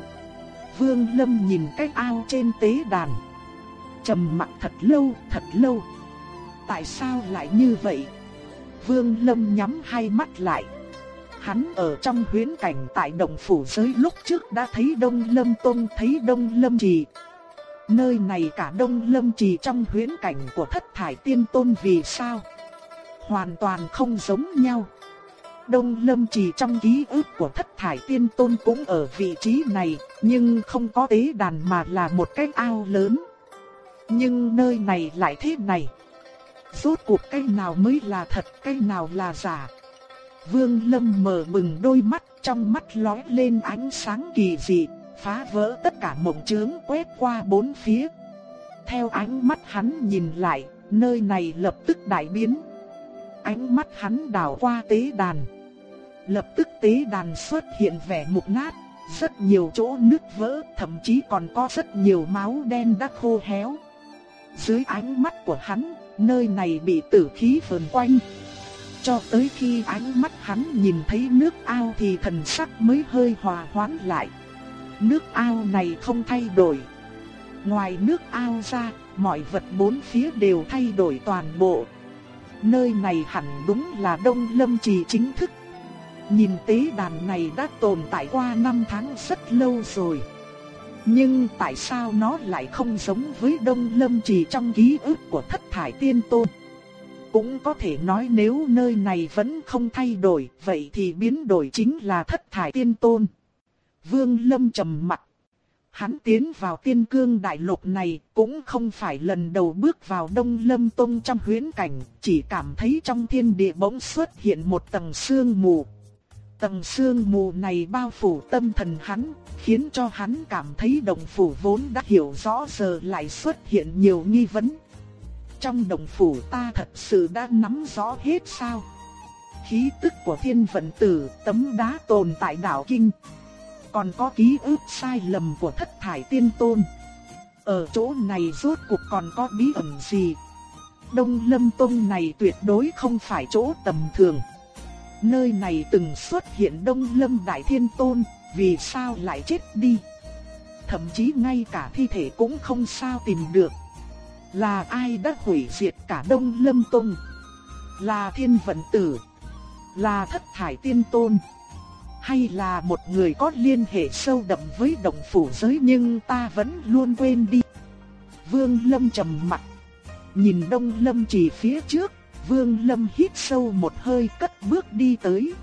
Vương Lâm nhìn cái ao trên tế đàn. trầm mặc thật lâu, thật lâu. Tại sao lại như vậy? Vương Lâm nhắm hai mắt lại. Hắn ở trong huyễn cảnh tại đồng phủ giới lúc trước đã thấy Đông Lâm Tông thấy Đông Lâm Trì. Nơi này cả Đông Lâm Trì trong huyễn cảnh của thất thải tiên tôn vì sao? Hoàn toàn không giống nhau. Đông Lâm Trì trong ký ức của thất thải tiên tôn cũng ở vị trí này, nhưng không có tế đàn mà là một cái ao lớn. Nhưng nơi này lại thế này. Rốt cuộc cái nào mới là thật, cái nào là giả. Vương Lâm mở bừng đôi mắt, trong mắt lóe lên ánh sáng kỳ dị, phá vỡ tất cả mộng chướng quét qua bốn phía. Theo ánh mắt hắn nhìn lại, nơi này lập tức đại biến. Ánh mắt hắn đảo qua tế đàn. Lập tức tế đàn xuất hiện vẻ mục nát, rất nhiều chỗ nứt vỡ, thậm chí còn có rất nhiều máu đen đã khô héo. Dưới ánh mắt của hắn, nơi này bị tử khí vờn quanh. Cho tới khi ánh mắt hắn nhìn thấy nước ao thì thần sắc mới hơi hòa hoãn lại. Nước ao này không thay đổi. Ngoài nước ao ra, mọi vật bốn phía đều thay đổi toàn bộ. Nơi này hẳn đúng là Đông Lâm Trì chính thức. Nhìn tế đàn này đã tồn tại qua năm tháng rất lâu rồi. Nhưng tại sao nó lại không giống với Đông Lâm Trì trong ký ức của thất thải tiên tôn? Cũng có thể nói nếu nơi này vẫn không thay đổi, vậy thì biến đổi chính là thất thải tiên tôn. Vương Lâm trầm mặt. Hắn tiến vào tiên cương đại lục này cũng không phải lần đầu bước vào Đông Lâm Tông trong huyễn cảnh, chỉ cảm thấy trong thiên địa bỗng xuất hiện một tầng sương mù. Tầng sương mù này bao phủ tâm thần hắn, khiến cho hắn cảm thấy đồng phủ vốn đã hiểu rõ giờ lại xuất hiện nhiều nghi vấn. Trong đồng phủ ta thật sự đã nắm rõ hết sao? Khí tức của thiên vận tử, tấm đá tồn tại đảo kinh. Còn có ký ức sai lầm của thất thải tiên tôn. Ở chỗ này rốt cuộc còn có bí ẩn gì? Đông Lâm Tông này tuyệt đối không phải chỗ tầm thường. Nơi này từng xuất hiện Đông Lâm Đại Thiên Tôn, vì sao lại chết đi? Thậm chí ngay cả thi thể cũng không sao tìm được. Là ai đã hủy diệt cả Đông Lâm Tông? Là Thiên Vận Tử? Là Thất Thải Tiên Tôn? hay là một người có liên hệ sâu đậm với động phủ giới nhưng ta vẫn luôn quên đi. Vương Lâm trầm mặt, nhìn Đông Lâm chỉ phía trước, Vương Lâm hít sâu một hơi cất bước đi tới.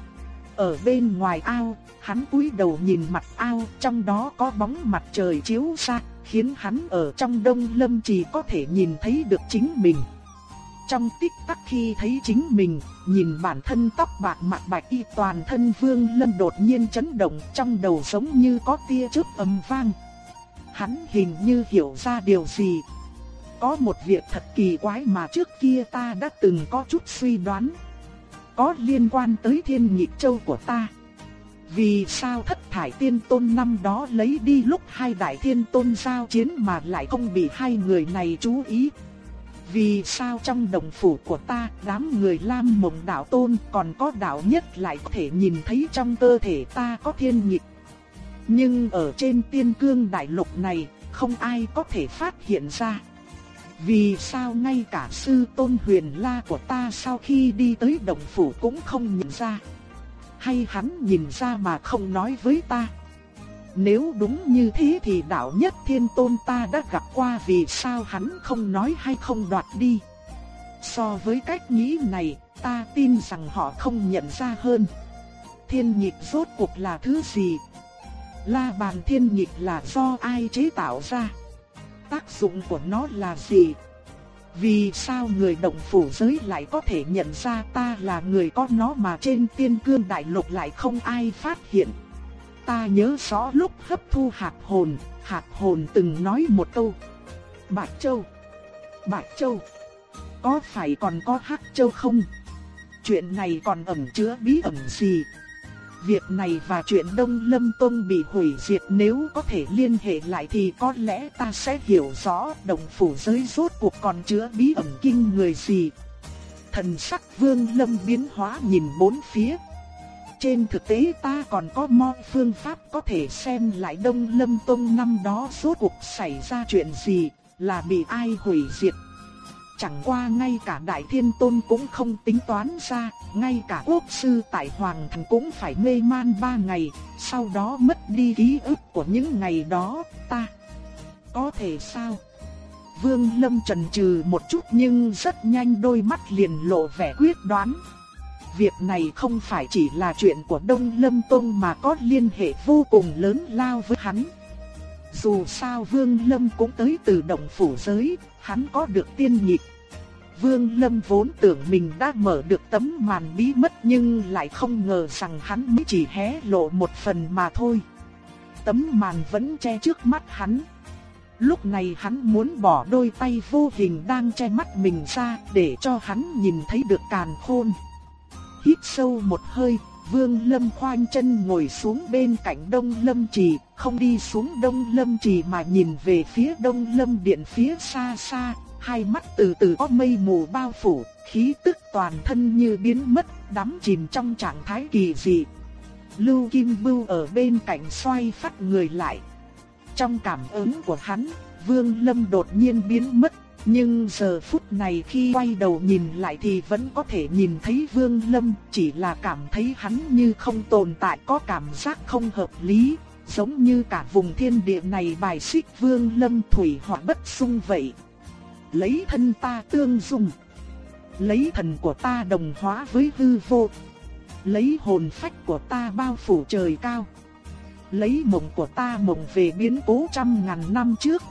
Ở bên ngoài ao, hắn cúi đầu nhìn mặt ao, trong đó có bóng mặt trời chiếu ra, khiến hắn ở trong Đông Lâm chỉ có thể nhìn thấy được chính mình. Trong tích tắc khi thấy chính mình, nhìn bản thân tóc bạc mặt bạch y toàn thân Vương Lâm đột nhiên chấn động trong đầu giống như có tia chớp âm vang. Hắn hình như hiểu ra điều gì. Có một việc thật kỳ quái mà trước kia ta đã từng có chút suy đoán. Có liên quan tới thiên nhị châu của ta. Vì sao thất thải tiên tôn năm đó lấy đi lúc hai đại thiên tôn giao chiến mà lại không bị hai người này chú ý? Vì sao trong đồng phủ của ta, đám người Lam Mộng đạo tôn còn có đạo nhất lại có thể nhìn thấy trong cơ thể ta có thiên nhịp. Nhưng ở trên tiên cương đại lục này, không ai có thể phát hiện ra. Vì sao ngay cả sư tôn huyền la của ta sau khi đi tới đồng phủ cũng không nhìn ra? Hay hắn nhìn ra mà không nói với ta? Nếu đúng như thế thì đạo nhất thiên tôn ta đã gặp qua vì sao hắn không nói hay không đoạt đi. So với cách nghĩ này, ta tin rằng họ không nhận ra hơn. Thiên nhịp rốt cuộc là thứ gì? La bàn thiên nhịp là do ai chế tạo ra? Tác dụng của nó là gì? Vì sao người động phủ giới lại có thể nhận ra ta là người có nó mà trên tiên cương đại lục lại không ai phát hiện? Ta nhớ rõ lúc hấp thu hạt hồn, hạt hồn từng nói một câu. Bạch Châu, Bạch Châu, có phải còn có Hắc Châu không? Chuyện này còn ẩn chứa bí ẩn gì? Việc này và chuyện Đông Lâm Tông bị hủy diệt nếu có thể liên hệ lại thì có lẽ ta sẽ hiểu rõ đồng phủ giới rốt cuộc còn chứa bí ẩn kinh người gì. Thần sắc Vương Lâm biến hóa nhìn bốn phía, trên thực tế ta còn có mọi phương pháp có thể xem lại Đông Lâm Tông năm đó rốt cuộc xảy ra chuyện gì, là bị ai hủy diệt. Chẳng qua ngay cả Đại Thiên Tôn cũng không tính toán ra, ngay cả quốc sư tại Hoàng Thành cũng phải mê man ba ngày, sau đó mất đi ký ức của những ngày đó, ta. Có thể sao? Vương Lâm trần trừ một chút nhưng rất nhanh đôi mắt liền lộ vẻ quyết đoán. Việc này không phải chỉ là chuyện của Đông Lâm Tông mà có liên hệ vô cùng lớn lao với hắn. Dù sao Vương Lâm cũng tới từ động phủ giới, hắn có được tiên nhịp. Vương Lâm vốn tưởng mình đã mở được tấm màn bí mật nhưng lại không ngờ rằng hắn mới chỉ hé lộ một phần mà thôi. Tấm màn vẫn che trước mắt hắn. Lúc này hắn muốn bỏ đôi tay vô hình đang che mắt mình ra để cho hắn nhìn thấy được càn khôn. Hít sâu một hơi, Vương Lâm khoanh chân ngồi xuống bên cạnh Đông Lâm Trì, không đi xuống Đông Lâm Trì mà nhìn về phía Đông Lâm Điện phía xa xa, hai mắt từ từ có mây mù bao phủ, khí tức toàn thân như biến mất, đắm chìm trong trạng thái kỳ dị. Lưu Kim Bưu ở bên cạnh xoay phát người lại. Trong cảm ứng của hắn, Vương Lâm đột nhiên biến mất nhưng giờ phút này khi quay đầu nhìn lại thì vẫn có thể nhìn thấy Vương Lâm, chỉ là cảm thấy hắn như không tồn tại có cảm giác không hợp lý, giống như cả vùng thiên địa này bài xích Vương Lâm thủy hỏa bất xung vậy. Lấy thân ta tương dung, lấy thần của ta đồng hóa với hư vô, lấy hồn phách của ta bao phủ trời cao, lấy mộng của ta mộng về biến cố trăm ngàn năm trước.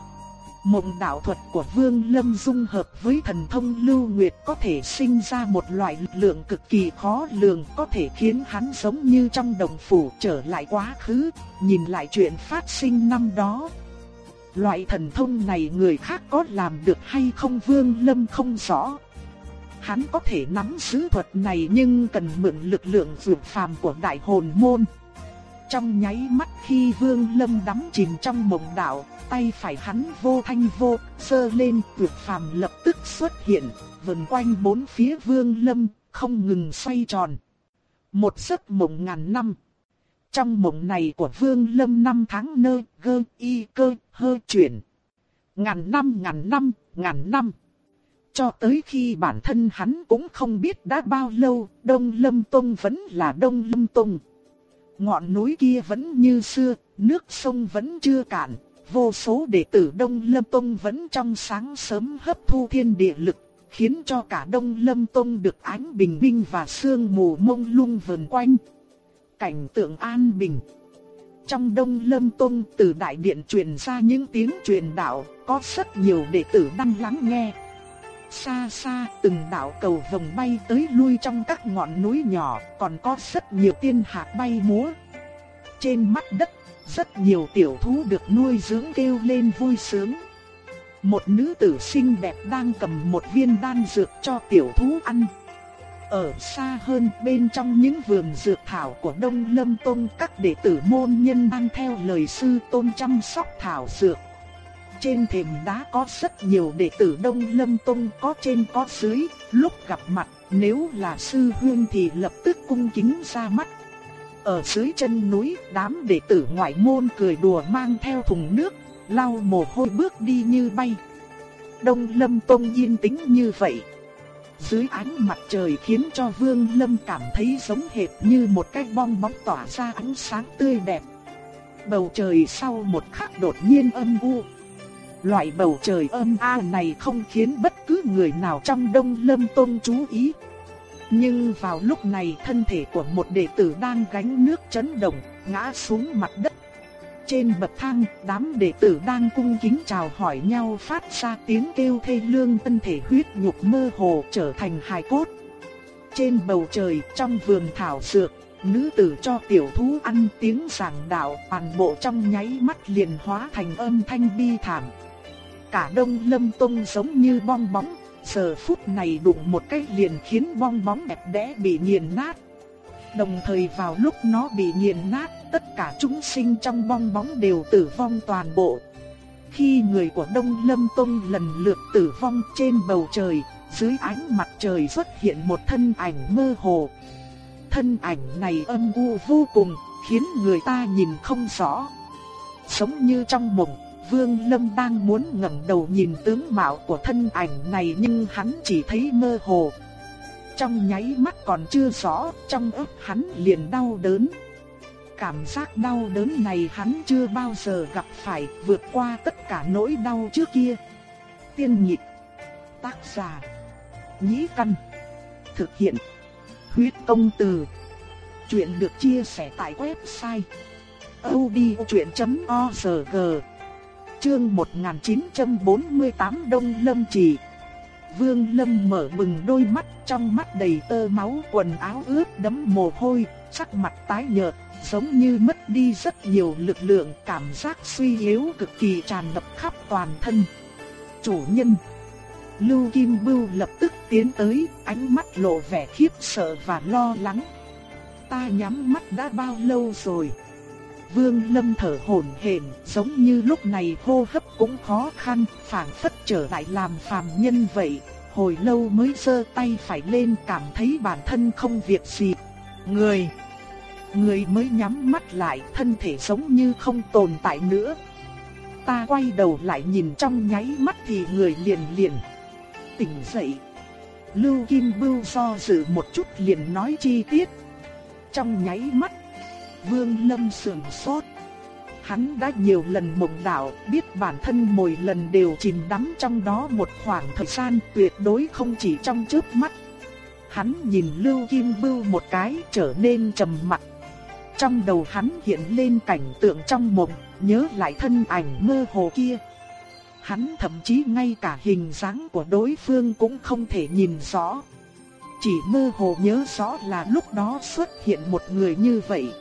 Mộng đạo thuật của Vương Lâm dung hợp với thần thông Lưu Nguyệt có thể sinh ra một loại lực lượng cực kỳ khó lường, có thể khiến hắn giống như trong đồng phủ trở lại quá khứ, nhìn lại chuyện phát sinh năm đó. Loại thần thông này người khác có làm được hay không Vương Lâm không rõ. Hắn có thể nắm giữ thuật này nhưng cần mượn lực lượng dược phàm của đại hồn môn. Trong nháy mắt khi Vương Lâm đắm chìm trong mộng đạo, tay phải hắn vô thanh vô, sơ lên, tuyệt phàm lập tức xuất hiện, vần quanh bốn phía Vương Lâm, không ngừng xoay tròn. Một giấc mộng ngàn năm. Trong mộng này của Vương Lâm năm tháng nơ, gơ, y, cơ, hơ chuyển. Ngàn năm ngàn năm, ngàn năm. Cho tới khi bản thân hắn cũng không biết đã bao lâu, Đông Lâm Tông vẫn là Đông Lâm Tông. Ngọn núi kia vẫn như xưa, nước sông vẫn chưa cạn, vô số đệ tử Đông Lâm Tông vẫn trong sáng sớm hấp thu thiên địa lực, khiến cho cả Đông Lâm Tông được ánh bình minh và sương mù mông lung vần quanh. Cảnh tượng an bình. Trong Đông Lâm Tông từ đại điện truyền ra những tiếng truyền đạo, có rất nhiều đệ tử đang lắng nghe. Xa xa từng đạo cầu vồng bay tới lui trong các ngọn núi nhỏ, còn có rất nhiều tiên hạc bay múa. Trên mắt đất, rất nhiều tiểu thú được nuôi dưỡng kêu lên vui sướng. Một nữ tử xinh đẹp đang cầm một viên đan dược cho tiểu thú ăn. Ở xa hơn bên trong những vườn dược thảo của Đông Lâm Tông các đệ tử môn nhân đang theo lời sư tôn chăm sóc thảo dược. Trên thềm đá có rất nhiều đệ tử Đông Lâm Tông có trên có dưới, lúc gặp mặt nếu là sư huynh thì lập tức cung kính ra mắt. Ở dưới chân núi, đám đệ tử ngoại môn cười đùa mang theo thùng nước, lau mồ hôi bước đi như bay. Đông Lâm Tông yên tĩnh như vậy. Dưới ánh mặt trời khiến cho Vương Lâm cảm thấy giống hệt như một cái bong bóng tỏa ra ánh sáng tươi đẹp. Bầu trời sau một khắc đột nhiên âm u. Loại bầu trời âm a này không khiến bất cứ người nào trong Đông Lâm Tông chú ý. Nhưng vào lúc này thân thể của một đệ tử đang gánh nước chấn động, ngã xuống mặt đất. Trên bậc thang, đám đệ tử đang cung kính chào hỏi nhau phát ra tiếng kêu thê lương thân thể huyết nhục mơ hồ trở thành hài cốt. Trên bầu trời, trong vườn thảo dược, nữ tử cho tiểu thú ăn tiếng giảng đạo, toàn bộ trong nháy mắt liền hóa thành âm thanh bi thảm. Cả đông lâm tông giống như bong bóng, giờ phút này đụng một cái liền khiến bong bóng đẹp đẽ bị nghiền nát. Đồng thời vào lúc nó bị nghiền nát, tất cả chúng sinh trong bong bóng đều tử vong toàn bộ. Khi người của Đông Lâm Tông lần lượt tử vong trên bầu trời, dưới ánh mặt trời xuất hiện một thân ảnh mơ hồ. Thân ảnh này âm u vô cùng, khiến người ta nhìn không rõ. sống như trong mộng, Vương Lâm đang muốn ngẩng đầu nhìn tướng mạo của thân ảnh này nhưng hắn chỉ thấy mơ hồ. Trong nháy mắt còn chưa rõ, trong ức hắn liền đau đớn. Cảm giác đau đớn này hắn chưa bao giờ gặp phải, vượt qua tất cả nỗi đau trước kia. Tiên nhịp, tác giả, nhĩ căn, thực hiện, huyết công từ. Chuyện được chia sẻ tại website odchuyện.org Chương 1948 Đông Lâm Trì Vương Lâm mở bừng đôi mắt, trong mắt đầy tơ máu, quần áo ướt đẫm mồ hôi, sắc mặt tái nhợt, giống như mất đi rất nhiều lực lượng, cảm giác suy yếu cực kỳ tràn ngập khắp toàn thân. Chủ nhân Lưu Kim Bưu lập tức tiến tới, ánh mắt lộ vẻ khiếp sợ và lo lắng. Ta nhắm mắt đã bao lâu rồi? Vương Lâm thở hổn hển, giống như lúc này hô hấp cũng khó khăn, phảng phất trở lại làm phàm nhân vậy. Hồi lâu mới giơ tay phải lên cảm thấy bản thân không việc gì. Người Người mới nhắm mắt lại, thân thể giống như không tồn tại nữa. Ta quay đầu lại nhìn trong nháy mắt thì người liền liền tỉnh dậy. Lưu Kim Bưu do dự một chút liền nói chi tiết. Trong nháy mắt Vương Lâm sườn sốt. Hắn đã nhiều lần mộng đạo, biết bản thân mỗi lần đều chìm đắm trong đó một khoảng thời gian tuyệt đối không chỉ trong chớp mắt. Hắn nhìn Lưu Kim Bưu một cái trở nên trầm mặc. Trong đầu hắn hiện lên cảnh tượng trong mộng, nhớ lại thân ảnh mơ hồ kia. Hắn thậm chí ngay cả hình dáng của đối phương cũng không thể nhìn rõ. Chỉ mơ hồ nhớ rõ là lúc đó xuất hiện một người như vậy.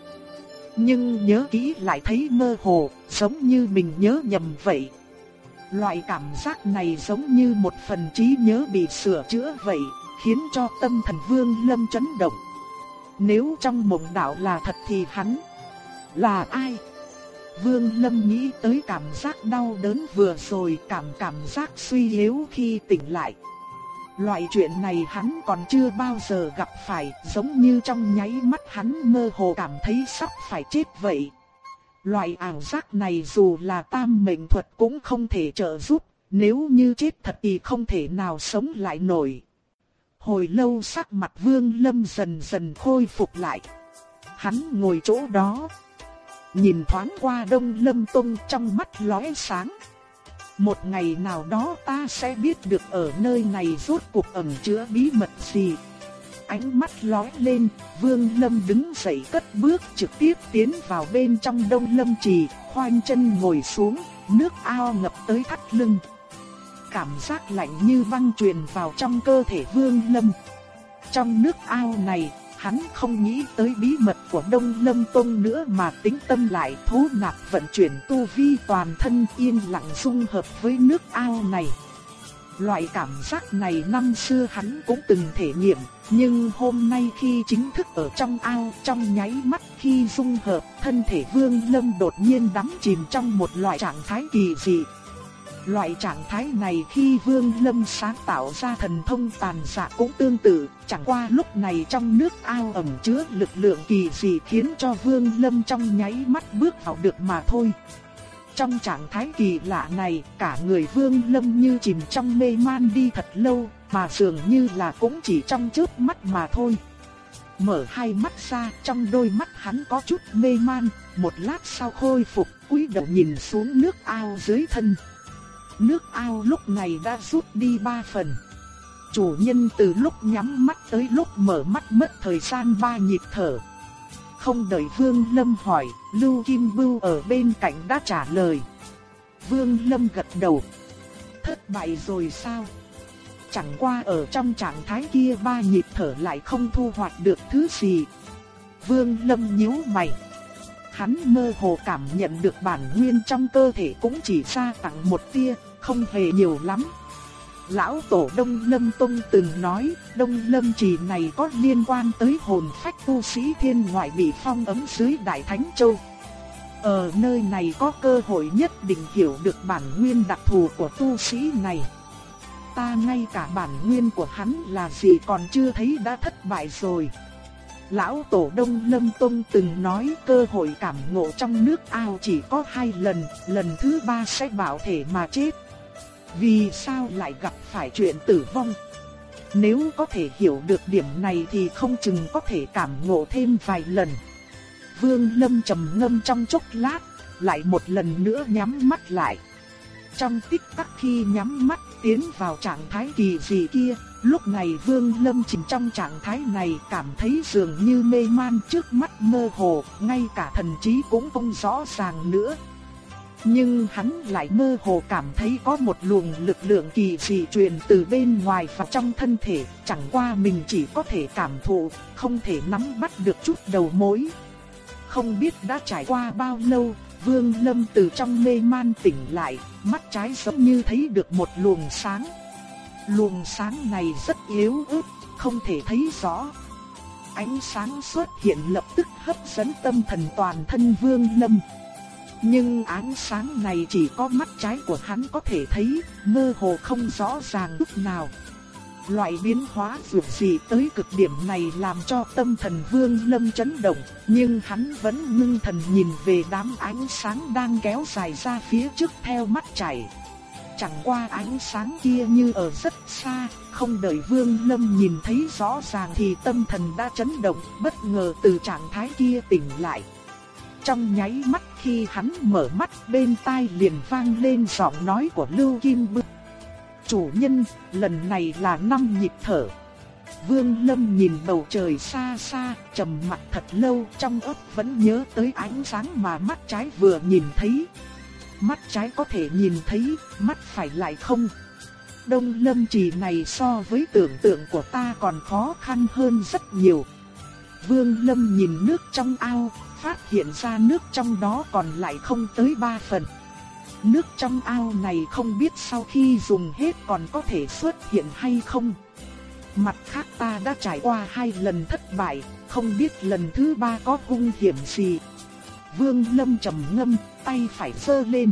Nhưng nhớ kỹ lại thấy mơ hồ, giống như mình nhớ nhầm vậy. Loại cảm giác này giống như một phần trí nhớ bị sửa chữa vậy, khiến cho tâm thần vương lâm chấn động. Nếu trong mộng đạo là thật thì hắn là ai? Vương Lâm nghĩ tới cảm giác đau đớn vừa rồi, cảm cảm giác suy yếu khi tỉnh lại. Loại chuyện này hắn còn chưa bao giờ gặp phải, giống như trong nháy mắt hắn mơ hồ cảm thấy sắp phải chết vậy. Loại ảo giác này dù là tam mệnh thuật cũng không thể trợ giúp, nếu như chết thật thì không thể nào sống lại nổi. Hồi lâu sắc mặt vương lâm dần dần khôi phục lại. hắn ngồi chỗ đó. Nhìn thoáng qua Đông Lâm Tông trong mắt lóe sáng. Một ngày nào đó ta sẽ biết được ở nơi này rốt cuộc ẩn chứa bí mật gì. Ánh mắt lóe lên, Vương Lâm đứng dậy cất bước trực tiếp tiến vào bên trong Đông Lâm Trì, khoanh chân ngồi xuống, nước ao ngập tới thắt lưng. Cảm giác lạnh như băng truyền vào trong cơ thể Vương Lâm. Trong nước ao này, hắn không nghĩ tới bí mật của Đông Lâm Tông nữa mà tính tâm lại thú nạp vận chuyển tu vi toàn thân yên lặng dung hợp với nước ao này. Loại cảm giác này năm xưa hắn cũng từng thể nghiệm, nhưng hôm nay khi chính thức ở trong ao, trong nháy mắt khi dung hợp, thân thể Vương Lâm đột nhiên đắm chìm trong một loại trạng thái kỳ dị. Loại trạng thái này khi Vương Lâm sáng tạo ra thần thông tàn dạ cũng tương tự, chẳng qua lúc này trong nước ao ẩm chứa lực lượng kỳ dị khiến cho Vương Lâm trong nháy mắt bước vào được mà thôi. Trong trạng thái kỳ lạ này, cả người Vương Lâm như chìm trong mê man đi thật lâu, mà dường như là cũng chỉ trong chớp mắt mà thôi. Mở hai mắt ra, trong đôi mắt hắn có chút mê man, một lát sau khôi phục, cúi đầu nhìn xuống nước ao dưới thân. Nước ao lúc này đã rút đi ba phần. Chủ nhân từ lúc nhắm mắt tới lúc mở mắt mất thời gian ba nhịp thở. Không đợi Vương Lâm hỏi, Lưu Kim Bưu ở bên cạnh đã trả lời. Vương Lâm gật đầu. Thất bại rồi sao? Chẳng qua ở trong trạng thái kia ba nhịp thở lại không thu hoạch được thứ gì. Vương Lâm nhíu mày. Hắn mơ hồ cảm nhận được bản nguyên trong cơ thể cũng chỉ ra tặng một tia, không hề nhiều lắm. Lão Tổ Đông Lâm Tông từng nói, Đông Lâm Trì này có liên quan tới hồn phách tu sĩ thiên ngoại bị phong ấm dưới Đại Thánh Châu. Ở nơi này có cơ hội nhất định hiểu được bản nguyên đặc thù của tu sĩ này. Ta ngay cả bản nguyên của hắn là gì còn chưa thấy đã thất bại rồi. Lão Tổ Đông Lâm Tông từng nói cơ hội cảm ngộ trong nước ao chỉ có hai lần, lần thứ ba sẽ bảo thể mà chết. Vì sao lại gặp phải chuyện tử vong? Nếu có thể hiểu được điểm này thì không chừng có thể cảm ngộ thêm vài lần. Vương Lâm trầm ngâm trong chốc lát, lại một lần nữa nhắm mắt lại. Trong tích tắc khi nhắm mắt tiến vào trạng thái kỳ dị kia, lúc này Vương Lâm chìm trong trạng thái này cảm thấy dường như mê man trước mắt mơ hồ, ngay cả thần trí cũng không rõ ràng nữa. Nhưng hắn lại mơ hồ cảm thấy có một luồng lực lượng kỳ dị truyền từ bên ngoài vào trong thân thể, chẳng qua mình chỉ có thể cảm thụ, không thể nắm bắt được chút đầu mối. Không biết đã trải qua bao lâu, Vương Lâm từ trong mê man tỉnh lại, mắt trái giống như thấy được một luồng sáng. Luồng sáng này rất yếu ớt, không thể thấy rõ. Ánh sáng xuất hiện lập tức hấp dẫn tâm thần toàn thân Vương Lâm. Nhưng ánh sáng này chỉ có mắt trái của hắn có thể thấy, mơ hồ không rõ ràng lúc nào. Loại biến hóa vượt gì tới cực điểm này làm cho tâm thần Vương Lâm chấn động, nhưng hắn vẫn ngưng thần nhìn về đám ánh sáng đang kéo dài ra phía trước theo mắt chảy. Chẳng qua ánh sáng kia như ở rất xa, không đợi Vương Lâm nhìn thấy rõ ràng thì tâm thần đã chấn động, bất ngờ từ trạng thái kia tỉnh lại. Trong nháy mắt khi hắn mở mắt bên tai liền vang lên giọng nói của Lưu Kim Bư. Chủ nhân, lần này là năm nhịp thở. Vương Lâm nhìn bầu trời xa xa, trầm mặt thật lâu, trong óc vẫn nhớ tới ánh sáng mà mắt trái vừa nhìn thấy. Mắt trái có thể nhìn thấy, mắt phải lại không. Đông Lâm trì này so với tưởng tượng của ta còn khó khăn hơn rất nhiều. Vương Lâm nhìn nước trong ao, phát hiện ra nước trong đó còn lại không tới 3 phần. Nước trong ao này không biết sau khi dùng hết còn có thể xuất hiện hay không. Mặt khác ta đã trải qua hai lần thất bại, không biết lần thứ ba có hung hiểm gì. Vương Lâm trầm ngâm, tay phải giơ lên.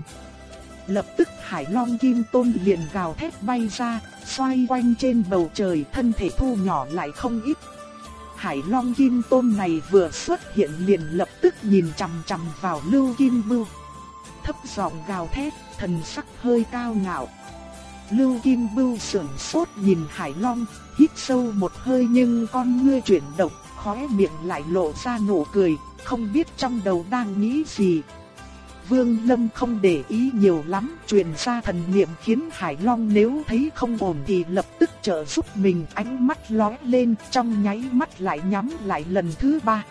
Lập tức Hải Long Kim Tôn liền gào thét bay ra, xoay quanh trên bầu trời thân thể thu nhỏ lại không ít Hải Long Kim Tôn này vừa xuất hiện liền lập tức nhìn chằm chằm vào Lưu Kim Bưu. Thấp giọng gào thét, thần sắc hơi cao ngạo. Lưu Kim Bưu sững sốt nhìn Hải Long, hít sâu một hơi nhưng con ngươi chuyển động, khóe miệng lại lộ ra nụ cười, không biết trong đầu đang nghĩ gì. Vương Lâm không để ý nhiều lắm, truyền ra thần niệm khiến Hải Long nếu thấy không ổn thì lập tức trợ giúp mình ánh mắt lóe lên trong nháy mắt lại nhắm lại lần thứ ba.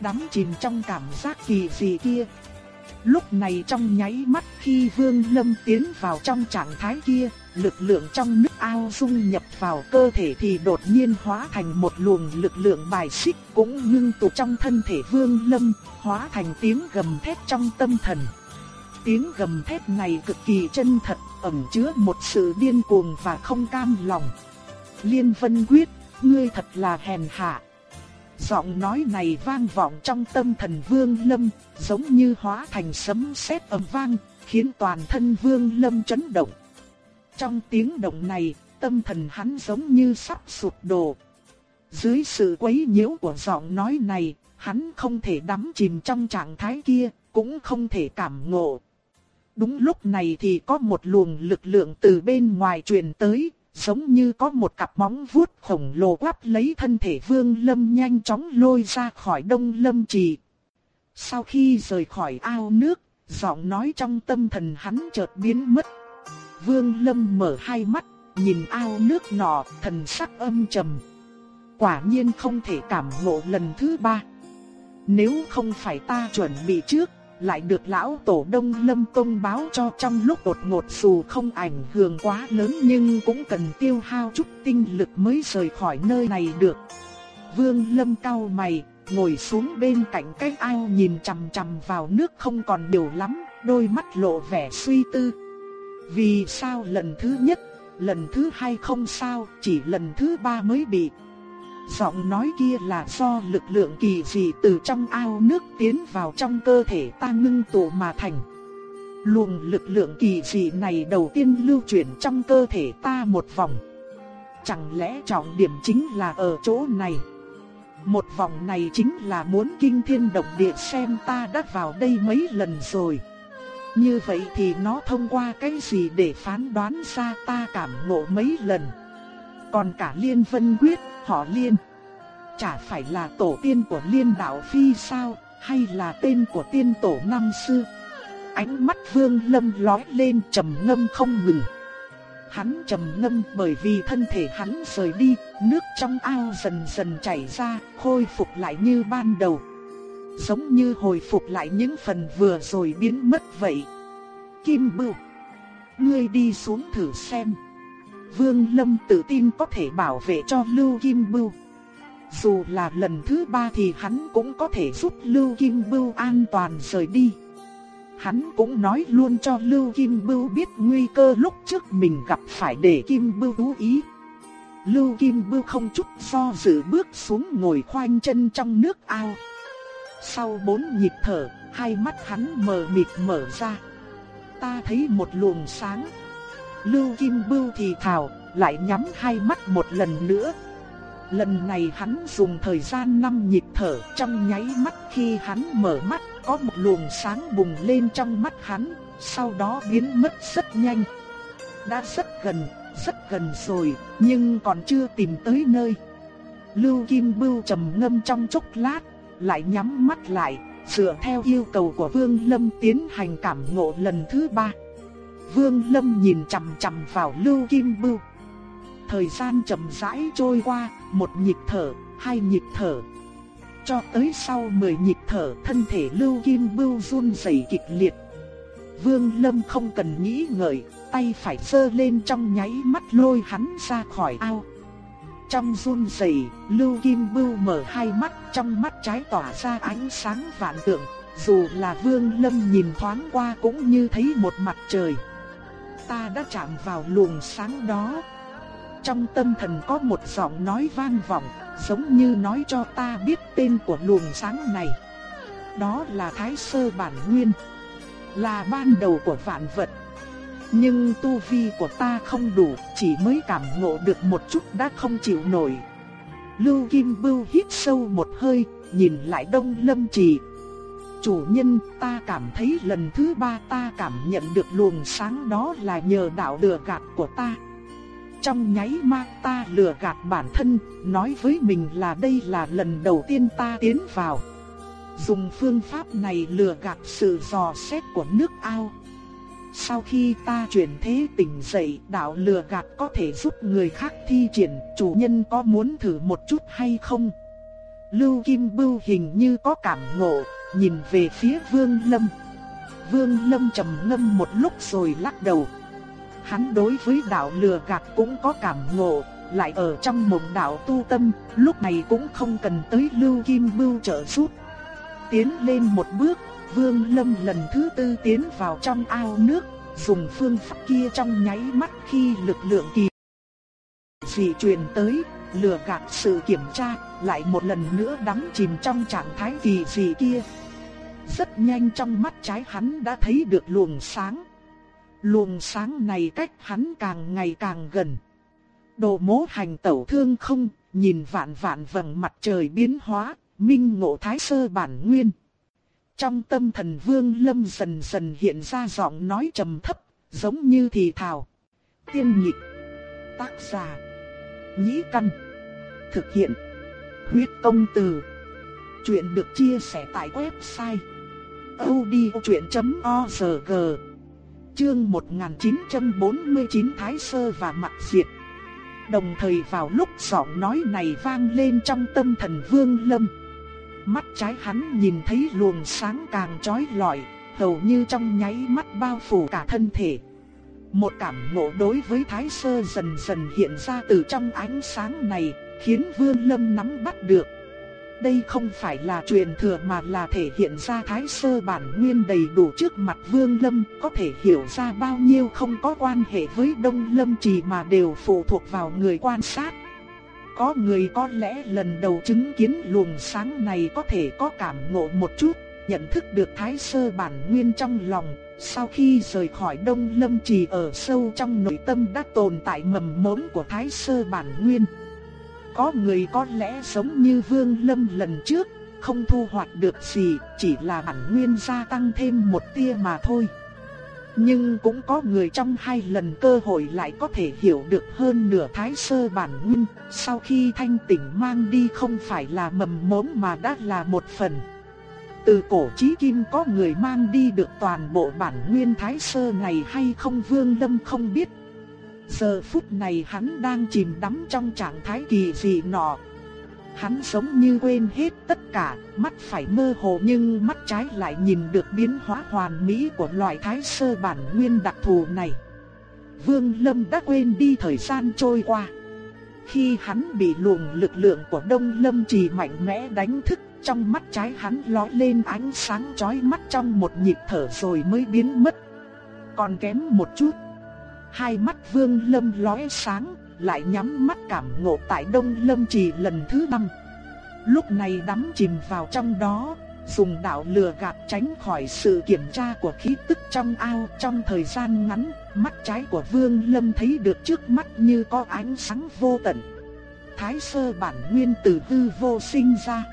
Đắm chìm trong cảm giác kỳ dị kia. Lúc này trong nháy mắt khi Vương Lâm tiến vào trong trạng thái kia, lực lượng trong nước ao dung nhập vào cơ thể thì đột nhiên hóa thành một luồng lực lượng bài xích cũng ngưng tụ trong thân thể Vương Lâm, hóa thành tiếng gầm thét trong tâm thần. Tiếng gầm thét này cực kỳ chân thật, ẩn chứa một sự điên cuồng và không cam lòng. Liên Vân Quyết, ngươi thật là hèn hạ. Giọng nói này vang vọng trong tâm thần Vương Lâm, giống như hóa thành sấm sét ầm vang, khiến toàn thân Vương Lâm chấn động. Trong tiếng động này, tâm thần hắn giống như sắp sụp đổ. Dưới sự quấy nhiễu của giọng nói này, hắn không thể đắm chìm trong trạng thái kia, cũng không thể cảm ngộ. Đúng lúc này thì có một luồng lực lượng từ bên ngoài truyền tới, giống như có một cặp móng vuốt khổng lồ quắp lấy thân thể Vương Lâm nhanh chóng lôi ra khỏi Đông Lâm Trì. Sau khi rời khỏi ao nước, giọng nói trong tâm thần hắn chợt biến mất. Vương Lâm mở hai mắt, nhìn ao nước nọ, thần sắc âm trầm. Quả nhiên không thể cảm ngộ lần thứ ba. Nếu không phải ta chuẩn bị trước, lại được lão tổ Đông Lâm công báo cho trong lúc đột ngột dù không ảnh hưởng quá lớn nhưng cũng cần tiêu hao chút tinh lực mới rời khỏi nơi này được. Vương Lâm cau mày, ngồi xuống bên cạnh cái ao nhìn chằm chằm vào nước không còn nhiều lắm, đôi mắt lộ vẻ suy tư. Vì sao lần thứ nhất, lần thứ hai không sao, chỉ lần thứ ba mới bị Giọng nói kia là do lực lượng kỳ dị từ trong ao nước tiến vào trong cơ thể ta ngưng tụ mà thành. Luồng lực lượng kỳ dị này đầu tiên lưu chuyển trong cơ thể ta một vòng. Chẳng lẽ trọng điểm chính là ở chỗ này? Một vòng này chính là muốn kinh thiên động địa xem ta đã vào đây mấy lần rồi. Như vậy thì nó thông qua cái gì để phán đoán ra ta cảm ngộ mấy lần? Còn cả liên vân quyết họ liên. Chả phải là tổ tiên của liên đạo phi sao, hay là tên của tiên tổ năm xưa. Ánh mắt vương lâm lói lên trầm ngâm không ngừng. Hắn trầm ngâm bởi vì thân thể hắn rời đi, nước trong ao dần dần chảy ra, khôi phục lại như ban đầu. Giống như hồi phục lại những phần vừa rồi biến mất vậy. Kim Bưu, ngươi đi xuống thử xem. Vương Lâm tự tin có thể bảo vệ cho Lưu Kim Bưu. Dù là lần thứ ba thì hắn cũng có thể giúp Lưu Kim Bưu an toàn rời đi. Hắn cũng nói luôn cho Lưu Kim Bưu biết nguy cơ lúc trước mình gặp phải để Kim Bưu chú ý. Lưu Kim Bưu không chút do dự bước xuống ngồi khoanh chân trong nước ao. Sau bốn nhịp thở, hai mắt hắn mờ mịt mở ra. Ta thấy một luồng sáng, Lưu Kim Bưu thì thào, lại nhắm hai mắt một lần nữa. Lần này hắn dùng thời gian năm nhịp thở trong nháy mắt khi hắn mở mắt có một luồng sáng bùng lên trong mắt hắn, sau đó biến mất rất nhanh. Đã rất gần, rất gần rồi, nhưng còn chưa tìm tới nơi. Lưu Kim Bưu trầm ngâm trong chốc lát, lại nhắm mắt lại, dựa theo yêu cầu của Vương Lâm tiến hành cảm ngộ lần thứ ba. Vương Lâm nhìn chằm chằm vào Lưu Kim Bưu. Thời gian chậm rãi trôi qua, một nhịp thở, hai nhịp thở. Cho tới sau 10 nhịp thở, thân thể Lưu Kim Bưu run rẩy kịch liệt. Vương Lâm không cần nghĩ ngợi, tay phải sơ lên trong nháy mắt lôi hắn ra khỏi ao. Trong run rẩy, Lưu Kim Bưu mở hai mắt, trong mắt trái tỏa ra ánh sáng vạn tượng, dù là Vương Lâm nhìn thoáng qua cũng như thấy một mặt trời ta đã chạm vào luồng sáng đó. Trong tâm thần có một giọng nói vang vọng, giống như nói cho ta biết tên của luồng sáng này. Đó là Thái Sơ Bản Nguyên, là ban đầu của vạn vật. Nhưng tu vi của ta không đủ, chỉ mới cảm ngộ được một chút đã không chịu nổi. Lưu Kim Bưu hít sâu một hơi, nhìn lại Đông Lâm Trì, Chủ nhân ta cảm thấy lần thứ ba ta cảm nhận được luồng sáng đó là nhờ đạo lừa gạt của ta. trong nháy mắt ta lừa gạt bản thân, nói với mình là đây là lần đầu tiên ta tiến vào. Dùng phương pháp này lừa gạt sự dò xét của nước ao. Sau khi ta chuyển thế tỉnh dậy, đạo lừa gạt có thể giúp người khác thi triển, chủ nhân có muốn thử một chút hay không? Lưu Kim Bưu hình như có cảm ngộ, nhìn về phía Vương Lâm. Vương Lâm trầm ngâm một lúc rồi lắc đầu. Hắn đối với đạo lừa gạt cũng có cảm ngộ, lại ở trong mộng đạo tu tâm, lúc này cũng không cần tới Lưu Kim Bưu trợ giúp. Tiến lên một bước, Vương Lâm lần thứ tư tiến vào trong ao nước, dùng phương pháp kia trong nháy mắt khi lực lượng kỳ dị truyền tới, lừa gạt sự kiểm tra, lại một lần nữa đắm chìm trong trạng thái kỳ dị kia. Rất nhanh trong mắt trái hắn đã thấy được luồng sáng. Luồng sáng này cách hắn càng ngày càng gần. Đồ mố hành tẩu thương không, nhìn vạn vạn vầng mặt trời biến hóa, minh ngộ thái sơ bản nguyên. Trong tâm thần vương lâm dần dần hiện ra giọng nói trầm thấp, giống như thì thào. Tiên nhịp, tác giả, nhĩ căn, thực hiện, huyết công từ. Chuyện được chia sẻ tại website odchuyện.org Chương 1949 Thái Sơ và Mặt Diệt Đồng thời vào lúc giọng nói này vang lên trong tâm thần Vương Lâm Mắt trái hắn nhìn thấy luồng sáng càng chói lọi, hầu như trong nháy mắt bao phủ cả thân thể. Một cảm ngộ đối với Thái Sơ dần dần hiện ra từ trong ánh sáng này, khiến Vương Lâm nắm bắt được. Đây không phải là truyền thừa mà là thể hiện ra Thái Sơ bản nguyên đầy đủ trước mặt Vương Lâm, có thể hiểu ra bao nhiêu không có quan hệ với Đông Lâm Trì mà đều phụ thuộc vào người quan sát. Có người có lẽ lần đầu chứng kiến luồng sáng này có thể có cảm ngộ một chút, nhận thức được thái sơ bản nguyên trong lòng. Sau khi rời khỏi Đông Lâm Trì ở sâu trong nội tâm đã tồn tại mầm mống của thái sơ bản nguyên. Có người có lẽ giống như Vương Lâm lần trước, không thu hoạch được gì, chỉ là bản nguyên gia tăng thêm một tia mà thôi. Nhưng cũng có người trong hai lần cơ hội lại có thể hiểu được hơn nửa thái sơ bản nguyên, sau khi thanh tỉnh mang đi không phải là mầm mống mà đã là một phần. Từ cổ chí kim có người mang đi được toàn bộ bản nguyên thái sơ này hay không vương lâm không biết. Giờ phút này hắn đang chìm đắm trong trạng thái kỳ dị nọ, Hắn giống như quên hết tất cả, mắt phải mơ hồ nhưng mắt trái lại nhìn được biến hóa hoàn mỹ của loại thái sơ bản nguyên đặc thù này. Vương Lâm đã quên đi thời gian trôi qua. Khi hắn bị luồng lực lượng của Đông Lâm trì mạnh mẽ đánh thức, trong mắt trái hắn lóe lên ánh sáng chói mắt trong một nhịp thở rồi mới biến mất. Còn kém một chút. Hai mắt Vương Lâm lóe sáng, lại nhắm mắt cảm ngộ tại Đông Lâm Trì lần thứ năm. Lúc này đắm chìm vào trong đó, dùng đạo lừa gạt tránh khỏi sự kiểm tra của khí tức trong ao trong thời gian ngắn, mắt trái của Vương Lâm thấy được trước mắt như có ánh sáng vô tận. Thái sơ bản nguyên từ hư vô sinh ra.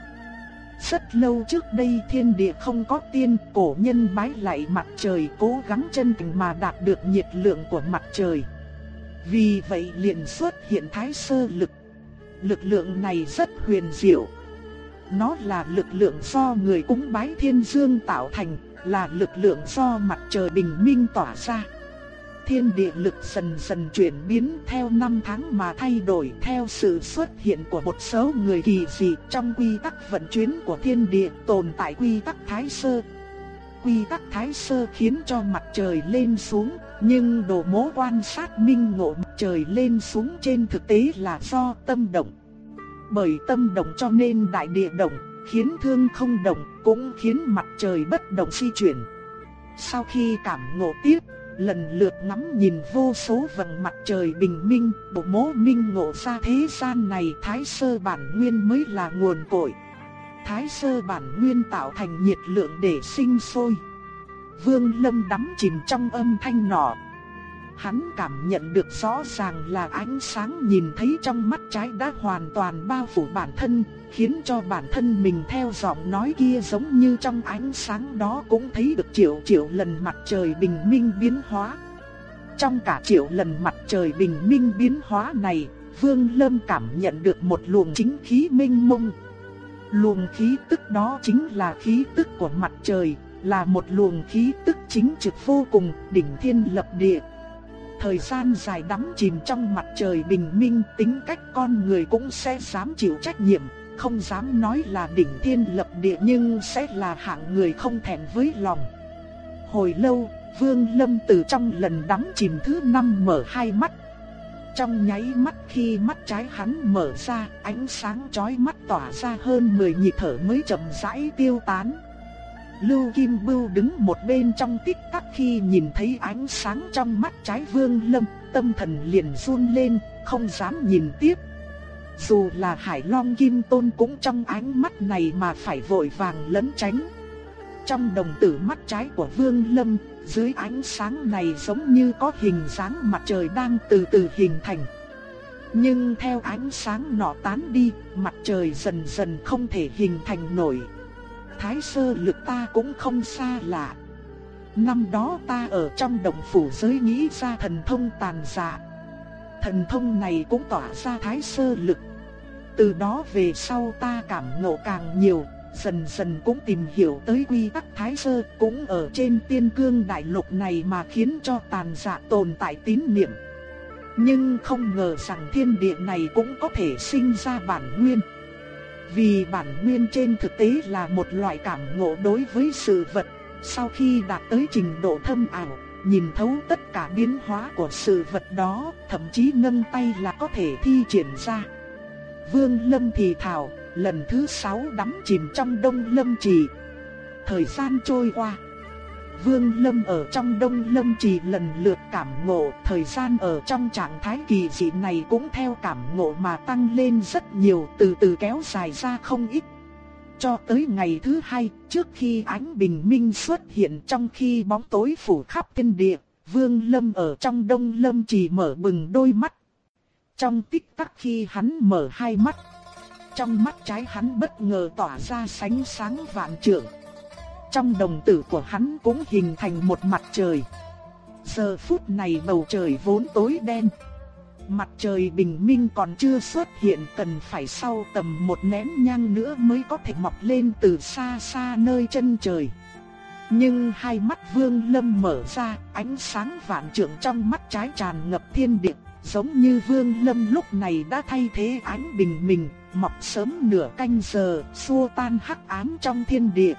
Rất lâu trước đây thiên địa không có tiên, cổ nhân bái lại mặt trời cố gắng chân thành mà đạt được nhiệt lượng của mặt trời. Vì vậy liền xuất hiện thái sơ lực. Lực lượng này rất huyền diệu. Nó là lực lượng do người cúng bái thiên dương tạo thành, là lực lượng do mặt trời bình minh tỏa ra. Thiên địa lực dần dần chuyển biến theo năm tháng mà thay đổi theo sự xuất hiện của một số người kỳ dị trong quy tắc vận chuyển của thiên địa tồn tại quy tắc thái sơ. Quy tắc thái sơ khiến cho mặt trời lên xuống, nhưng đồ mố quan sát minh ngộ mặt trời lên xuống trên thực tế là do tâm động. Bởi tâm động cho nên đại địa động, khiến thương không động, cũng khiến mặt trời bất động di chuyển. Sau khi cảm ngộ tiếp, lần lượt ngắm nhìn vô số vầng mặt trời bình minh, bộ mố minh ngộ ra thế gian này thái sơ bản nguyên mới là nguồn cội. Thái sơ bản nguyên tạo thành nhiệt lượng để sinh sôi. Vương Lâm đắm chìm trong âm thanh nọ. Hắn cảm nhận được rõ ràng là ánh sáng nhìn thấy trong mắt trái đã hoàn toàn bao phủ bản thân, khiến cho bản thân mình theo giọng nói kia giống như trong ánh sáng đó cũng thấy được triệu triệu lần mặt trời bình minh biến hóa. trong cả triệu lần mặt trời bình minh biến hóa này, Vương Lâm cảm nhận được một luồng chính khí minh mông. Luồng khí tức đó chính là khí tức của mặt trời, là một luồng khí tức chính trực vô cùng, đỉnh thiên lập địa. Thời gian dài đắm chìm trong mặt trời bình minh, tính cách con người cũng sẽ dám chịu trách nhiệm, không dám nói là đỉnh thiên lập địa nhưng sẽ là hạng người không thẹn với lòng. Hồi lâu, Vương Lâm từ trong lần đắm chìm thứ năm mở hai mắt. Trong nháy mắt khi mắt trái hắn mở ra, ánh sáng chói mắt tỏa ra hơn 10 nhịp thở mới chậm rãi tiêu tán. Lưu Kim Bưu đứng một bên trong tích tắc khi nhìn thấy ánh sáng trong mắt trái Vương Lâm, tâm thần liền run lên, không dám nhìn tiếp. Dù là Hải Long Kim Tôn cũng trong ánh mắt này mà phải vội vàng lấn tránh. Trong đồng tử mắt trái của Vương Lâm, dưới ánh sáng này giống như có hình dáng mặt trời đang từ từ hình thành. Nhưng theo ánh sáng nọ tán đi, mặt trời dần dần không thể hình thành nổi. Thái sơ lực ta cũng không xa lạ. Năm đó ta ở trong đồng phủ giới nghĩ ra thần thông tàn dạ. Thần thông này cũng tỏa ra thái sơ lực. Từ đó về sau ta cảm ngộ càng nhiều, dần dần cũng tìm hiểu tới quy tắc thái sơ, cũng ở trên tiên cương đại lục này mà khiến cho tàn dạ tồn tại tín niệm. Nhưng không ngờ rằng thiên địa này cũng có thể sinh ra bản nguyên. Vì bản nguyên trên thực tế là một loại cảm ngộ đối với sự vật, sau khi đạt tới trình độ thâm ảo, nhìn thấu tất cả biến hóa của sự vật đó, thậm chí nâng tay là có thể thi triển ra. Vương Lâm thì thào, lần thứ sáu đắm chìm trong đông lâm trì. Thời gian trôi qua. Vương Lâm ở trong đông lâm trì lần lượt cảm ngộ, thời gian ở trong trạng thái kỳ dị này cũng theo cảm ngộ mà tăng lên rất nhiều, từ từ kéo dài ra không ít. Cho tới ngày thứ hai, trước khi ánh bình minh xuất hiện trong khi bóng tối phủ khắp thiên địa, Vương Lâm ở trong đông lâm trì mở bừng đôi mắt. Trong tích tắc khi hắn mở hai mắt, trong mắt trái hắn bất ngờ tỏa ra sánh sáng vạn trượng. Trong đồng tử của hắn cũng hình thành một mặt trời. Giờ phút này bầu trời vốn tối đen. Mặt trời bình minh còn chưa xuất hiện cần phải sau tầm một nén nhang nữa mới có thể mọc lên từ xa xa nơi chân trời. Nhưng hai mắt vương lâm mở ra, ánh sáng vạn trượng trong mắt trái tràn ngập thiên địa, giống như vương lâm lúc này đã thay thế ánh bình minh, mọc sớm nửa canh giờ, xua tan hắc ám trong thiên địa.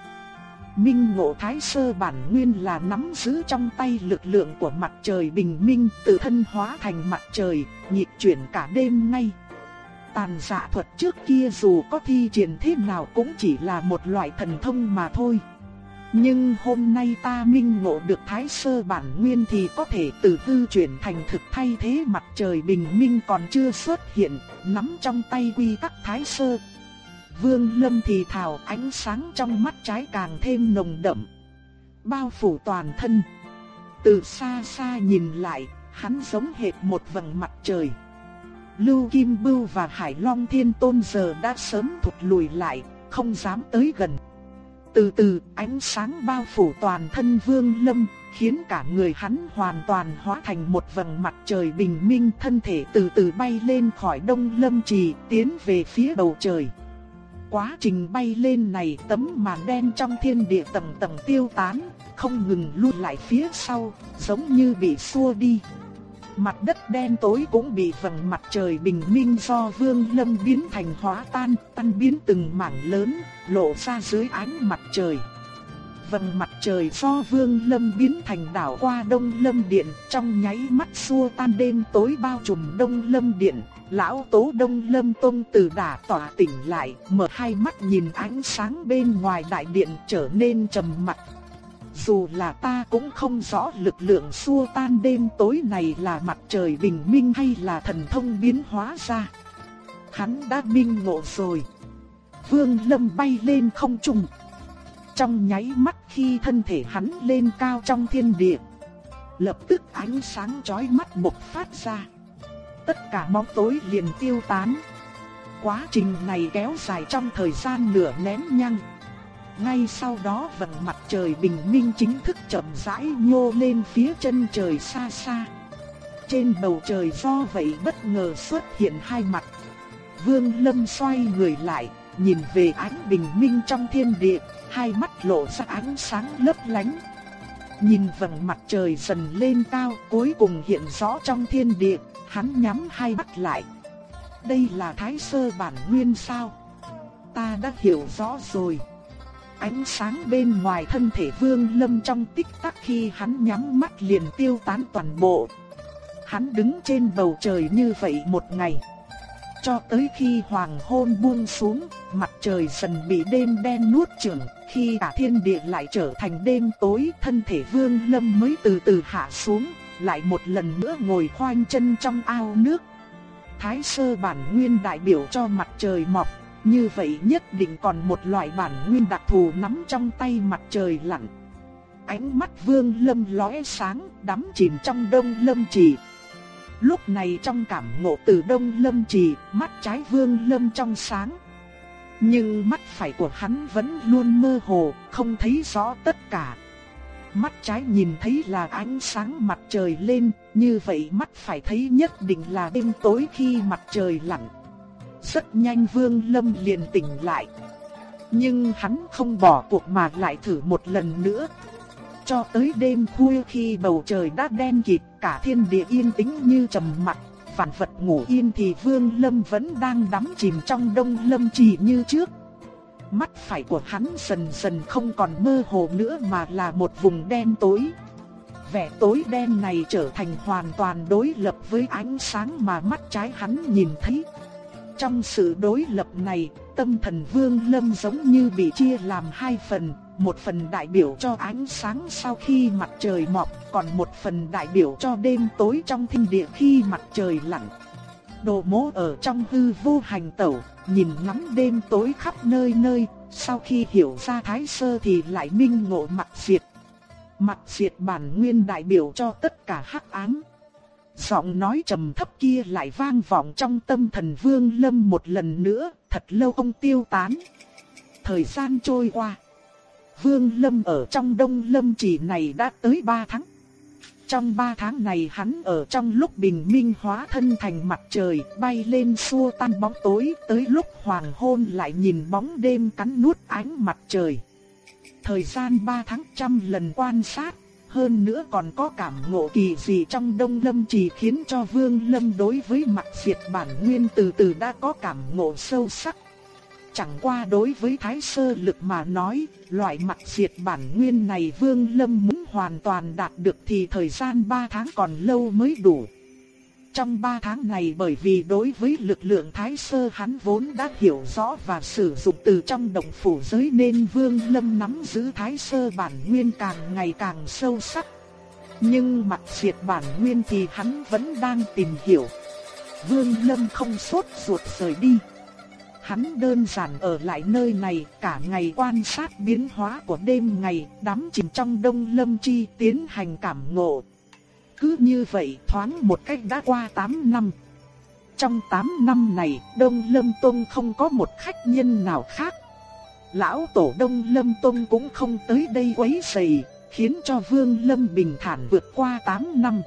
Minh ngộ thái sơ bản nguyên là nắm giữ trong tay lực lượng của mặt trời bình minh tự thân hóa thành mặt trời, nhịp chuyển cả đêm ngay. Tàn dạ thuật trước kia dù có thi triển thế nào cũng chỉ là một loại thần thông mà thôi. Nhưng hôm nay ta minh ngộ được thái sơ bản nguyên thì có thể từ tư chuyển thành thực thay thế mặt trời bình minh còn chưa xuất hiện, nắm trong tay quy tắc thái sơ. Vương Lâm thì thào ánh sáng trong mắt trái càng thêm nồng đậm, bao phủ toàn thân. Từ xa xa nhìn lại, hắn giống hệt một vầng mặt trời. Lưu Kim Bưu và Hải Long Thiên Tôn giờ đã sớm thụt lùi lại, không dám tới gần. Từ từ, ánh sáng bao phủ toàn thân Vương Lâm, khiến cả người hắn hoàn toàn hóa thành một vầng mặt trời bình minh, thân thể từ từ bay lên khỏi Đông Lâm trì, tiến về phía đầu trời. Quá trình bay lên này, tấm màn đen trong thiên địa tầng tầng tiêu tán, không ngừng lui lại phía sau, giống như bị xua đi. Mặt đất đen tối cũng bị vầng mặt trời bình minh do Vương Lâm biến thành hóa tan, tan biến từng mảng lớn, lộ ra dưới ánh mặt trời. Vầng mặt trời do Vương Lâm biến thành đảo qua Đông Lâm Điện, trong nháy mắt xua tan đêm tối bao trùm Đông Lâm Điện. Lão Tố Đông Lâm Tông từ đả tỏa tỉnh lại, mở hai mắt nhìn ánh sáng bên ngoài đại điện trở nên trầm mặc. Dù là ta cũng không rõ lực lượng xua tan đêm tối này là mặt trời bình minh hay là thần thông biến hóa ra. Hắn đã minh ngộ rồi. Vương Lâm bay lên không trung. Trong nháy mắt khi thân thể hắn lên cao trong thiên địa, lập tức ánh sáng chói mắt bộc phát ra. Tất cả bóng tối liền tiêu tán. Quá trình này kéo dài trong thời gian nửa nén nhang. Ngay sau đó vầng mặt trời bình minh chính thức chậm rãi nhô lên phía chân trời xa xa. trên bầu trời do vậy bất ngờ xuất hiện hai mặt. Vương Lâm xoay người lại, nhìn về ánh bình minh trong thiên địa, hai mắt lộ ra ánh sáng lấp lánh. Nhìn vầng mặt trời dần lên cao, cuối cùng hiện rõ trong thiên địa, hắn nhắm hai mắt lại. Đây là thái sơ bản nguyên sao? Ta đã hiểu rõ rồi. Ánh sáng bên ngoài thân thể Vương Lâm trong tích tắc khi hắn nhắm mắt liền tiêu tán toàn bộ. Hắn đứng trên bầu trời như vậy một ngày. Cho tới khi hoàng hôn buông xuống, mặt trời dần bị đêm đen nuốt chửng, khi cả thiên địa lại trở thành đêm tối, thân thể Vương Lâm mới từ từ hạ xuống, lại một lần nữa ngồi khoanh chân trong ao nước. Thái sơ bản nguyên đại biểu cho mặt trời mọc, như vậy nhất định còn một loại bản nguyên đặc thù nắm trong tay mặt trời lặn. Ánh mắt Vương Lâm lóe sáng, đắm chìm trong đông lâm trì. Lúc này trong cảm ngộ từ đông lâm trì, mắt trái Vương Lâm trong sáng. Nhưng mắt phải của hắn vẫn luôn mơ hồ, không thấy rõ tất cả. Mắt trái nhìn thấy là ánh sáng mặt trời lên, như vậy mắt phải thấy nhất định là đêm tối khi mặt trời lặn. Rất nhanh Vương Lâm liền tỉnh lại. Nhưng hắn không bỏ cuộc mà lại thử một lần nữa. Cho tới đêm khuya khi bầu trời đã đen kịt, cả thiên địa yên tĩnh như trầm mặc, Phản vật ngủ yên thì Vương Lâm vẫn đang đắm chìm trong đông lâm trì như trước. Mắt phải của hắn dần dần không còn mơ hồ nữa mà là một vùng đen tối. Vẻ tối đen này trở thành hoàn toàn đối lập với ánh sáng mà mắt trái hắn nhìn thấy. Trong sự đối lập này, tâm thần Vương Lâm giống như bị chia làm hai phần, một phần đại biểu cho ánh sáng sau khi mặt trời mọc, còn một phần đại biểu cho đêm tối trong thiên địa khi mặt trời lặn. Đồ mố ở trong hư vô hành tẩu, nhìn ngắm đêm tối khắp nơi nơi, sau khi hiểu ra thái sơ thì lại minh ngộ mặt diệt. Mặt diệt bản nguyên đại biểu cho tất cả hắc ám. Giọng nói trầm thấp kia lại vang vọng trong tâm thần Vương Lâm một lần nữa, thật lâu không tiêu tán. Thời gian trôi qua. Vương Lâm ở trong Đông Lâm chỉ này đã tới 3 tháng. Trong 3 tháng này hắn ở trong lúc bình minh hóa thân thành mặt trời, bay lên xua tan bóng tối, tới lúc hoàng hôn lại nhìn bóng đêm cắn nuốt ánh mặt trời. Thời gian 3 tháng trăm lần quan sát, hơn nữa còn có cảm ngộ kỳ gì trong Đông Lâm trì khiến cho Vương Lâm đối với mặt diệt bản nguyên từ từ đã có cảm ngộ sâu sắc. Chẳng qua đối với Thái Sơ Lực mà nói, loại mặt diệt bản nguyên này Vương Lâm muốn hoàn toàn đạt được thì thời gian 3 tháng còn lâu mới đủ. Trong 3 tháng này bởi vì đối với lực lượng Thái Sơ hắn vốn đã hiểu rõ và sử dụng từ trong động phủ giới nên Vương Lâm nắm giữ Thái Sơ bản nguyên càng ngày càng sâu sắc. Nhưng mặt diệt bản nguyên thì hắn vẫn đang tìm hiểu. Vương Lâm không sốt ruột rời đi. Hắn đơn giản ở lại nơi này cả ngày quan sát biến hóa của đêm ngày, đắm chìm trong đông lâm chi tiến hành cảm ngộ. Cứ như vậy thoáng một cách đã qua 8 năm. Trong 8 năm này, Đông Lâm Tông không có một khách nhân nào khác. Lão Tổ Đông Lâm Tông cũng không tới đây quấy rầy, khiến cho Vương Lâm bình thản vượt qua 8 năm.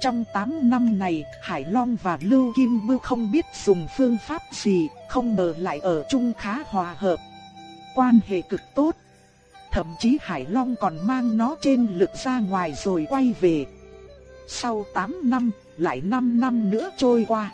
Trong 8 năm này, Hải Long và Lưu Kim Bưu không biết dùng phương pháp gì, không ngờ lại ở chung khá hòa hợp. Quan hệ cực tốt. Thậm chí Hải Long còn mang nó trên lực ra ngoài rồi quay về. Sau 8 năm, lại 5 năm nữa trôi qua.